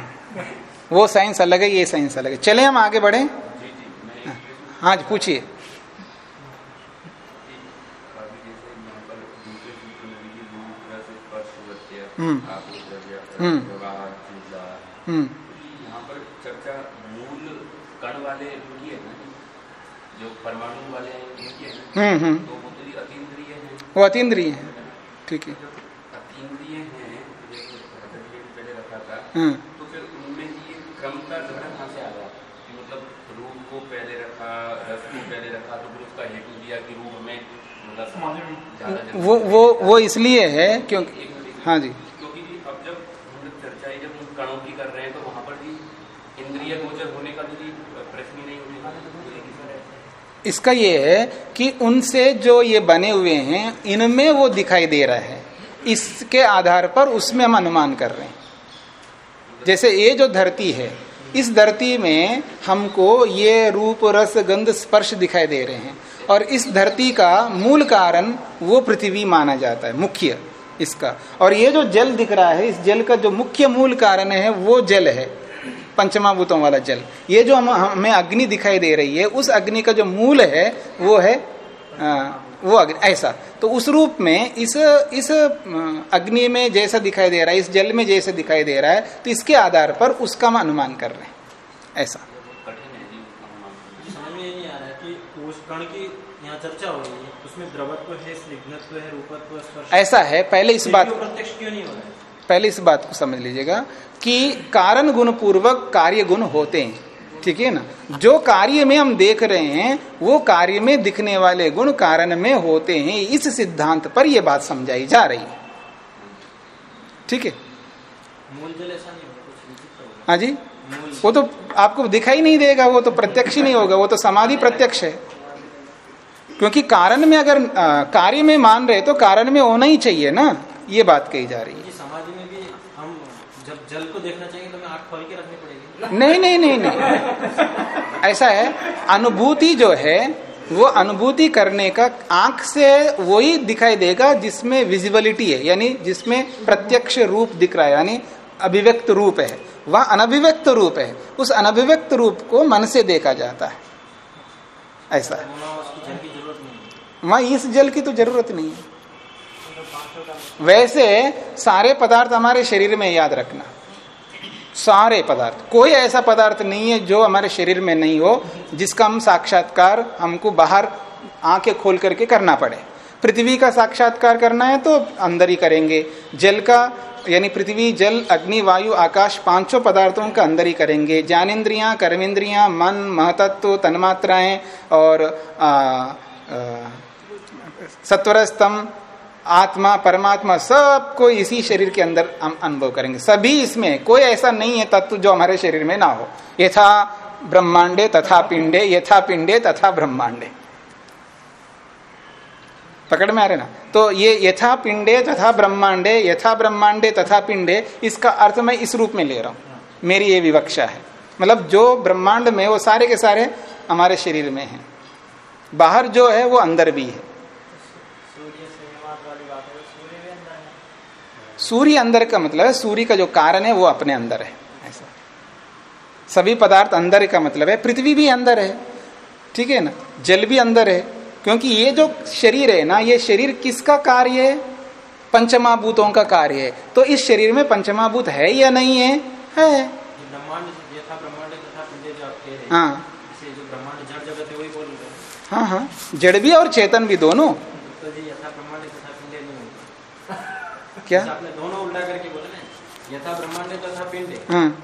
वो साइंस अलग है ये साइंस अलग है। चले हम आगे बढ़े? प्रश्न हाँ जी पूछिए। हम्म। हम्म। चूजा हम्म। यहाँ पर चर्चा मूल कण वाले उनकी है ना जो परमाणु वाले हैं उनकी है ना हम्म हम्म। तो वो अतीन्द्रिय है। ठीक है। हैं तो फिर उनमें ये क्रम का ग्रहण कहाँ से आ गया? कि मतलब रूप को पहले रखा रस को पहले रखा तो फिर उसका हेतु दिया कि रूप में मतलब वो वो वो इसलिए है क्योंकि हाँ जी। क्योंकि अब जब चर्चा जब कणों की कर रहे हैं तो वहाँ पर भी इंद्रिय गोचर होने का भी प्रश्न ही नहीं उठेगा इसका ये है कि उनसे जो ये बने हुए हैं, इनमें वो दिखाई दे रहा है। इसके आधार पर उसमें हम अनुमान कर रहे हैं। जैसे ये जो धरती है, इस धरती में हमको ये रूप, रस, गंध, स्पर्श दिखाई दे रहे हैं। और इस धरती का मूल कारण वो पृथ्वी माना जाता है, मुख्य इसका। और ये जो जल दिख रहा है, इस जल का जो मुख्य मूल कारण है, वो जल है। पंचमा भूतों वाला जल। ये जो हम हमें अग्नि दिखाई दे रही है उस अग्नि का जो मूल है वो है आ, वो अग्नि ऐसा। तो उस रूप में इस इस अग्नि में जैसा दिखाई दे रहा है इस जल में जैसा दिखाई दे रहा है तो इसके आधार पर उसका हम अनुमान कर रहे हैं। ऐसा। कठिन है जी अनुमान। मुझे समझ में ये नहीं आ रहा है कि उस कण की यहाँ चर्चा हो रही है उसमें द्रवत्व है स्निग्धत्व है रूपत्व ऐसा है पहले इस बात भी वो प्रत्यक्ष क्यों नहीं हो रहा है? पहले इस बात को समझ लीजिएगा। कि कारण गुण पूर्वक कार्य गुण होते हैं। ठीक है ना? जो कार्य में हम देख रहे हैं वो कार्य में दिखने वाले गुण कारण में होते हैं। इस सिद्धांत पर यह बात समझाई जा रही है। ठीक है? हाँ जी? वो तो आपको दिखाई नहीं देगा वो तो प्रत्यक्ष ही नहीं होगा वो तो समाधि प्रत्यक्ष है। क्योंकि कारण में अगर कार्य में मान रहे तो कारण में होना ही चाहिए ना ये बात कही जा रही है। समाधि में जल को देखना चाहिए तो हमें आँख खोल के रखनी पड़ेगी। नहीं नहीं नहीं नहीं। ऐसा है अनुभूति जो है वो अनुभूति करने का आँख से वही दिखाई देगा जिसमें विजिबिलिटी है यानी जिसमें प्रत्यक्ष रूप दिख रहा है यानी अभिव्यक्त रूप है। वह अनभिव्यक्त रूप है उस अनभिव्यक्त रूप को मन से देखा जाता है। ऐसा है। वहाँ इस जल की तो ज़रूरत नहीं है। वैसे सारे पदार्थ हमारे शरीर में याद रखना। सारे पदार्थ। कोई ऐसा पदार्थ नहीं है जो हमारे शरीर में नहीं हो, जिसका हम साक्षात्कार हमको बाहर आँखें खोल करके करना पड़े। पृथ्वी का साक्षात्कार करना है तो अंदर ही करेंगे। जल का, यानी पृथ्वी, जल, अग्नि, वायु, आकाश, पाँचों पदार्थों का अंदर ही करेंगे। ज्ञानेन्द्रियाँ कर्मेंद्रियाँ मन, महतत्व, तन्मात्राएँ और सत्वर स्तंभ आत्मा, परमात्मा सबको इसी शरीर के अंदर हम अनुभव करेंगे। सभी इसमें, कोई ऐसा नहीं है तत्व जो हमारे शरीर में ना हो। यथा ब्रह्मांडे, तथा पिंडे, यथा पिंडे, तथा ब्रह्मांडे। पकड़ में आ रहे ना? तो ये यथा पिंडे, तथा ब्रह्मांडे, यथा ब्रह्मांडे, तथा पिंडे, इसका अर्थ मैं इस रूप में ले रहा हूँ। मेरी ये विवक्षा है। मतलब जो ब्रह्मांड में, वो सारे के सारे हमारे शरीर में है। बाहर जो है, वो अंदर भी है। सूर्य अंदर का मतलब है सूर्य का जो कारण है वो अपने अंदर है। ऐसा। सभी पदार्थ अंदर का मतलब है पृथ्वी भी अंदर है। ठीक है ना? जल भी अंदर है। क्योंकि ये जो शरीर है ना ये शरीर किसका कार्य है? पंचमाभूतों का कार्य है। तो इस शरीर में पंचमाभूत है या नहीं है? है। हाँ। हाँ हाँ। जड़ भी और चेतन भी दोनों तो क्या? आपने दोनों उल्टा करके बोले ना यथा ब्रह्मांड तथा पिंड। हाँ।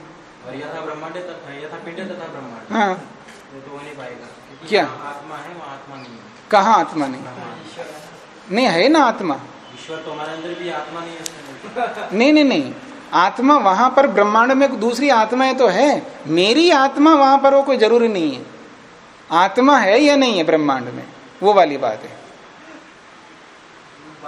और यथा ब्रह्मांड तथा यथा पिंड तथा ब्रह्मांड। हाँ। तो हो नहीं पाएगा। क्या? आत्मा है वहाँ आत्मा नहीं है। कहा आत्मा नहीं? नहीं है ना आत्मा। ईश्वर तो हमारे अंदर भी आत्मा नहीं है। नहीं नहीं नहीं। आत्मा वहाँ पर ब्रह्मांड में दूसरी आत्माएँ तो है। मेरी आत्मा वहाँ पर वो कोई ज़रूरी नहीं है। आत्मा है या नहीं है ब्रह्मांड में? वो वाली बात है।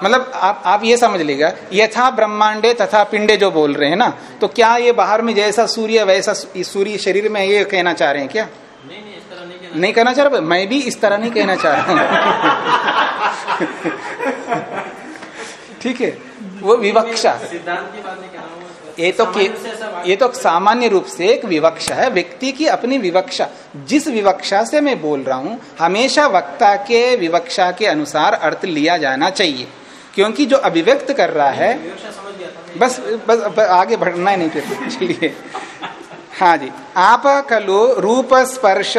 मतलब आप आप ये समझ लीजिएगा यथा ब्रह्मांडे तथा पिंडे जो बोल रहे हैं ना तो क्या ये बाहर में जैसा सूर्य वैसा सूर्य शरीर में ये कहना चाह रहे हैं क्या? नहीं नहीं इस तरह नहीं कहना नहीं कहना चाह रहा मैं भी इस तरह नहीं कहना चाह रहा हूँ। ठीक है वो विवक्षा। सिद्धांत की बात नहीं कहना वो ये तो ये तो सामान्य रूप से एक विवक्षा है व्यक्ति की अपनी विवक्षा। जिस विवक्षा से मैं बोल रहा हूँ हमेशा वक्ता के विवक्षा के अनुसार अर्थ लिया जाना चाहिए। क्योंकि जो अभिव्यक्त कर रहा है। बस बस आगे बढ़ना ही नहीं फिर चलिए। हाँ जी आप खलु रूप स्पर्श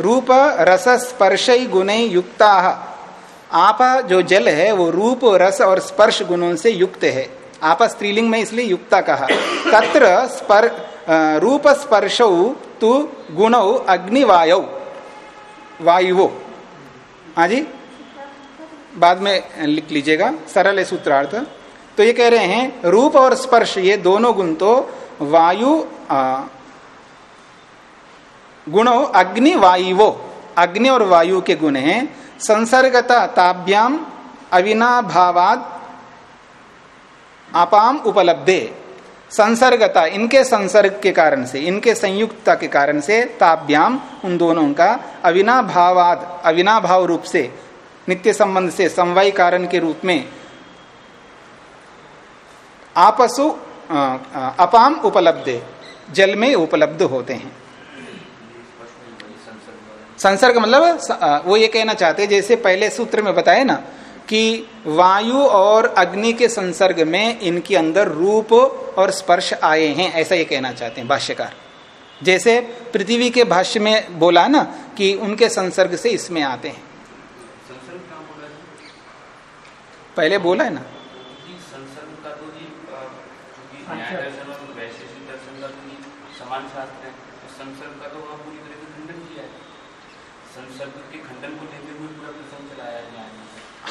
रूप रस स्पर्श गुण युक्ता। आप जो जल है वो रूप रस और स्पर्श गुणों से युक्त है। आप स्त्रीलिंग में इसलिए युक्ता कहा। तत्र स्पर रूप स्पर्श तु गुण अग्निवायु। वायुवो। हाँ जी? बाद में लिख लीजिएगा, सरल है सूत्रार्थ। तो ये कह रहे हैं, रूप और स्पर्श, ये दोनों गुण तो वायु गुणो अग्नि वायुवो, अग्नि और वायु के गुण हैं। संसर्गता ताभ्याम, अविनाभावाद, अपाम उपलब्धे। संसर्गता, इनके संसर्ग के कारण से, इनके संयुक्तता के कारण से ताभ्याम, उन दोनों का अविनाभावाद, अविनाभाव रूप से नित्य संबंध से, समवाय कारण के रूप में आपसु अपाम उपलब्ध, जल में उपलब्ध होते हैं। संसर्ग मतलब वो ये कहना चाहते हैं, जैसे पहले सूत्र में बताया ना, कि वायु और अग्नि के संसर्ग में इनके अंदर रूप और स्पर्श आए हैं, ऐसा ये कहना चाहते हैं भाष्यकार। जैसे पृथ्वी के भाष्य में बोला ना, कि उनके संसर्ग से इसमें आते हैं संसर्ग कहाँ बोला है पहले बोला है ना जी संसर्ग का तो जी अ, क्योंकि न्याय दर्शन और वैशेषिक दर्शन का तो बोला है तो संसर्ग का तो वहाँ पूरी तरह से खंडन किया है। संसर्ग के खंडन को लेते हुए पूरा प्रसंग चलाया है। न्याय में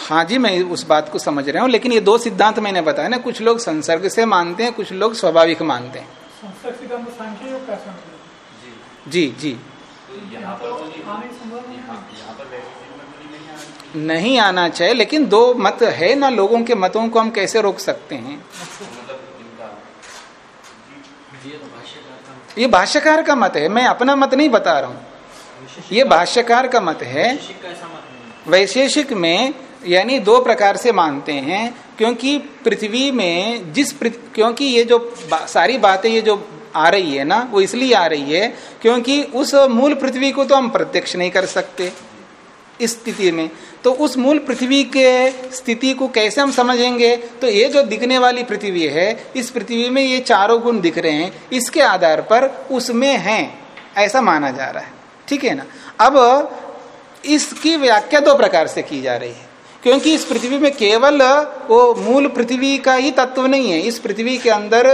हाँ जी मैं उस बात को समझ रहा हूँ लेकिन ये दो सिद्धांत मैंने बताया ना कुछ लोग संसर्ग से मानते हैं कुछ लोग स्वाभाविक मानते हैं। जी। जी जी। तो यहाँ पर तो जी आने संभव नहीं यहाँ यहाँ पर वैशेषिक में तो नहीं आना चाहिए, लेकिन दो मत है ना, लोगों के मतों को हम कैसे रोक सकते हैं? ये भाष्यकार का मत है, मैं अपना मत नहीं बता रहा हूँ। ये भाष्यकार का मत है। वैशेषिक में, यानी दो प्रकार से मानते हैं, क्योंकि पृथ्वी में जिस क्योंकि ये जो सारी बातें ये जो आ रही है ना, वो इसलिए आ रही है, क्योंकि उस मूल पृथ्वी को तो हम प्रत्यक्ष नहीं कर सकते। इस स्थिति में। तो उस मूल पृथ्वी के स्थिति को कैसे हम समझेंगे? तो ये जो दिखने वाली पृथ्वी है, इस पृथ्वी में ये चारों गुण दिख रहे हैं। इसके आधार पर उसमें हैं, ऐसा माना जा रहा है। ठीक है ना? अब इसकी व्याख्या दो प्रकार से की जा रही है। क्योंकि इस पृथ्वी में केवल वो मूल पृथ्वी का ही तत्व नहीं है। इस पृथ्वी के अंदर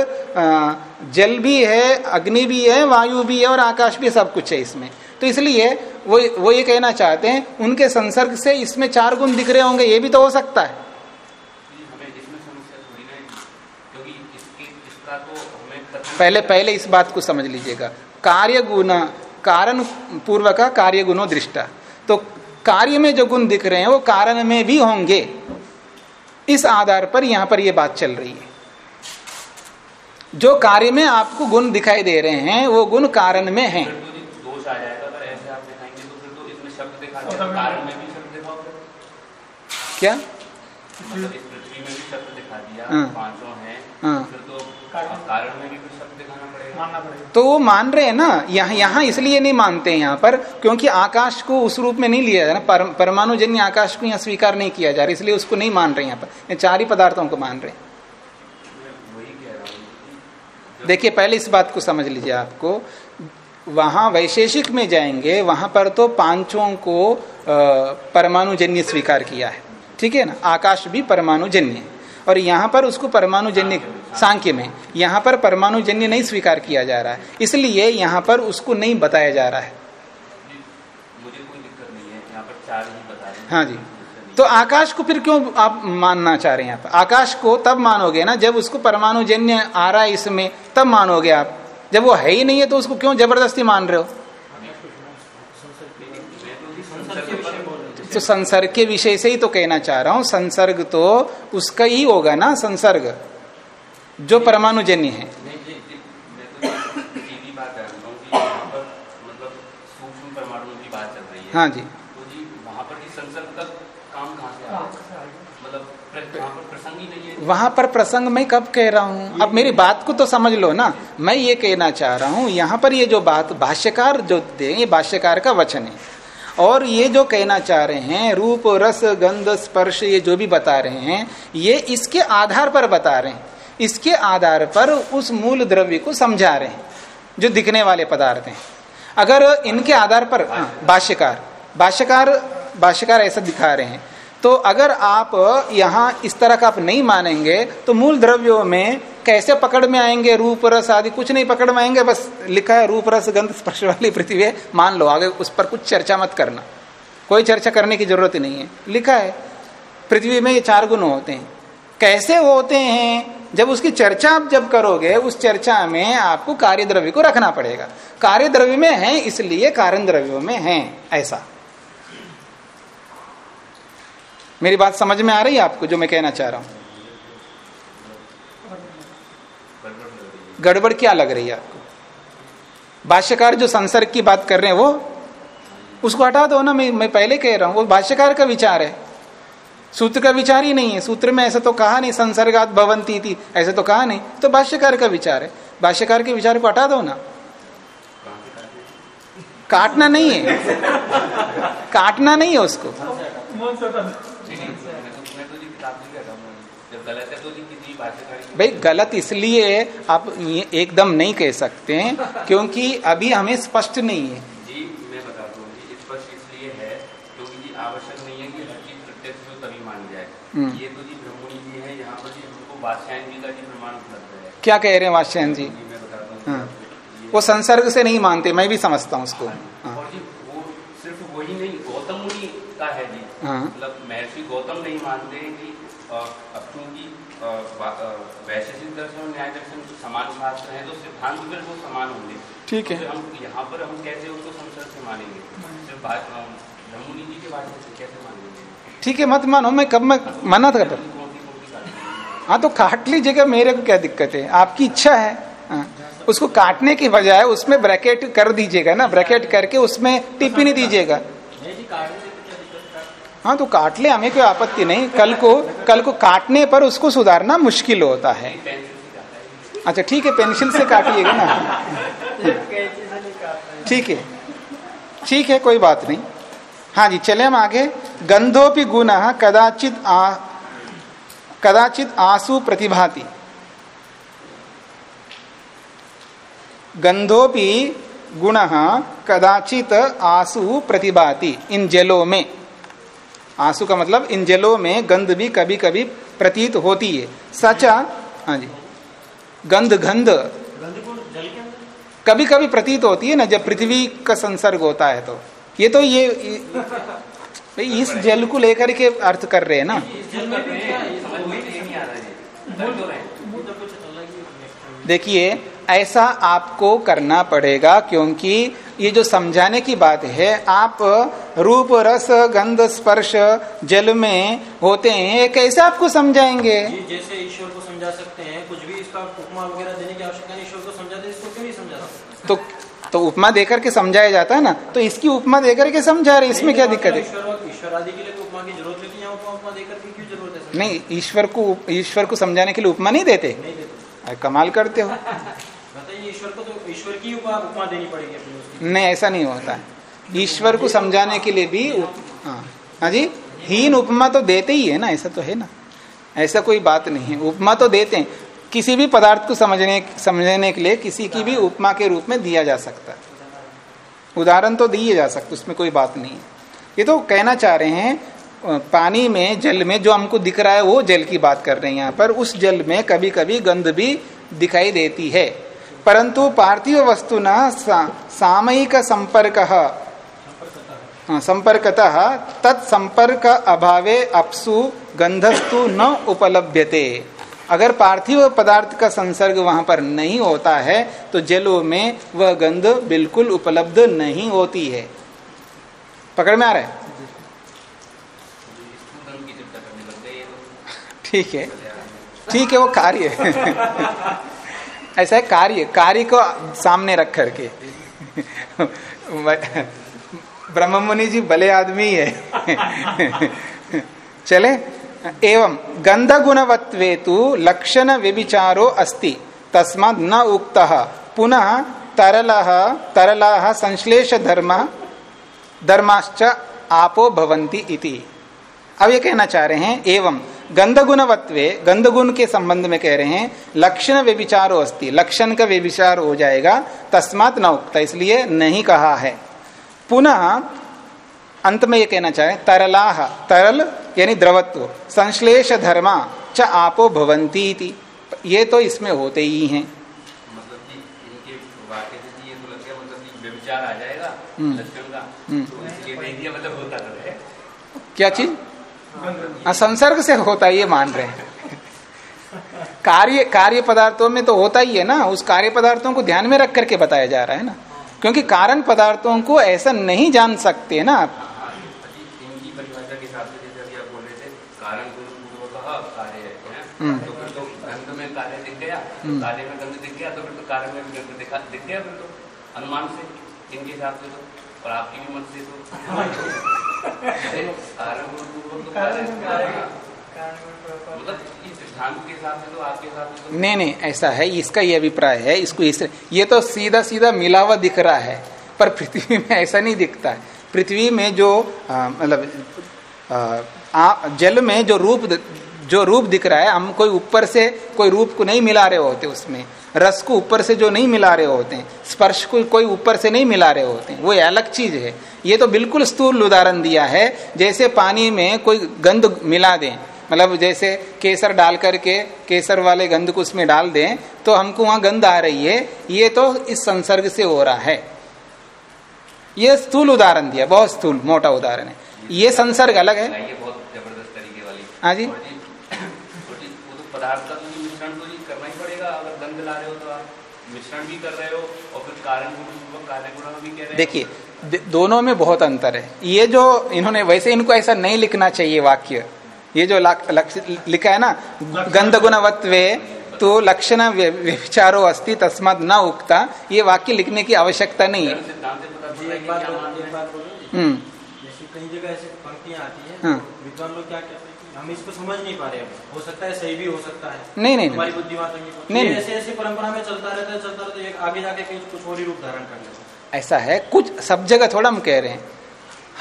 जल भी है, अग्नि भी है, वायु भी है और आकाश भी सब कुछ है इसमें। तो इसलिए वो वो ये कहना चाहते हैं, उनके संसर्ग से इसमें चार गुण दिख रहे होंगे, ये भी तो हो सकता है। पहले पहले इस बात को समझ लीजिएगा। कार्य गुण कारण पूर्वक का कार्य गुणों दृष्टा। तो कार्य में जो गुण दिख रहे हैं, वो कारण में भी होंगे। इस आधार पर यहाँ पर यह बात चल रही है। जो कार्य में आपको गुण दिखाई दे रहे हैं, वो गुण कारण में है। दोष आ जाएगा क्या पृथ्वी में भी शब्द दिखा दिया। पाँचों हैं हाँ। फिर तो कारण में भी कुछ शब्द दिखाना पड़ेगा तो वो मान रहे हैं ना यहाँ यहाँ इसलिए नहीं मानते हैं यहाँ पर क्योंकि आकाश को उस रूप में नहीं लिया जा रहा पर, परमाणु जन्य आकाश को यहाँ स्वीकार नहीं किया जा रहा इसलिए उसको नहीं मान रहे यहाँ पर। ये चार ही पदार्थों को मान रहे हैं। देखिए पहले इस बात को समझ लीजिए आपको वहाँ वैशेषिक में जाएँगे वहाँ पर तो पाँचों को परमाणु जन्य स्वीकार किया है। ठीक है ना? आकाश भी परमाणु जन्य और यहाँ पर उसको परमाणु जन्य सांख्य में यहाँ पर परमाणु जन्य नहीं स्वीकार किया जा रहा है। इसलिए यहाँ पर उसको नहीं बताया जा रहा है। मुझे कोई दिक्कत नहीं है यहाँ पर चार ही बता रहे हैं। हाँ जी। तो आकाश को फिर क्यों आप मानना चाह रहे हैं पर आकाश को तब मानोगे ना जब उसको परमाणु जन्य आ रहा है इसमें तब मानोगे आप? जब वो है ही नहीं है तो उसको क्यों ज़बरदस्ती मान रहे हो? तो संसर्ग के विषय से ही तो कहना चाह रहा हूँ संसर्ग तो उसका ही होगा ना संसर्ग जो परमाणुजन्य है। हाँ जी जी तो रहा हूँ कि यहाँ पर मतलब सूक्ष्म परमाणु की बात चल रही है हाँ जी तो जी वहाँ पर जी संसर्ग का काम कहाँ से आ रहा है मतलब प्र- वहाँ पर प्रसंग ही नहीं है वहाँ पर प्रसंग मैं कब कह रहा हूँ? अब मेरी बात को तो समझ लो ना। मैं ये कहना चाह रहा हूँ यहाँ पर ये जो बात भाष्यकार जो दे ये भाष्यकार का वचन है। और ये जो कहना चाह रहे हैं रूप रस गंध स्पर्श ये जो भी बता रहे हैं ये इसके आधार पर बता रहे हैं। इसके आधार पर उस मूल द्रव्य को समझा रहे हैं जो दिखने वाले पदार्थ हैं। अगर इनके आधार पर हाँ, भाष्यकार भाष्यकार भाष्यकार ऐसा दिखा रहे हैं। तो अगर आप यहाँ इस तरह का आप नहीं मानेंगे तो मूल द्रव्यों में कैसे पकड़ में आएँगे, रूप, रस आदि कुछ नहीं पकड़ में आएँगे, बस लिखा है रूप, रस, गंध, स्पर्श वाली पृथ्वी मान लो, आगे उस पर कुछ चर्चा मत करना। कोई चर्चा करने की ज़रूरत ही नहीं है। लिखा है, पृथ्वी में ये चार गुण होते हैं। कैसे होते हैं? जब उसकी चर्चा आप जब करोगे, उस चर्चा में आपको कार्य द्रव्य को रखना पड़ेगा। कार्य द्रव्य में है, इसलिए कारण द्रव्यों में है, ऐसा। मेरी बात समझ में आ रही है आपको जो मैं कहना चाह रहा हूँ? गड़बड़ क्या लग रही है आपको? भाष्यकार जो संसर्ग की बात कर रहे हैं, वो उसको हटा दो ना, मैं मैं पहले कह रहा हूँ, वो भाष्यकार का विचार है। सूत्र का विचार ही नहीं है। सूत्र में ऐसा तो कहा नहीं, संसर्गात भवंती थी ऐसे तो कहा नहीं। तो भाष्यकार का विचार है। भाष्यकार के विचार को हटा दो ना। काटना नहीं है। काटना नहीं है उसको मन से तो नहीं, नहीं, मैं तो मैं तो जी किताब नहीं कह रहा हूँ जब गलत है तो जी किसी भाषाकारी की- भाई गलत इसलिए आप एकदम नहीं कह सकते हैं क्योंकि अभी हमें स्पष्ट नहीं है। जी मैं बताता हूँ जी स्पष्ट इसलिए है क्योंकि जी आवश्यक नहीं है कि हर चीज़ प्रत्यक्ष हो तभी मानी जाए। हम्म। ये तो जी ब्रह्मणी जी है यहाँ पर जी हमको बादशाह जी का जी प्रमाण उपलब्ध है। क्या कह रहे हैं वात्स्यन जी? मैं हूँ। हाँ। वो संसर्ग से नहीं मानते मैं भी समझता हूँ उसको। हाँ और जी वो सिर्फ़ वही नहीं गौतम मुनि का है जी। हाँ। मतलब महर्षि गौतम नहीं मानते कि अब क्योंकि वैशेषिक दर्शन और न्याय दर्शन समान शास्त्र है तो सिद्धांत फिर वो समान होंगे। ठीक है। तो हम यहाँ पर हम कैसे उसको संसर्ग से मानेंगे? सिर्फ़ बात- जी के बारे में कैसे मानेंगे? ठीक है मत मानो मैं कब मैं माना था सी सी हाँ तो काट लीजिएगा मेरे को क्या दिक्कत है? आपकी इच्छा है हाँ। उसको काटने की बजाय उसमें ब्रैकेट कर दीजिएगा ना ब्रैकेट करके उसमें टिप्पणी दीजिएगा नहीं जी काटने से क्या दिक्कत है? तो काट ले, हमें कोई आपत्ति नहीं। कल को कल को काटने पर उसको सुधारना मुश्किल होता है। अच्छा ठीक है, पेंसिल से काटिएगा ना। ठीक है। ठीक है, कोई बात नहीं। हाँ जी, चले हम आगे। गंधोपि गुण कदाचित आ, कदाचित आँसू प्रतिभाति। गंधोपि गुण कदाचित आँसू प्रतिभाति। इन जलों में। आँसू का मतलब इन जलों में गंध भी कभी कभी प्रतीत होती है। सचा हाँ जी। गंध गंध। कभी कभी प्रतीत होती है ना जब पृथ्वी का संसर्ग होता है तो। ये तो ये, भाई इस जल को लेकर के अर्थ कर रहे हैं ना। समझ में नहीं आ रहा है। कर तो तो देखिए ऐसा आपको करना पड़ेगा क्योंकि ये जो समझाने की बात है आप रूप रस गंध स्पर्श जल में होते हैं कैसे आपको समझाएँगे? जी जैसे ईश्वर को समझा सकते हैं कुछ भी इसका उपमा वगैरह देने की आवश्यकता नहीं ईश्वर को समझाते इसको क्यों नहीं समझा सकते? तो तो उपमा देकर के समझाया जाता है ना? तो इसकी उपमा देकर के समझा रहे इसमें क्या दिक्कत है? नहीं ईश्वर को ईश्वर को समझाने के लिए उपमा नहीं देते? कमाल करते हो। ईश्वर को तो ईश्वर की उपमा देनी पड़ेगी अपनी नहीं, ऐसा नहीं होता। है ईश्वर को समझाने के लिए भी हाँ। हाँ जी? हीन उपमा तो देते ही है ना, ऐसा तो है ना। ऐसा कोई बात नहीं है। उपमा तो देते हैं। किसी भी पदार्थ को समझने समझने के लिए किसी की भी उपमा के रूप में दिया जा सकता है। उदाहरण तो दिए जा सकते उसमें कोई बात नहीं है। ये तो कहना चाह रहे हैं पानी में, जल में जो हमको दिख रहा है, वो जल की बात कर रहे हैं यहाँ पर। उस जल में कभी कभी गंध भी दिखाई देती है। परंतु पार्थिव वस्तु न सा, सामयिक संपर्क। संपर्कतः तत्संपर्क अभावे अपसु गंधस्तु न उपलभ्यते। अगर पार्थिव पदार्थ का संसर्ग वहाँ पर नहीं होता है तो जलों में वह गंध बिल्कुल उपलब्ध नहीं होती है। पकड़ में आ रहा है? ठीक है। ठीक है वो कार्य है। ऐसा है, कार्य कार्य को सामने रख करके। ब्रह्म मुनि जी भले आदमी है। चले। एवं गंध गुणवत्वे लक्षण व्यभिचारो अस्ति। तस्मात् न उक्त। पुनः तरल, तरला संश्लेष धर्म धर्माश्च आपो भवंती इति। अब ये कहना चाह रहे हैं, एवं गंध गुणवत्वे गंध गुण के संबंध में कह रहे हैं लक्षण व्यभिचारो अस्ति। लक्षण का व्यभिचार हो जाएगा तस्मात न उक्ता इसलिए नहीं कहा है। पुनः अंत में ये कहना चाहे तरलाह तरल यानी द्रवत्व संश्लेष धर्मा च आपो भवंती ये तो इसमें होते ही हैं। मतलब तो मतलब कि आ जाएगा। का। तो क्या चीज़? हाँ संसर्ग से होता है ये मान रहे हैं। कार्य कार्य पदार्थों में तो होता ही है ना उस कार्य पदार्थों को ध्यान में रख करके बताया जा रहा है ना। क्योंकि कारण पदार्थों को ऐसा नहीं जान सकते ना आप। तो अनुमान से इनके हिसाब से तो। और आपकी भी तो नहीं नहीं, ऐसा है, इसका ये अभिप्राय है, इसको इस ये तो सीधा सीधा मिला हुआ दिख रहा है, पर पृथ्वी में ऐसा नहीं दिखता। है पृथ्वी में जो मतलब जल में जो रूप जो रूप दिख रहा है, हम कोई ऊपर से कोई रूप को नहीं मिला रहे होते उसमें। रस को ऊपर से जो नहीं मिला रहे होते हैं स्पर्श को कोई ऊपर से नहीं मिला रहे होते हैं वो अलग चीज़ है। ये तो बिल्कुल स्थूल उदाहरण दिया है जैसे पानी में कोई गंध मिला दें मतलब जैसे केसर डाल करके केसर वाले गंध को उसमें डाल दें तो हमको वहाँ गंध आ रही है ये तो इस संसर्ग से हो रहा है। ये स्थूल उदाहरण दिया बहुत स्थूल मोटा उदाहरण है। ये संसर्ग अलग है। हाँ जी। तो पदार्थ का तो मिश्रण तो जी करना ही पड़ेगा अगर गंध ला रहे हो तो आप मिश्रण भी कर रहे हो और फिर कारण गुण कार्य गुण भी कह रहे हो। देखिए दोनों में बहुत अंतर है। ये जो इन्होंने वैसे इनको ऐसा नहीं लिखना चाहिए वाक्य। ये जो लिखा है ना गंध गुणवत्वे तो लक्षण व्यभिचारो अस्ति तस्मात न उगता ये वाक्य लिखने की आवश्यकता नहीं है। हम्म। जैसे जगह ऐसे पंक्तियाँ आती हैं। विद्वान लोग क्या हम इसको समझ नहीं पा रहे हो सकता है सही भी हो सकता है। नहीं नहीं हमारी तो नहीं। ऐसे ऐसे परंपरा में चलता रहता है चलता रहता है आगे जाके कुछ और ही रूप धारण कर लेता ऐसा है कुछ सब जगह थोड़ा हम कह रहे हैं।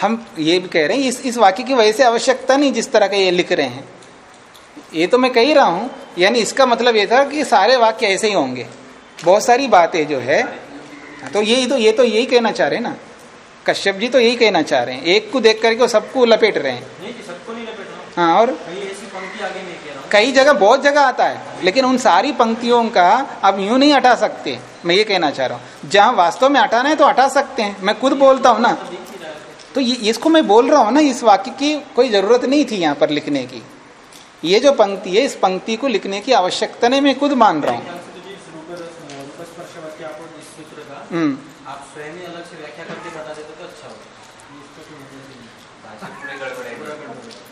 हम ये भी कह रहे हैं इस इस वाक्य की वजह से आवश्यकता नहीं जिस तरह का ये लिख रहे हैं। ये तो मैं कह ही रहा हूँ यानी इसका मतलब ये था कि सारे वाक्य ऐसे ही होंगे। बहुत सारी बातें जो है तो ये तो ये तो यही कहना चाह रहे हैं ना। कश्यप जी तो यही कहना चाह रहे हैं। एक को देख करके सबको लपेट रहे हैं। नहीं सबको हूँ और कहीं ऐसी पंक्ति आगे नहीं कह रहा हूँ कई जगह बहुत जगह आता है लेकिन उन सारी पंक्तियों का अब यूँ नहीं हटा सकते। मैं ये कहना चाह रहा हूँ जहाँ वास्तव में हटाना है तो हटा सकते हैं। मैं खुद बोलता हूँ ना। तो ये इसको मैं बोल रहा हूँ ना इस वाक्य की कोई ज़रूरत नहीं थी यहाँ पर लिखने की। ये जो पंक्ति है इस पंक्ति को लिखने की आवश्यकता नहीं मैं खुद मान रहा हूँ हम्म आप स्वयं ही अलग से व्याख्या करके बता देते तो अच्छा हो इसका कोई मतलब नहीं भाषा पूरी गड़बड़ है पूरा गड़बड़ है।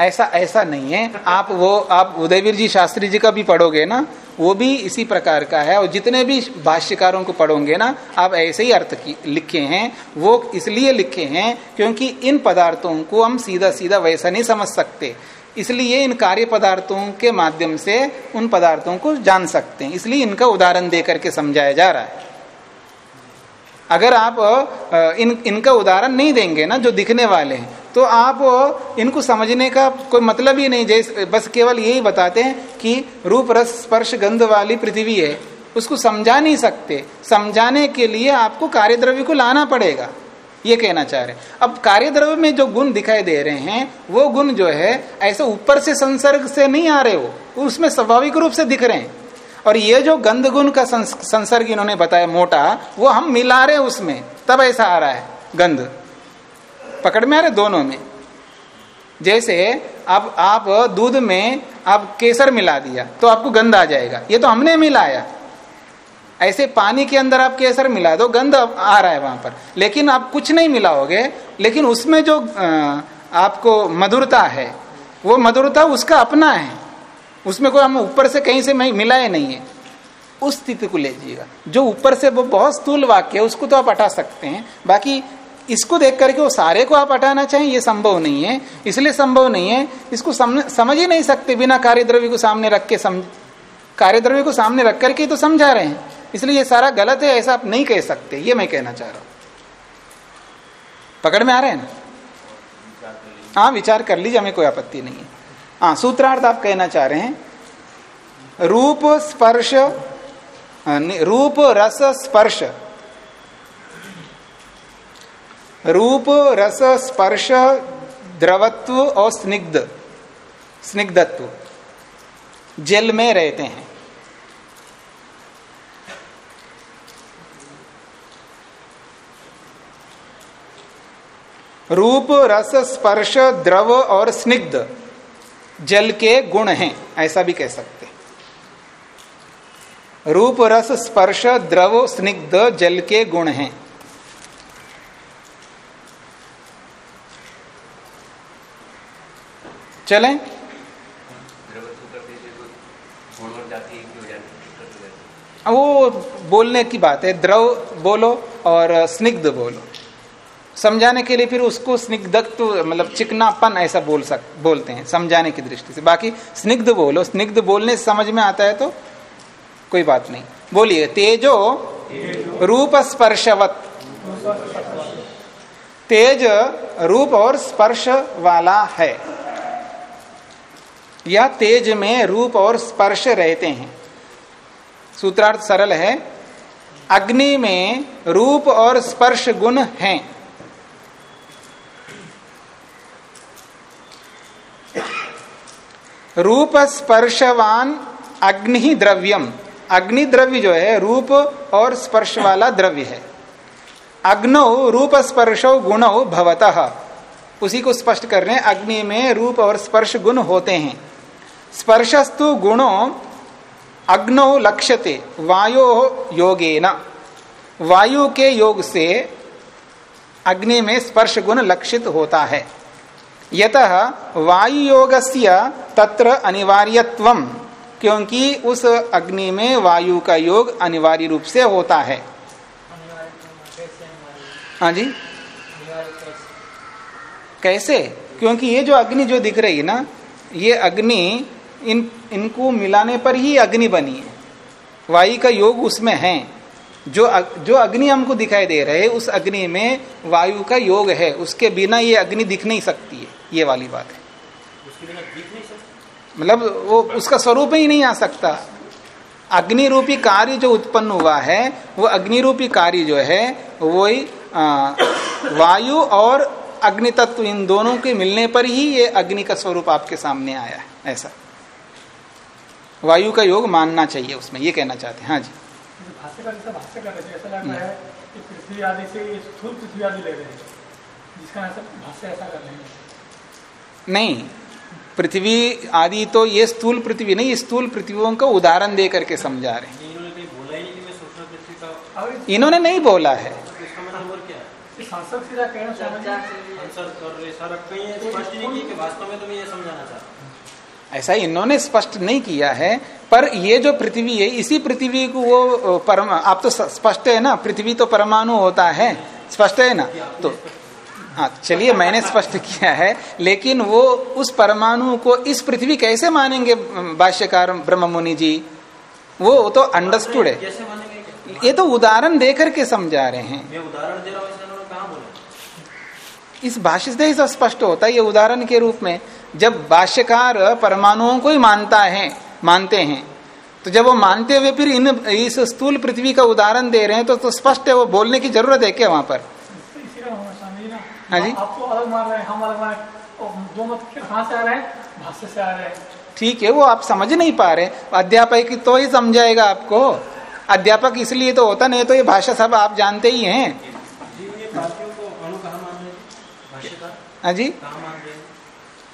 ऐसा ऐसा नहीं है। आप वो, आप उदयवीर जी शास्त्री जी का भी पढ़ोगे ना, वो भी इसी प्रकार का है। और जितने भी भाष्यकारों को पढ़ोगे ना, आप ऐसे ही अर्थ की, लिखे हैं। वो इसलिए लिखे हैं क्योंकि इन पदार्थों को हम सीधा सीधा वैसा नहीं समझ सकते। इसलिए इन कार्य पदार्थों के माध्यम से उन पदार्थों को जान सकते हैं। इसलिए इनका उदाहरण दे करके समझाया जा रहा है। अगर आप इन, इनका उदाहरण नहीं देंगे ना, जो दिखने वाले हैं तो आप इनको समझने का कोई मतलब ही नहीं, जैसे बस केवल यही बताते हैं कि रूप रस स्पर्श गंध वाली पृथ्वी है। उसको समझा नहीं सकते। समझाने के लिए आपको कार्यद्रव्य को लाना पड़ेगा। ये कहना चाह रहे हैं। अब कार्यद्रव्य में जो गुण दिखाई दे रहे हैं, वो गुण जो है, ऐसे ऊपर से संसर्ग से नहीं आ रहे हो उसमें स्वाभाविक रूप से दिख रहे हैं। और ये जो गंध गुण का संसर्ग इन्होंने बताया मोटा, वो हम मिला रहे उसमें। तब ऐसा आ रहा है, गंध। पकड़ में आ रहे दोनों में। जैसे अब आप दूध में आप केसर मिला दिया तो आपको गंध आ जाएगा। ये तो हमने मिलाया। ऐसे पानी के अंदर आप केसर मिला दो, गंध आ रहा है वहाँ पर। लेकिन आप कुछ नहीं मिलाओगे, लेकिन उसमें जो आपको मधुरता है, वो मधुरता उसका अपना है। उसमें कोई हम ऊपर से कहीं से मिलाए नहीं है। उस स्थिति को ले जाइएगा जो ऊपर से वो बहुत स्थूल वाक्य है, उसको तो आप हटा सकते हैं। बाकी इसको देख करके वो सारे को आप हटाना चाहें, ये संभव नहीं है। इसलिए संभव नहीं है। इसको समझ ही नहीं सकते बिना कार्यद्रव्य को सामने रख के समझ कार्यद्रव्य को सामने रख करके तो समझा रहे हैं। इसलिए ये सारा गलत है, ऐसा आप नहीं कह सकते। ये मैं कहना चाह रहा हूँ। पकड़ में आ रहे हैं ना? हाँ विचार कर लीजिए, हमें कोई आपत्ति नहीं है। हाँ सूत्रार्थ आप कहना चाह रहे हैं। रूप स्पर्श रूप रस स्पर्श। रूप, रस, स्पर्श, द्रवत्व और स्निग्ध, स्निग्धत्व। जल में रहते हैं। रूप, रस, स्पर्श, द्रव और स्निग्ध जल के गुण हैं, ऐसा भी कह सकते रूप, रस, स्पर्श, द्रव, स्निग्ध जल के गुण हैं चलें द्रवत्व करते थे तो गुण और जाति एक ही हो जाती है दिक्कत हो जाती है अब वो बोलने की बात है, द्रव बोलो और स्निग्ध बोलो। समझाने के लिए फिर उसको स्निग्धत्व मतलब चिकनापन ऐसा बोल सक, बोलते हैं, समझाने की दृष्टि से। बाकी स्निग्ध बोलो, स्निग्ध बोलने समझ में आता है तो कोई बात नहीं। बोलिए, तेजो रूप स्पर्शवत। तेज रूप और स्पर्श वाला है। यह तेज में रूप और स्पर्श रहते हैं। सूत्रार्थ सरल है, अग्नि में रूप और स्पर्श गुण हैं। रूप स्पर्शवान अग्नि द्रव्यम। अग्नि द्रव्य जो है, रूप और स्पर्श वाला द्रव्य है। अग्नो रूप स्पर्शो गुणो भवतः। उसी को स्पष्ट कर रहे हैं, अग्नि में रूप और स्पर्श गुण होते हैं। स्पर्शस्तु गुणो अग्नो लक्ष्यते, वायो योगेन। वायु के योग से अग्नि में स्पर्श गुण लक्षित होता है। यत वायु योगस्य तत्र अनिवार्यत्वम क्योंकि उस अग्नि में वायु का योग अनिवार्य रूप से होता है। हाँ जी। कैसे? क्योंकि ये जो अग्नि जो दिख रही है ना, ये अग्नि इन इनको मिलाने पर ही अग्नि बनी है। वायु का योग उसमें है। जो अग, जो अग्नि हमको दिखाई दे रहे है उस अग्नि में वायु का योग है। उसके बिना ये अग्नि दिख नहीं सकती है। ये वाली बात है। मतलब वो उसका स्वरूप ही नहीं आ सकता। अग्नि रूपी कार्य जो उत्पन्न हुआ है वो अग्नि रूपी कार्य जो है वो आ, वायु और अग्नि तत्व इन दोनों के मिलने पर ही ये अग्नि का स्वरूप आपके सामने आया है। ऐसा। वायु का योग मानना चाहिए उसमें ये कहना चाहते हैं। हाँ जी। भाष्य का जैसा भाष्य कर रहे थे ऐसा लग रहा है कि पृथ्वी आदि से ये स्थूल पृथ्वी आदि ले रहे हैं जिसका ऐसा भाष्य ऐसा कर रहे हैं। नहीं पृथ्वी आदि तो ये स्थूल पृथ्वी नहीं स्थूल पृथ्वियों को उदाहरण दे करके समझा रहे हैं। इन्होंने बोला नहीं कि मैं सूक्ष्म पृथ्वी का और इस- इन्होंने नहीं बोला है। तो इसका मतलब क्या संसद सीधा कहना कर रहे सर कहीं ये स्पष्ट नहीं कि वास्तव में तो मैं ये समझाना चाहता हूँ। ऐसा इन्होंने स्पष्ट नहीं किया है पर ये जो पृथ्वी है इसी पृथ्वी को वो परम आप तो स्पष्ट है ना? पृथ्वी तो परमाणु होता है। स्पष्ट है ना? तो हाँ चलिए मैंने स्पष्ट किया है लेकिन वो उस परमाणु को इस पृथ्वी कैसे मानेंगे भाष्यकार ब्रह्म मुनि जी? वो तो अंडरस्टूड है? ये तो उदाहरण देकर के समझा रहे हैं मैं उदाहरण दे रहा हूँ ऐसा इन्होंने कहाँ बोला इस भाष्य से ही सब स्पष्ट होता है ये उदाहरण के रूप में जब भाष्यकार परमाणुओं को ही मानता है मानते हैं तो जब वो मानते हुए फिर इन इस स्थूल पृथ्वी का उदाहरण दे रहे हैं तो, तो स्पष्ट है वो बोलने की ज़रूरत है क्या वहाँ पर? हाँ जी। आप तो अलग मान रहे हैं हम अलग मान हैं दो मत कहाँ से आ रहे हैं? भाष्य से आ रहे हैं। ठीक है वो आप समझ नहीं पा रहे अध्यापक तो ही समझाएगा आपको अध्यापक इसलिए तो होता नहीं तो ये भाषा सब आप जानते ही हैं जी ये बाकियों को अणु कहाँ मान रहे हैं भाष्यकार हाँ जी। कहाँ मान रहे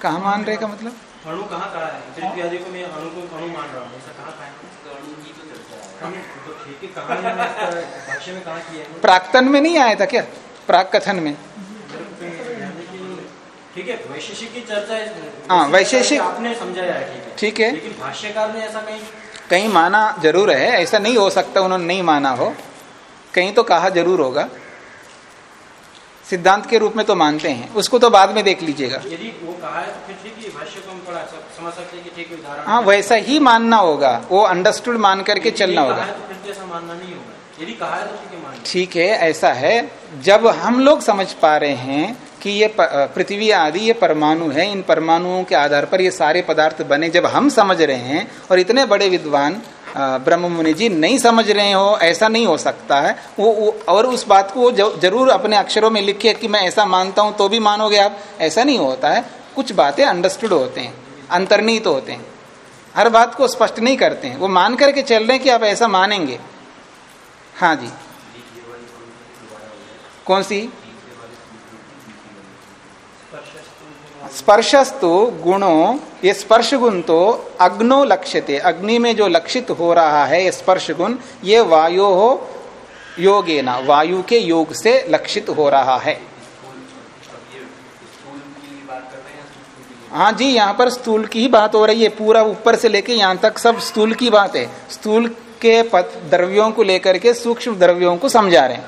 कहा मान रहे का मतलब? अणु कहाँ कहा है? को मैं अणु को अणु मान रहा हूँ। ऐसा कहाँ कहा है तो अणु की तो चर्चा है। अणु तो ठीक है कहाँ इन्होंने इसका भाष्य में कहाँ किया है? प्राक्तन में नहीं आया था क्या? प्राक कथन में। ठीक है वैशेषिक की चर्चा हाँ, वैशेषिक- आपने समझाया है। ठीक है। लेकिन भाष्यकार ने ऐसा कहीं कहीं माना ज़रूर है ऐसा नहीं हो सकता उन्होंने नहीं माना हो। कहीं तो कहा ज़रूर होगा। सिद्धांत के रूप में तो मानते हैं। उसको तो बाद में देख लीजिएगा। यदि वो कहा है तो फिर ठीक है भाष्य को हम पढ़ा समझ सकते हैं कि ठीक उदाहरण हाँ वैसा ही मानना होगा। वो अंडरस्टूड मान करके चलना होगा। तो तो ऐसा मानना नहीं होगा। यदि कहा है तो ठीक है ऐसा है। जब हम लोग समझ पा रहे हैं कि ये पृथ्वी आदि ये परमाणु है इन परमाणुओं के आधार पर ये सारे पदार्थ बने जब हम समझ रहे हैं और इतने बड़े विद्वान ब्रह्म मुनि जी नहीं समझ रहे हो ऐसा नहीं हो सकता है। वो, वो और उस बात को वो ज़रूर अपने अक्षरों में लिखे कि मैं ऐसा मानता हूँ तो भी मानोगे आप। ऐसा नहीं होता है। कुछ बातें अंडरस्टूड होते हैं अंतर्नीत तो होते हैं। हर बात को स्पष्ट नहीं करते हैं। वो मान करके चल रहे हैं कि आप ऐसा मानेंगे। हाँ जी। कौन सी? स्पर्शस्तु गुणों, ये स्पर्श गुण तो अग्नो लक्ष्यते। अग्नि में जो लक्षित हो रहा है, ये स्पर्श गुण ये वायु हो योगे ना वायु के योग से लक्षित हो रहा है। हैं हाँ जी, यहाँ पर स्थूल की ही बात हो रही है। पूरा ऊपर से लेके यहाँ तक सब स्थूल की बात है। स्थूल के पथ द्रव्यों को लेकर के सूक्ष्म द्रव्यों को समझा रहे हैं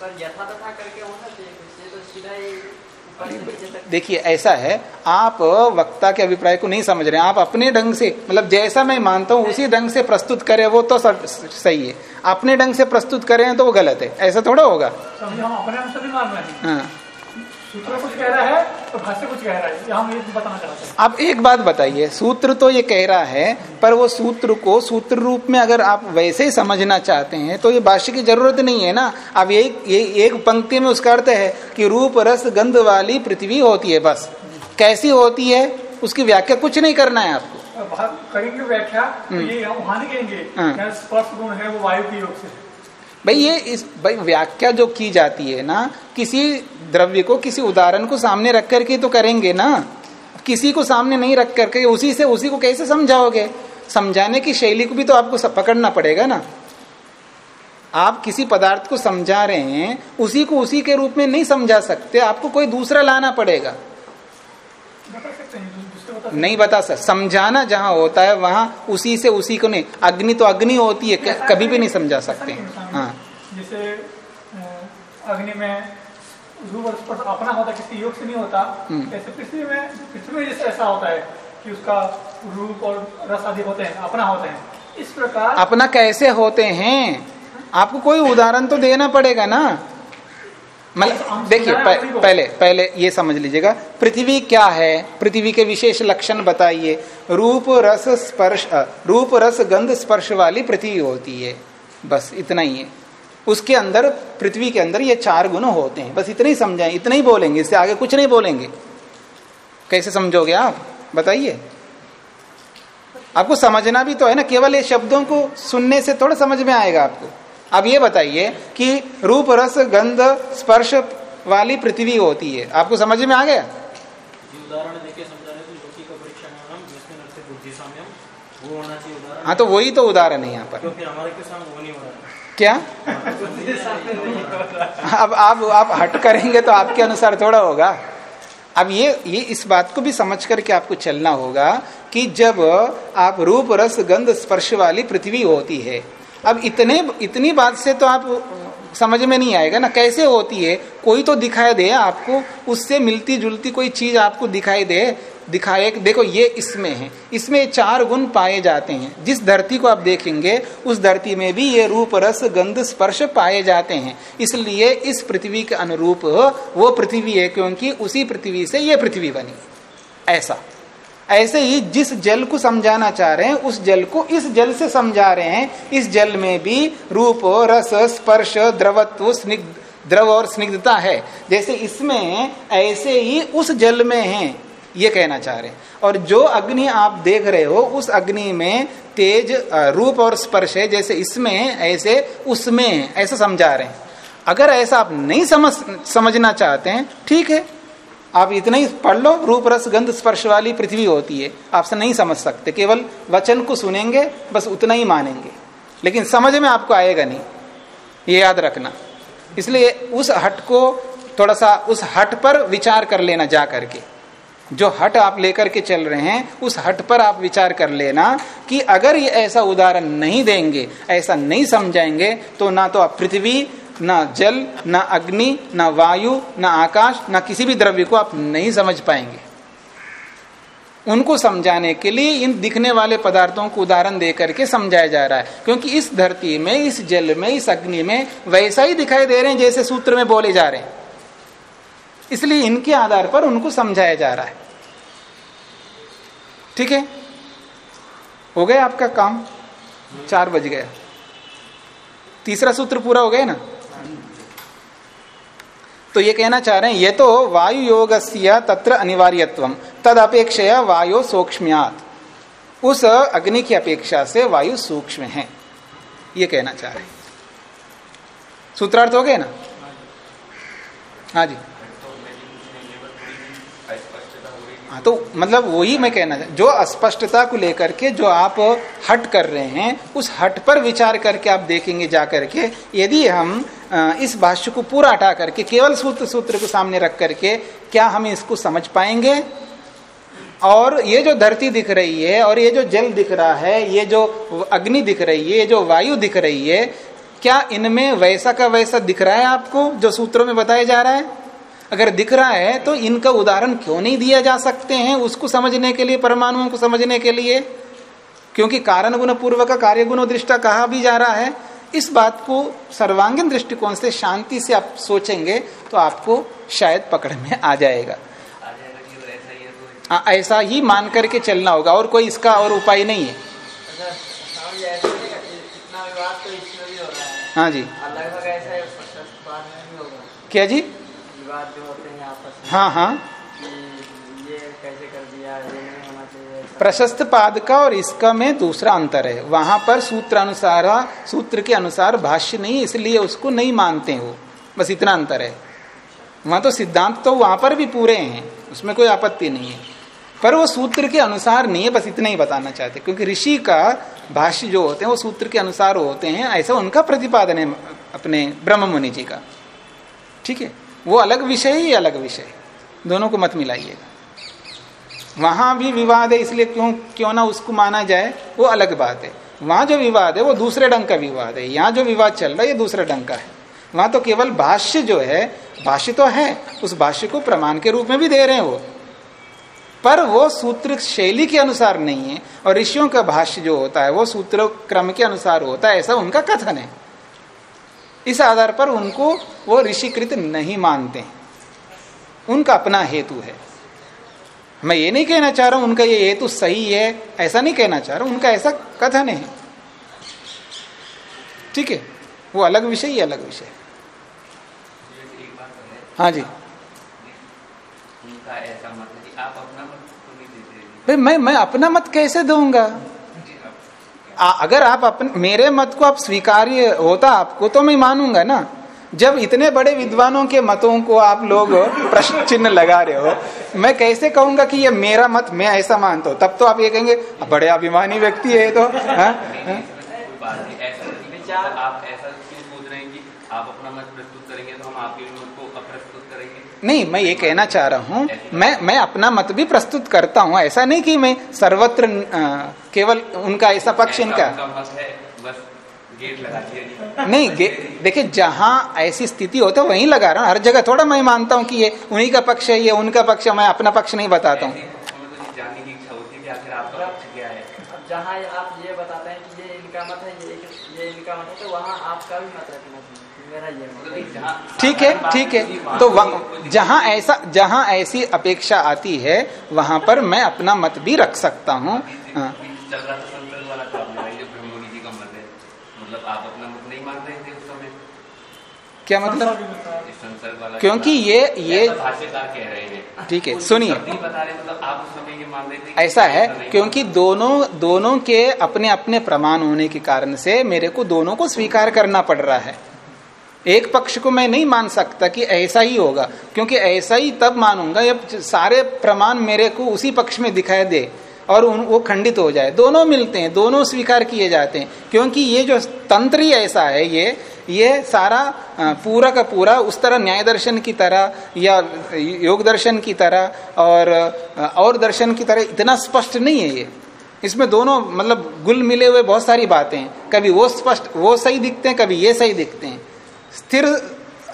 पर यथा तथा करके होना चाहिए ये तो सीधा ही ऊपर से नीचे तक देखिए ऐसा है आप वक्ता के अभिप्राय को नहीं समझ रहे आप अपने ढंग से मतलब जैसा मैं मानता हूँ उसी ढंग से प्रस्तुत करें वो तो सब सही है। अपने ढंग से प्रस्तुत करें तो वो गलत है। ऐसा थोड़ा होगा? हम अपने से भी मान रहे हैं। हाँ। सूत्र कुछ कह रहा है तो भाष्य कुछ कह रहा है। हम ये बताना चाहते हैं। आप एक बात बताइए सूत्र तो ये कह रहा है पर वो सूत्र को सूत्र रूप में अगर आप वैसे ही समझना चाहते हैं तो ये भाष्य की ज़रूरत नहीं है ना। अब ये, ये एक पंक्ति में उसका अर्थ है कि रूप रस गंध वाली पृथ्वी होती है बस। कैसी होती है उसकी व्याख्या कुछ नहीं करना है आपको। करेंगे व्याख्या तो ये हम वहाँ नहीं कहेंगे हाँ। स्पर्श गुण है वो वायु के योग से। भाई, ये इस भाई, व्याख्या जो की जाती है ना, किसी द्रव्य को, किसी उदाहरण को सामने रख करके तो करेंगे ना। किसी को सामने नहीं रख करके, उसी से, उसी को कैसे समझाओगे? समझाने की शैली को भी तो आपको पकड़ना पड़ेगा ना। आप किसी पदार्थ को समझा रहे हैं, उसी को उसी के रूप में नहीं समझा सकते, आपको कोई दूसरा लाना पड़ेगा। बता सकते हैं। नहीं बता सकते समझाना जहाँ होता है वहाँ उसी से उसी को नहीं। अग्नि तो अग्नि होती है कभी भी नहीं समझा सकते। हाँ। जैसे अग्नि में अपना होता है किसी योग से नहीं होता। हम्म। जैसे पृथ्वी में पृथ्वी में जैसे ऐसा होता है कि उसका रूप और रस आदि होते हैं अपना होते हैं। इस प्रकार अपना कैसे होते हैं? आपको कोई उदाहरण तो देना पड़ेगा ना? मतलब देखिए पहले पहले ये समझ लीजिएगा। पृथ्वी क्या है? पृथ्वी के विशेष लक्षण बताइए। रूप रस स्पर्श रूप रस गंध स्पर्श वाली पृथ्वी होती है। बस इतना ही है। उसके अंदर पृथ्वी के अंदर ये चार गुण होते हैं। बस इतना ही समझाएँ इतना ही बोलेंगे इससे आगे कुछ नहीं बोलेंगे। कैसे समझोगे आप? बताइए। आपको समझना भी तो है ना केवल ये शब्दों को सुनने से थोड़ा समझ में आएगा आपको। अब ये बताइए कि रूप रस गंध स्पर्श वाली पृथ्वी होती है। आपको समझ में आ गया? उदाहरण हाँ तो वही तो उदाहरण है यहाँ पर। तो फिर हमारे के सामने वो नहीं रहा क्या? अब आप आप हट करेंगे तो आपके अनुसार थोड़ा होगा। अब ये ये इस बात को भी समझ करके आपको चलना होगा कि जब आप रूप रस गंध स्पर्श वाली पृथ्वी होती है अब इतने, इतनी बात से तो आप, समझ में नहीं आएगा ना, कैसे होती है? कोई तो दिखाई दे आपको, उससे मिलती जुलती कोई चीज़ आपको दिखाई दे, दिखाए, देखो ये इसमें है। इसमें चार गुण पाए जाते हैं। जिस धरती को आप देखेंगे, उस धरती में भी ये रूप, रस, गंध, स्पर्श पाए जाते हैं। इसलिए इस पृथ्वी के अनुरूप वो पृथ्वी है, क्योंकि उसी पृथ्वी से ये पृथ्वी बनी। ऐसा। ऐसे ही जिस जल को समझाना चाह रहे हैं, उस जल को इस जल से समझा रहे हैं। इस जल में भी रूप, रस, स्पर्श, द्रवत्व, स्निग्ध, द्रव और स्निग्धता है। जैसे इसमें ऐसे ही उस जल में है, ये कहना चाह रहे हैं। और जो अग्नि आप देख रहे हो, उस अग्नि में तेज रूप और स्पर्श है। जैसे इसमें ऐसे, उसमें ऐसा समझा रहे हैं। अगर ऐसा आप नहीं समझ, समझना चाहते हैं, ठीक है। आप इतना ही पढ़ लो, रूप, रस, गंध, स्पर्श वाली पृथ्वी होती है। आपसे नहीं समझ सकते। केवल वचन को सुनेंगे, बस उतना ही मानेंगे। लेकिन समझ में आपको आएगा नहीं। ये याद रखना। इसलिए उस हट को थोड़ा सा उस हट पर विचार कर लेना जा करके। जो हट आप लेकर के चल रहे हैं, उस हट पर आप विचार कर लेना कि अगर ये ऐसा उदाहरण नहीं देंगे, ऐसा नहीं समझाएँगे तो ना तो आप पृथ्वी ना जल, ना अग्नि, ना वायु, ना आकाश, ना किसी भी द्रव्य को आप नहीं समझ पाएँगे। उनको समझाने के लिए इन दिखने वाले पदार्थों को उदाहरण दे करके समझाया जा रहा है। क्योंकि इस धरती में, इस जल में, इस अग्नि में वैसा ही दिखाई दे रहे हैं जैसे सूत्र में बोले जा रहे हैं। इसलिए इनके आधार पर उनको समझाया जा रहा है। ठीक है? हो गया आपका काम? चार बज गया। तीसरा सूत्र पूरा हो गया ना? तो ये कहना चाह रहे हैं, ये तो वायु योग तत्र अनिवार्यत्व तद अपेक्षा वायु सूक्ष्म्यात। उस अग्नि की अपेक्षा से वायु सूक्ष्म है, ये कहना चाह रहे हैं। सूत्रार्थ हो गए ना? हाँ जी। हाँ तो मतलब वही मैं कहना जो अस्पष्टता को लेकर के जो आप हट कर रहे हैं, उस हट पर विचार करके आप देखेंगे जा करके यदि हम इस भाष्य को पूरा हटा करके केवल सूत्र सूत्र को सामने रख करके क्या हम इसको समझ पाएँगे? और ये जो धरती दिख रही है, और ये जो जल दिख रहा है, ये जो अग्नि दिख रही है, ये जो वायु दिख रही है, क्या इनमें वैसा का वैसा दिख रहा है आपको, जो सूत्रों में बताया जा रहा है? अगर दिख रहा है तो इनका उदाहरण क्यों नहीं दिया जा सकते हैं उसको समझने के लिए परमाणुओं को समझने के लिए? क्योंकि कारण गुण पूर्व का कार्य गुण दृष्टा कहा भी जा रहा है। इस बात को सर्वांगीण दृष्टिकोण से शांति से आप सोचेंगे तो आपको शायद पकड़ में आ जाएगा। आ, ऐसा ही मान करके चलना होगा और कोई इसका और उपाय नहीं है। हाँ जी। क्या जी? विवाद जो होते हैं आपस में। हाँ हाँ। ये कैसे कर दिया ये नहीं होना चाहिए प्रशस्त पाद का और इसका में दूसरा अंतर है। वहाँ पर सूत्र अनुसार सूत्र के अनुसार भाष्य नहीं इसलिए उसको नहीं मानते हो। बस इतना अंतर है। वहाँ तो सिद्धांत तो वहाँ पर भी पूरे हैं उसमें कोई आपत्ति नहीं है। पर वो सूत्र के अनुसार नहीं है बस इतना ही बताना चाहते क्योंकि ऋषि का भाष्य जो होते हैं वो सूत्र के अनुसार होते हैं ऐसा उनका प्रतिपादन है अपने ब्रह्म मुनि जी का। ठीक है? वो अलग विषय ही अलग विषय। दोनों को मत मिलाइएगा। वहाँ भी विवाद है, इसलिए क्यों क्यों ना उसको माना जाए, वो अलग बात है। वहाँ जो विवाद है, वो दूसरे ढंग का विवाद है। यहाँ जो विवाद चल रहा है, ये दूसरे ढंग का है। वहाँ तो केवल भाष्य जो है, भाष्य तो है, उस भाष्य को प्रमाण के रूप में भी दे रहे हैं वो। पर वो सूत्र शैली के अनुसार नहीं है, और ऋषियों का भाष्य जो होता है, वो सूत्र क्रम के अनुसार होता है, ऐसा उनका कथन है। इस आधार पर उनको वो ऋषिकृत नहीं मानते। उनका अपना हेतु है। मैं ये नहीं कहना चाह रहा हूँ उनका ये हेतु सही है ऐसा नहीं कहना चाह रहा हूँ उनका ऐसा कथन है। ठीक है? वो अलग विषय ही अलग विषय। हाँ जी। भाई मैं मैं अपना मत कैसे दूँगा? आ, अगर आप अपन मेरे मत को आप स्वीकार्य होता आपको तो मैं मानूँगा ना। जब इतने बड़े विद्वानों के मतों को आप लोग प्रश्न चिन्ह लगा रहे हो मैं कैसे कहूँगा कि ये मेरा मत मैं ऐसा मानता हूँ? तब तो आप ये कहेंगे बड़े अभिमानी व्यक्ति है तो। हा? विचार आप ऐसा क्यों पूछ रहे हैं कि आप अपना मत प्रस्तुत करेंगे तो हम आपके मत को अप्रस्तुत करेंगे नहीं मैं ये कहना चाह रहा हूँ मैं मैं अपना मत भी प्रस्तुत करता हूँ। ऐसा नहीं कि मैं सर्वत्र आ, केवल उनका ऐसा पक्ष इनका मत है बस गेट लगा दिया नहीं देखिए जहाँ ऐसी स्थिति हो है वहीं लगा रहा हूँ। हर जगह थोड़ा मैं मानता हूँ कि ये उन्हीं का पक्ष है ये उनका पक्ष है मैं अपना पक्ष नहीं बताता हूँ। जानने की इच्छा होती है कि आखिर आपका पक्ष क्या है। जहाँ आप ये बताते हैं कि ये इनका मत है ये ये इनका मत है तो वहाँ आपका भी मत रखना चाहिए ठीक है ठीक है। तो जहाँ ऐसा जहाँ ऐसी अपेक्षा आती है, वहाँ पर मैं अपना मत भी रख सकता हूँ। हाँ। क्या मतलब? क्योंकि ये ये ठीक है, सुनिए। ऐसा है, क्योंकि दोनों दोनों के अपने अपने प्रमाण होने के कारण से मेरे को दोनों को स्वीकार करना पड़ रहा है। एक पक्ष को मैं नहीं मान सकता कि ऐसा ही होगा, क्योंकि ऐसा ही तब मानूँगा जब सारे प्रमाण मेरे को उसी पक्ष में दिखाई दे और उन, वो खंडित हो जाए। दोनों मिलते हैं, दोनों स्वीकार किए जाते हैं, क्योंकि ये जो तंत्र ही ऐसा है, ये ये सारा पूरा का पूरा उस तरह न्याय दर्शन की तरह या योग दर्शन की तरह और और दर्शन की तरह इतना स्पष्ट नहीं है ये। इसमें दोनों मतलब गुल मिले हुए बहुत सारी बातें हैं। कभी वो स्पष्ट, वो सही दिखते हैं, कभी ये सही दिखते हैं। स्थिर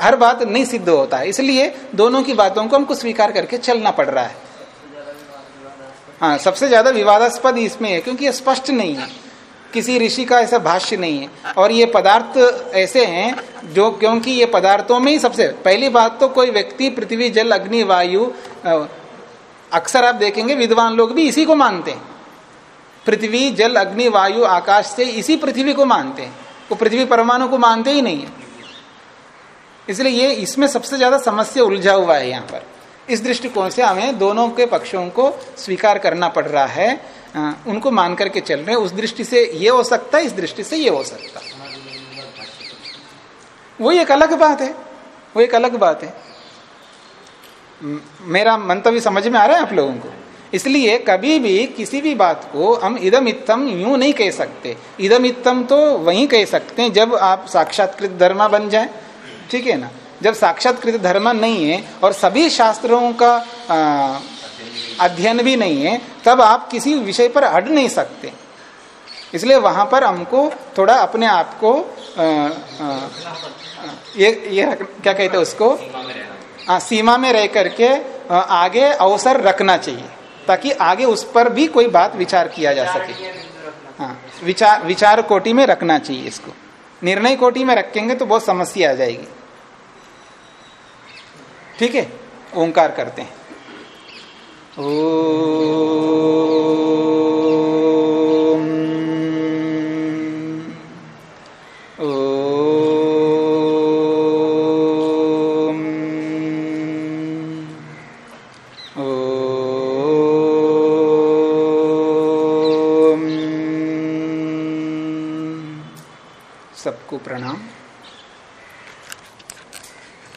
हर बात नहीं सिद्ध होता है। इसलिए दोनों की बातों को हमको स्वीकार करके चलना पड़ रहा है। हाँ सबसे ज़्यादा विवादास्पद इसमें है, क्योंकि ये स्पष्ट नहीं है। किसी ऋषि का ऐसा भाष्य नहीं है। और ये पदार्थ ऐसे हैं जो, क्योंकि ये पदार्थों में ही सबसे, पहली बात तो कोई व्यक्ति, पृथ्वी, जल, अग्नि, वायु अक्सर आप देखेंगे, विद्वान लोग भी इसी को मानते हैं। पृथ्वी, जल, अग्नि, वायु, आकाश से इसी पृथ्वी को मानते हैं। वो पृथ्वी परमाणु को मानते ही नहीं है। इसलिए ये इसमें सबसे ज़्यादा समस्या उलझा हुआ है यहाँ पर। इस दृष्टिकोण से हमें दोनों के पक्षों को स्वीकार करना पड़ रहा है उनको मान करके चल रहे उस दृष्टि से ये हो सकता है, इस दृष्टि से ये हो सकता वो एक अलग बात है, वो एक अलग बात है। मेरा मंतव्य समझ में आ रहा है आप लोगों को? इसलिए कभी भी किसी भी बात को हम इदम इतम यूँ नहीं कह सकते। इदम इतम तो वही कह सकते हैं जब आप साक्षात्कृत धर्मा बन जाए। ठीक है ना? जब साक्षात्कृत धर्म नहीं है और सभी शास्त्रों का अध्ययन भी नहीं है तब आप किसी विषय पर अड़ नहीं सकते। इसलिए वहाँ पर हमको थोड़ा अपने आप को ये ये क्या कहते हैं उसको? आ, सीमा में रह करके आगे अवसर रखना चाहिए ताकि आगे उस पर भी कोई बात विचार किया जा सके। हाँ विचार विचार कोटि में रखना चाहिए इसको। निर्णय कोटि में रखेंगे तो बहुत समस्या आ जाएगी। ठीक है? ओंकार करते हैं। ओ